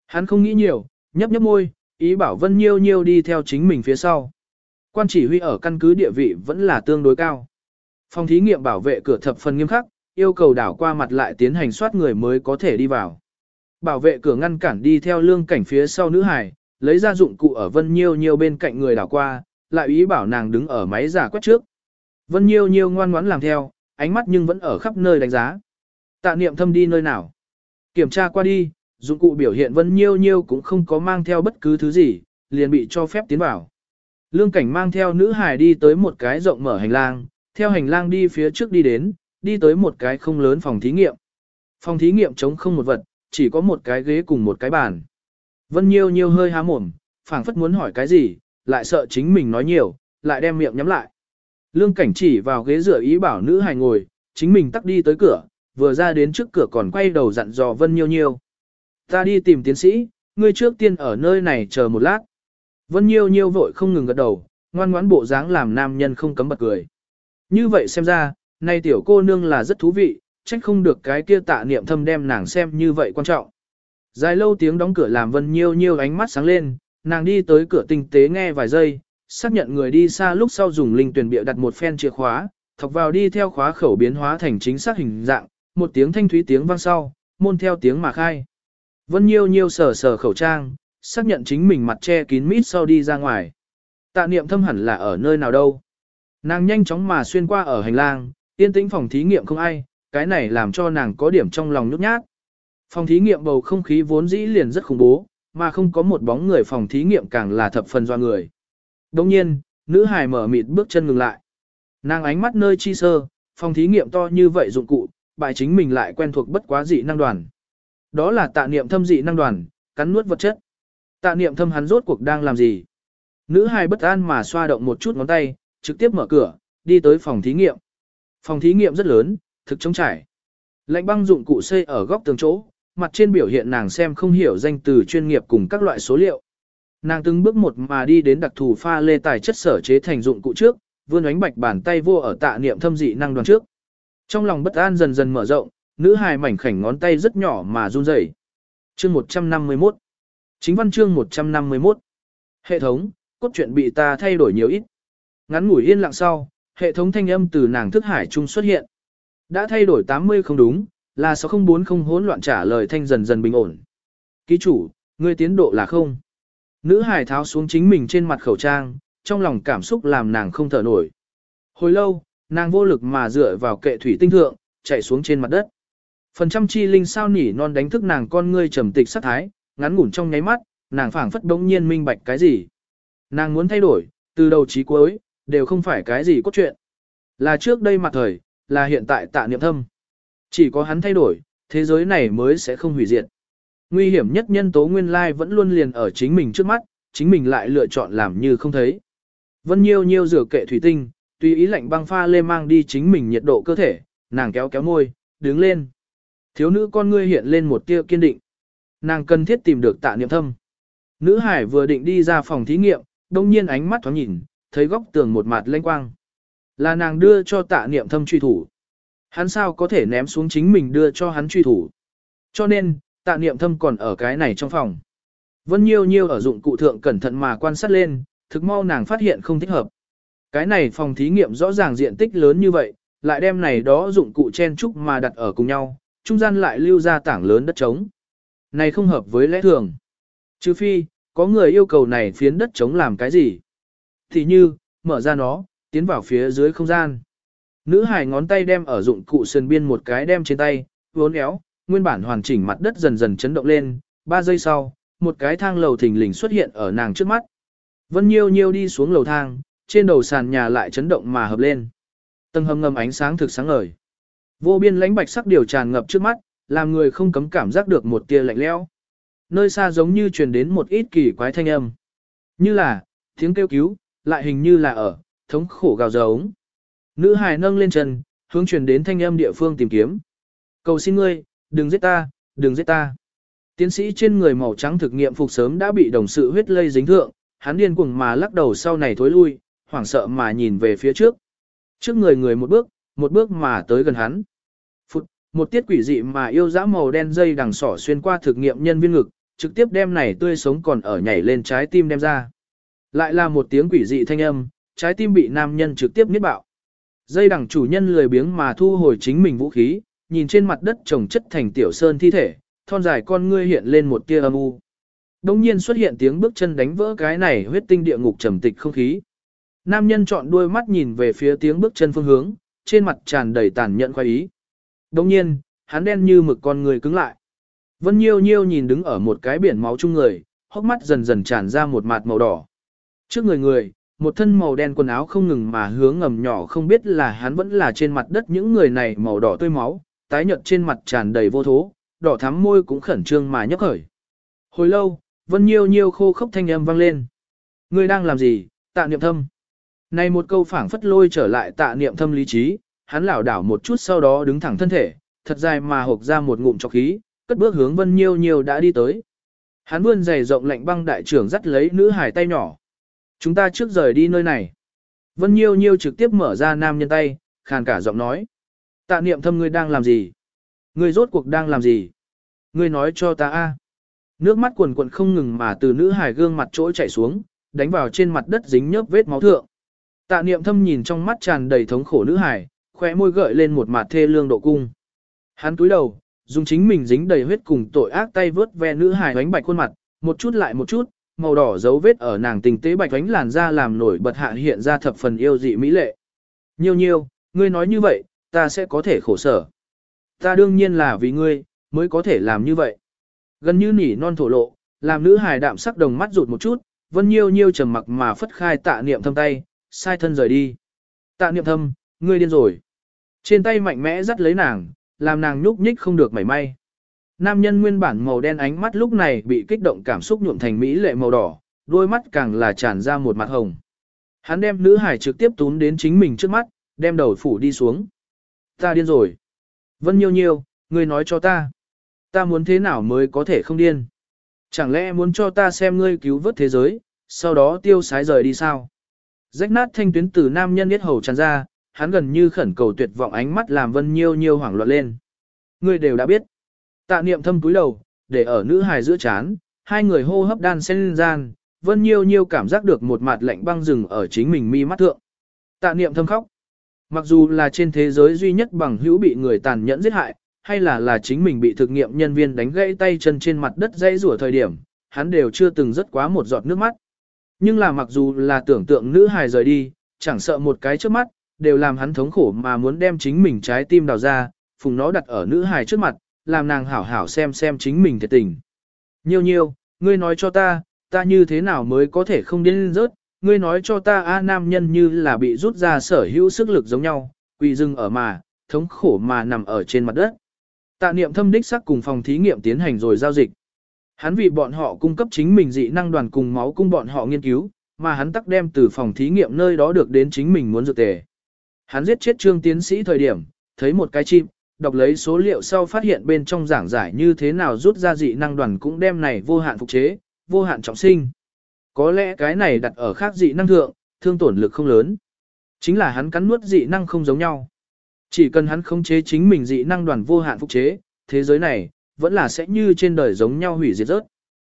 Hắn không nghĩ nhiều, nhấp nhấp môi, ý bảo vân nhiêu nhiêu đi theo chính mình phía sau. Quan chỉ huy ở căn cứ địa vị vẫn là tương đối cao. Phòng thí nghiệm bảo vệ cửa thập phần nghiêm khắc, yêu cầu đảo qua mặt lại tiến hành soát người mới có thể đi vào. Bảo vệ cửa ngăn cản đi theo lương cảnh phía sau nữ hải, lấy ra dụng cụ ở Vân Nhiêu Nhiêu bên cạnh người đảo qua, lại ý bảo nàng đứng ở máy giả quét trước. Vân Nhiêu Nhiêu ngoan ngoãn làm theo, ánh mắt nhưng vẫn ở khắp nơi đánh giá. Tạ niệm thâm đi nơi nào? Kiểm tra qua đi, dụng cụ biểu hiện Vân Nhiêu Nhiêu cũng không có mang theo bất cứ thứ gì, liền bị cho phép tiến vào. Lương cảnh mang theo nữ hài đi tới một cái rộng mở hành lang, theo hành lang đi phía trước đi đến, đi tới một cái không lớn phòng thí nghiệm. Phòng thí nghiệm trống không một vật, chỉ có một cái ghế cùng một cái bàn. Vân Nhiêu Nhiêu hơi há mồm, phảng phất muốn hỏi cái gì, lại sợ chính mình nói nhiều, lại đem miệng nhắm lại. Lương cảnh chỉ vào ghế rửa ý bảo nữ hài ngồi, chính mình tắt đi tới cửa, vừa ra đến trước cửa còn quay đầu dặn dò Vân Nhiêu Nhiêu. Ta đi tìm tiến sĩ, ngươi trước tiên ở nơi này chờ một lát. Vân Nhiêu Nhiêu vội không ngừng gật đầu, ngoan ngoãn bộ dáng làm nam nhân không cấm bật cười. Như vậy xem ra, nay tiểu cô nương là rất thú vị, trách không được cái kia tạ niệm thâm đem nàng xem như vậy quan trọng. Dài lâu tiếng đóng cửa làm Vân Nhiêu Nhiêu ánh mắt sáng lên, nàng đi tới cửa tinh tế nghe vài giây, xác nhận người đi xa lúc sau dùng linh tuyển bịa đặt một phen chìa khóa, thọc vào đi theo khóa khẩu biến hóa thành chính xác hình dạng, một tiếng thanh thúy tiếng vang sau, môn theo tiếng mà khai. Vân Nhiêu Nhiêu sờ sờ khẩu trang, xác nhận chính mình mặt che kín mít sau đi ra ngoài. Tạ niệm thâm hẳn là ở nơi nào đâu. Nàng nhanh chóng mà xuyên qua ở hành lang, yên tĩnh phòng thí nghiệm không ai, cái này làm cho nàng có điểm trong lòng nhút nhát. Phòng thí nghiệm bầu không khí vốn dĩ liền rất khủng bố, mà không có một bóng người phòng thí nghiệm càng là thập phần do người. Đồng nhiên, nữ hài mở mịt bước chân ngừng lại. Nàng ánh mắt nơi chi sơ, phòng thí nghiệm to như vậy dụng cụ, bài chính mình lại quen thuộc bất quá dị năng đoàn. Đó là tạ niệm thâm dị năng đoàn, cắn nuốt vật chất. Tạ niệm thâm hắn rốt cuộc đang làm gì? Nữ hài bất an mà xoa động một chút ngón tay, trực tiếp mở cửa, đi tới phòng thí nghiệm. Phòng thí nghiệm rất lớn, thực trống trải. Lạnh băng dụng cụ xây ở góc tường chỗ, mặt trên biểu hiện nàng xem không hiểu danh từ chuyên nghiệp cùng các loại số liệu. Nàng từng bước một mà đi đến đặc thù pha lê tài chất sở chế thành dụng cụ trước, vươn ánh bạch bàn tay vô ở tạ niệm thâm dị năng đoàn trước. Trong lòng bất an dần dần mở rộng, nữ hài mảnh khảnh ngón tay rất nhỏ mà run rẩy. Chương 151 Chính văn chương 151 Hệ thống, cốt truyện bị ta thay đổi nhiều ít. Ngắn ngủi yên lặng sau, hệ thống thanh âm từ nàng thức hải trung xuất hiện. Đã thay đổi 80 không đúng, là 6040 hỗn loạn trả lời thanh dần dần bình ổn. Ký chủ, ngươi tiến độ là không. Nữ hải tháo xuống chính mình trên mặt khẩu trang, trong lòng cảm xúc làm nàng không thở nổi. Hồi lâu, nàng vô lực mà dựa vào kệ thủy tinh thượng, chạy xuống trên mặt đất. Phần trăm chi linh sao nỉ non đánh thức nàng con ngươi trầm tịch sát thái, ngắn ngủn trong nháy mắt, nàng phảng phất bỗng nhiên minh bạch cái gì. Nàng muốn thay đổi, từ đầu chí cuối, đều không phải cái gì cốt truyện. Là trước đây mặt thời, là hiện tại tạ niệm thâm. Chỉ có hắn thay đổi, thế giới này mới sẽ không hủy diệt. Nguy hiểm nhất nhân tố nguyên lai vẫn luôn liền ở chính mình trước mắt, chính mình lại lựa chọn làm như không thấy. Vân Nhiêu Nhiêu rửa kệ thủy tinh, tùy ý lạnh băng pha lê mang đi chính mình nhiệt độ cơ thể, nàng kéo kéo môi, đứng lên. Thiếu nữ con ngươi hiện lên một tia kiên định. Nàng cần thiết tìm được tạ niệm thâm. Nữ hải vừa định đi ra phòng thí nghiệm, đông nhiên ánh mắt thoáng nhìn, thấy góc tường một mặt lanh quang. Là nàng đưa cho tạ niệm thâm truy thủ. Hắn sao có thể ném xuống chính mình đưa cho hắn truy thủ. Cho nên, tạ niệm thâm còn ở cái này trong phòng. Vân Nhiêu Nhiêu ở dụng cụ thượng cẩn thận mà quan sát lên, thực mau nàng phát hiện không thích hợp. Cái này phòng thí nghiệm rõ ràng diện tích lớn như vậy, lại đem này đó dụng cụ chen trúc mà đặt ở cùng nhau, trung gian lại lưu ra tảng lớn đất trống. Này không hợp với lẽ thường. Trừ phi, có người yêu cầu này phiến đất trống làm cái gì? Thì như, mở ra nó, tiến vào phía dưới không gian. Nữ hải ngón tay đem ở dụng cụ sườn biên một cái đem trên tay, vốn éo, nguyên bản hoàn chỉnh mặt đất dần dần chấn động lên, 3 giây sau, một cái thang lầu thình lình xuất hiện ở nàng trước mắt. Vân Nhiêu Nhiêu đi xuống lầu thang, trên đầu sàn nhà lại chấn động mà hợp lên. Tầng hầm ngầm ánh sáng thực sáng ngời. Vô biên lãnh bạch sắc điều tràn ngập trước mắt, làm người không cấm cảm giác được một tia lạnh lẽo. Nơi xa giống như truyền đến một ít kỳ quái thanh âm. Như là, tiếng kêu cứu, lại hình như là ở, thống khổ gào giống. Nữ hài nâng lên chân, hướng truyền đến thanh âm địa phương tìm kiếm. Cầu xin ngươi, đừng giết ta, đừng giết ta. Tiến sĩ trên người màu trắng thực nghiệm phục sớm đã bị đồng sự huyết lây dính thượng, hắn điên cuồng mà lắc đầu sau này thối lui, hoảng sợ mà nhìn về phía trước. Trước người người một bước, một bước mà tới gần hắn. Phụt, một tiết quỷ dị mà yêu dã màu đen dây đằng sỏ xuyên qua thực nghiệm nhân viên ngực, trực tiếp đem này tươi sống còn ở nhảy lên trái tim đem ra. Lại là một tiếng quỷ dị thanh âm, trái tim bị nam nhân trực tiếp niết bạo. Dây đằng chủ nhân lười biếng mà thu hồi chính mình vũ khí, nhìn trên mặt đất trồng chất thành tiểu sơn thi thể, thon dài con ngươi hiện lên một tia âm u. Đông nhiên xuất hiện tiếng bước chân đánh vỡ cái này huyết tinh địa ngục trầm tịch không khí. Nam nhân chọn đuôi mắt nhìn về phía tiếng bước chân phương hướng, trên mặt tràn đầy tàn nhẫn khoái ý. Đông nhiên, hắn đen như mực con người cứng lại. Vân Nhiêu Nhiêu nhìn đứng ở một cái biển máu chung người, hốc mắt dần dần tràn ra một mạt màu đỏ. Trước người người, một thân màu đen quần áo không ngừng mà hướng ngầm nhỏ không biết là hắn vẫn là trên mặt đất những người này màu đỏ tươi máu, tái nhợt trên mặt tràn đầy vô thố, đỏ thắm môi cũng khẩn trương mà nhấp khởi. Hồi lâu, Vân Nhiêu Nhiêu khô khốc thanh âm vang lên. Ngươi đang làm gì, tạ niệm thâm? Này một câu phảng phất lôi trở lại tạ niệm thâm lý trí, hắn lảo đảo một chút sau đó đứng thẳng thân thể, thật dài mà hộc ra một ngụm cho khí, cất bước hướng Vân Nhiêu Nhiêu đã đi tới. Hắn vươn giày rộng lạnh băng đại trưởng dắt lấy nữ hải tay nhỏ. Chúng ta trước rời đi nơi này. Vân Nhiêu Nhiêu trực tiếp mở ra nam nhân tay, khàn cả giọng nói. Tạ niệm thâm ngươi đang làm gì? Ngươi rốt cuộc đang làm gì? Ngươi nói cho ta a. Nước mắt cuồn cuộn không ngừng mà từ nữ hải gương mặt trỗi chảy xuống, đánh vào trên mặt đất dính nhớp vết máu thượng. Tạ niệm thâm nhìn trong mắt tràn đầy thống khổ nữ hải, khóe môi gợi lên một mặt thê lương độ cung. Hắn cúi đầu, dùng chính mình dính đầy huyết cùng tội ác tay vớt ve nữ hải đánh bạch khuôn mặt, một chút lại một chút, màu đỏ dấu vết ở nàng tình tế bạch ánh làn da làm nổi bật hạ hiện ra thập phần yêu dị mỹ lệ. Nhiêu nhiêu, ngươi nói như vậy, ta sẽ có thể khổ sở. Ta đương nhiên là vì ngươi, mới có thể làm như vậy. Gần như nỉ non thổ lộ, làm nữ hài đạm sắc đồng mắt rụt một chút, vân nhiêu nhiêu trầm mặc mà phất khai tạ niệm thâm tay, sai thân rời đi. Tạ niệm thâm, ngươi điên rồi. Trên tay mạnh mẽ dắt lấy nàng, làm nàng nhúc nhích không được mảy may. Nam nhân nguyên bản màu đen ánh mắt lúc này bị kích động cảm xúc nhuộm thành mỹ lệ màu đỏ, đôi mắt càng là tràn ra một mặt hồng. Hắn đem nữ hải trực tiếp tún đến chính mình trước mắt, đem đầu phủ đi xuống. Ta điên rồi. Vân nhiêu nhiêu, ngươi nói cho ta. Ta muốn thế nào mới có thể không điên? Chẳng lẽ muốn cho ta xem ngươi cứu vớt thế giới, sau đó tiêu sái rời đi sao? Rách nát thanh tuyến từ nam nhân biết hầu tràn ra, hắn gần như khẩn cầu tuyệt vọng ánh mắt làm vân nhiêu nhiêu hoảng loạn lên. Ngươi đều đã biết. Tạ niệm thâm cúi đầu, để ở nữ hài giữa chán, hai người hô hấp đan xen gian, vân nhiêu nhiêu cảm giác được một mặt lạnh băng rừng ở chính mình mi mắt thượng. Tạ niệm thâm khóc. Mặc dù là trên thế giới duy nhất bằng hữu bị người tàn nhẫn giết hại, hay là là chính mình bị thực nghiệm nhân viên đánh gãy tay chân trên mặt đất dây rủa thời điểm, hắn đều chưa từng rất quá một giọt nước mắt. Nhưng là mặc dù là tưởng tượng nữ hài rời đi, chẳng sợ một cái trước mắt, đều làm hắn thống khổ mà muốn đem chính mình trái tim đào ra, phùng nó đặt ở nữ hài trước mặt, làm nàng hảo hảo xem xem chính mình thiệt tình. Nhiêu nhiêu, ngươi nói cho ta, ta như thế nào mới có thể không điên rớt, ngươi nói cho ta a nam nhân như là bị rút ra sở hữu sức lực giống nhau, quỳ dưng ở mà, thống khổ mà nằm ở trên mặt đất. Tạ niệm thâm đích sắc cùng phòng thí nghiệm tiến hành rồi giao dịch. Hắn vì bọn họ cung cấp chính mình dị năng đoàn cùng máu cung bọn họ nghiên cứu, mà hắn tắc đem từ phòng thí nghiệm nơi đó được đến chính mình muốn dược tề. Hắn giết chết trương tiến sĩ thời điểm, thấy một cái chim, đọc lấy số liệu sau phát hiện bên trong giảng giải như thế nào rút ra dị năng đoàn cũng đem này vô hạn phục chế, vô hạn trọng sinh. Có lẽ cái này đặt ở khác dị năng thượng, thương tổn lực không lớn. Chính là hắn cắn nuốt dị năng không giống nhau. Chỉ cần hắn khống chế chính mình dị năng đoàn vô hạn phục chế, thế giới này, vẫn là sẽ như trên đời giống nhau hủy diệt rớt.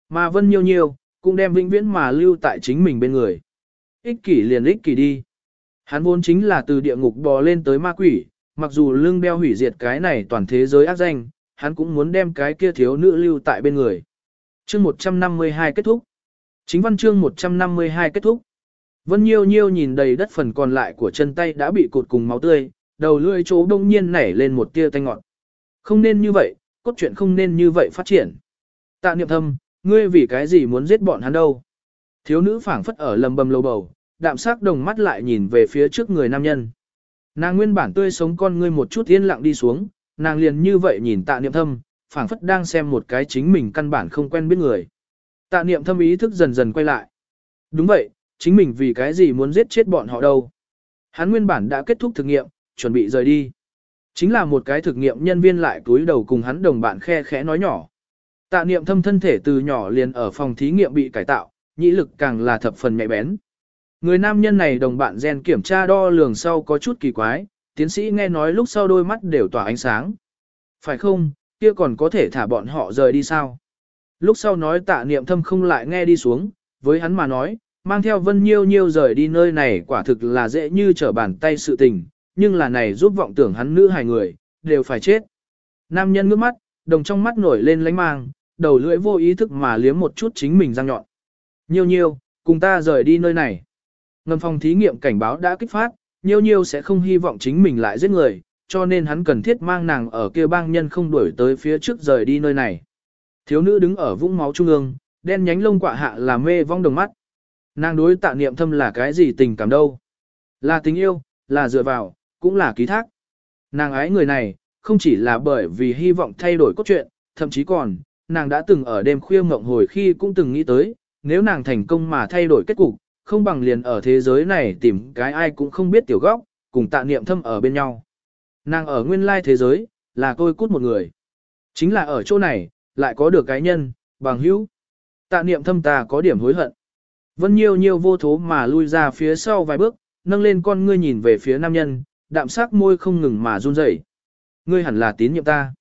Mà vân nhiêu nhiêu, cũng đem vĩnh viễn mà lưu tại chính mình bên người. Ích kỷ liền ích kỷ đi. Hắn vốn chính là từ địa ngục bò lên tới ma quỷ, mặc dù lưng đeo hủy diệt cái này toàn thế giới ác danh, hắn cũng muốn đem cái kia thiếu nữ lưu tại bên người. Chương 152 kết thúc. Chính văn chương 152 kết thúc. Vân Nhiêu Nhiêu nhìn đầy đất phần còn lại của chân tay đã bị cột cùng máu tươi, đầu lưỡi chỗ đông nhiên nảy lên một tia tanh ngọt. Không nên như vậy, cốt truyện không nên như vậy phát triển. Tạ niệm thâm, ngươi vì cái gì muốn giết bọn hắn đâu? Thiếu nữ phảng phất ở lầm bầm lầu bầu, đạm sắc đồng mắt lại nhìn về phía trước người nam nhân. Nàng nguyên bản tươi sống con ngươi một chút yên lặng đi xuống, nàng liền như vậy nhìn tạ niệm thâm, phảng phất đang xem một cái chính mình căn bản không quen biết người. Tạ niệm thâm ý thức dần dần quay lại. Đúng vậy, chính mình vì cái gì muốn giết chết bọn họ đâu. Hắn nguyên bản đã kết thúc thực nghiệm, chuẩn bị rời đi. Chính là một cái thực nghiệm nhân viên lại cúi đầu cùng hắn đồng bạn khe khẽ nói nhỏ. Tạ niệm thâm thân thể từ nhỏ liền ở phòng thí nghiệm bị cải tạo, nhĩ lực càng là thập phần nhạy bén. Người nam nhân này đồng bạn gen kiểm tra đo lường sau có chút kỳ quái, tiến sĩ nghe nói lúc sau đôi mắt đều tỏa ánh sáng. Phải không, kia còn có thể thả bọn họ rời đi sao? Lúc sau nói tạ niệm thâm không lại nghe đi xuống, với hắn mà nói, mang theo vân nhiêu nhiêu rời đi nơi này quả thực là dễ như trở bàn tay sự tình, nhưng là này giúp vọng tưởng hắn nữ hài người, đều phải chết. Nam nhân ngước mắt, đồng trong mắt nổi lên lánh mang, đầu lưỡi vô ý thức mà liếm một chút chính mình răng nhọn. Nhiêu nhiêu, cùng ta rời đi nơi này. Ngầm phòng thí nghiệm cảnh báo đã kích phát, nhiều nhiều sẽ không hy vọng chính mình lại giết người, cho nên hắn cần thiết mang nàng ở kia bang nhân không đuổi tới phía trước rời đi nơi này. Thiếu nữ đứng ở vũng máu trung ương, đen nhánh lông quạ hạ là mê vong đồng mắt. Nàng đối tạ niệm thâm là cái gì tình cảm đâu? Là tình yêu, là dựa vào, cũng là ký thác. Nàng ái người này, không chỉ là bởi vì hy vọng thay đổi cốt truyện, thậm chí còn, nàng đã từng ở đêm khuya mộng hồi khi cũng từng nghĩ tới, nếu nàng thành công mà thay đổi kết cục, không bằng liền ở thế giới này tìm cái ai cũng không biết tiểu góc, cùng tạ niệm thâm ở bên nhau. Nàng ở nguyên lai thế giới, là tôi cút một người. Chính là ở chỗ này, lại có được cái nhân, bằng hữu. Tạ niệm thâm ta có điểm hối hận. Vân nhiêu nhiêu vô thố mà lui ra phía sau vài bước, nâng lên con ngươi nhìn về phía nam nhân, đạm sắc môi không ngừng mà run rẩy. Ngươi hẳn là tín nhiệm ta.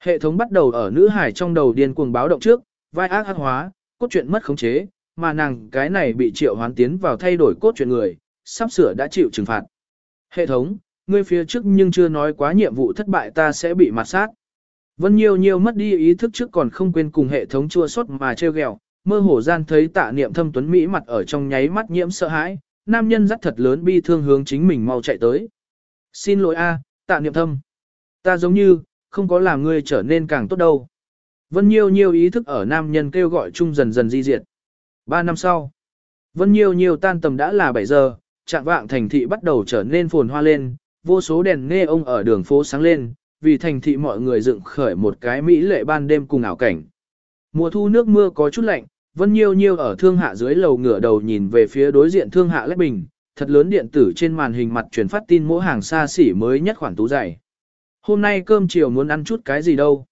Hệ thống bắt đầu ở nữ hải trong đầu điên cuồng báo động trước, vai ác ác hóa, cốt truyện mất khống chế, mà nàng cái này bị triệu hoán tiến vào thay đổi cốt truyện người, sắp sửa đã chịu trừng phạt. Hệ thống, ngươi phía trước nhưng chưa nói quá nhiệm vụ thất bại ta sẽ bị mặt sát. Vân Nhiêu Nhiêu mất đi ý thức trước còn không quên cùng hệ thống chua xót mà treo ghẹo, mơ hồ gian thấy tạ niệm thâm tuấn Mỹ mặt ở trong nháy mắt nhiễm sợ hãi, nam nhân dắt thật lớn bi thương hướng chính mình mau chạy tới. Xin lỗi a, tạ niệm thâm. Ta giống như, không có làm ngươi trở nên càng tốt đâu. Vân Nhiêu Nhiêu ý thức ở nam nhân kêu gọi chung dần dần di diệt. Ba năm sau, Vân Nhiêu Nhiêu tan tầm đã là 7 giờ, trạng vạng thành thị bắt đầu trở nên phồn hoa lên, vô số đèn nghe ông ở đường phố sáng lên, vì thành thị mọi người dựng khởi một cái mỹ lệ ban đêm cùng ảo cảnh. Mùa thu nước mưa có chút lạnh, Vân Nhiêu Nhiêu ở thương hạ dưới lầu ngửa đầu nhìn về phía đối diện thương hạ lách bình, thật lớn điện tử trên màn hình mặt truyền phát tin mỗi hàng xa xỉ mới nhất khoản tú dày. Hôm nay cơm chiều muốn ăn chút cái gì đâu.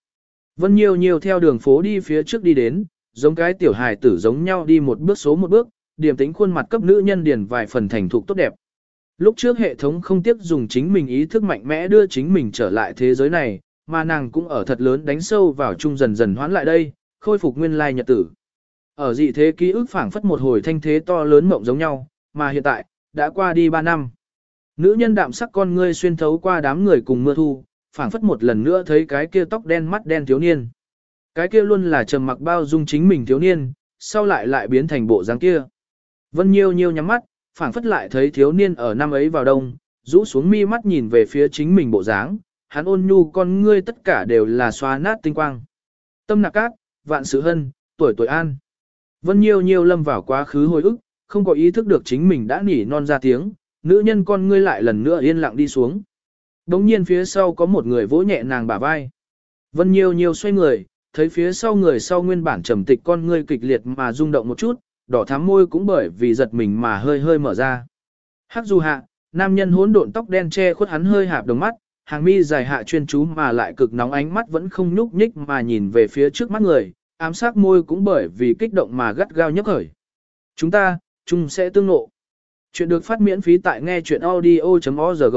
Vân Nhiêu Nhiêu theo đường phố đi phía trước đi đến, giống cái tiểu hài tử giống nhau đi một bước số một bước, điểm tính khuôn mặt cấp nữ nhân điền vài phần thành thục tốt đẹp. Lúc trước hệ thống không tiếp dùng chính mình ý thức mạnh mẽ đưa chính mình trở lại thế giới này, mà nàng cũng ở thật lớn đánh sâu vào chung dần dần hoán lại đây, khôi phục nguyên lai nhật tử. Ở dị thế ký ức phảng phất một hồi thanh thế to lớn mộng giống nhau, mà hiện tại, đã qua đi 3 năm. Nữ nhân đạm sắc con ngươi xuyên thấu qua đám người cùng mưa thu, phảng phất một lần nữa thấy cái kia tóc đen mắt đen thiếu niên. Cái kia luôn là trầm mặc bao dung chính mình thiếu niên, sau lại lại biến thành bộ dáng kia. Vân Nhiêu Nhiêu nhắm mắt, phảng phất lại thấy thiếu niên ở năm ấy vào đông, rũ xuống mi mắt nhìn về phía chính mình bộ dáng, hắn ôn nhu con ngươi tất cả đều là xoa nát tinh quang. Tâm nạc cát, vạn sự hân, tuổi tuổi an. Vân Nhiêu Nhiêu lâm vào quá khứ hồi ức, không có ý thức được chính mình đã nỉ non ra tiếng, nữ nhân con ngươi lại lần nữa yên lặng đi xuống. Đống nhiên phía sau có một người vỗ nhẹ nàng bả vai. Vân Nhiêu Nhiêu xoay người, thấy phía sau người sau nguyên bản trầm tịch con ngươi kịch liệt mà rung động một chút, đỏ thắm môi cũng bởi vì giật mình mà hơi hơi mở ra. Hắc du hạ, nam nhân hỗn độn tóc đen che khuất hắn hơi hạp đồng mắt, hàng mi dài hạ chuyên chú mà lại cực nóng ánh mắt vẫn không nhúc nhích mà nhìn về phía trước mắt người, ám sát môi cũng bởi vì kích động mà gắt gao nhấc khởi. Chúng ta, chung sẽ tương nộ. Chuyện được phát miễn phí tại nghe chuyện audio.org.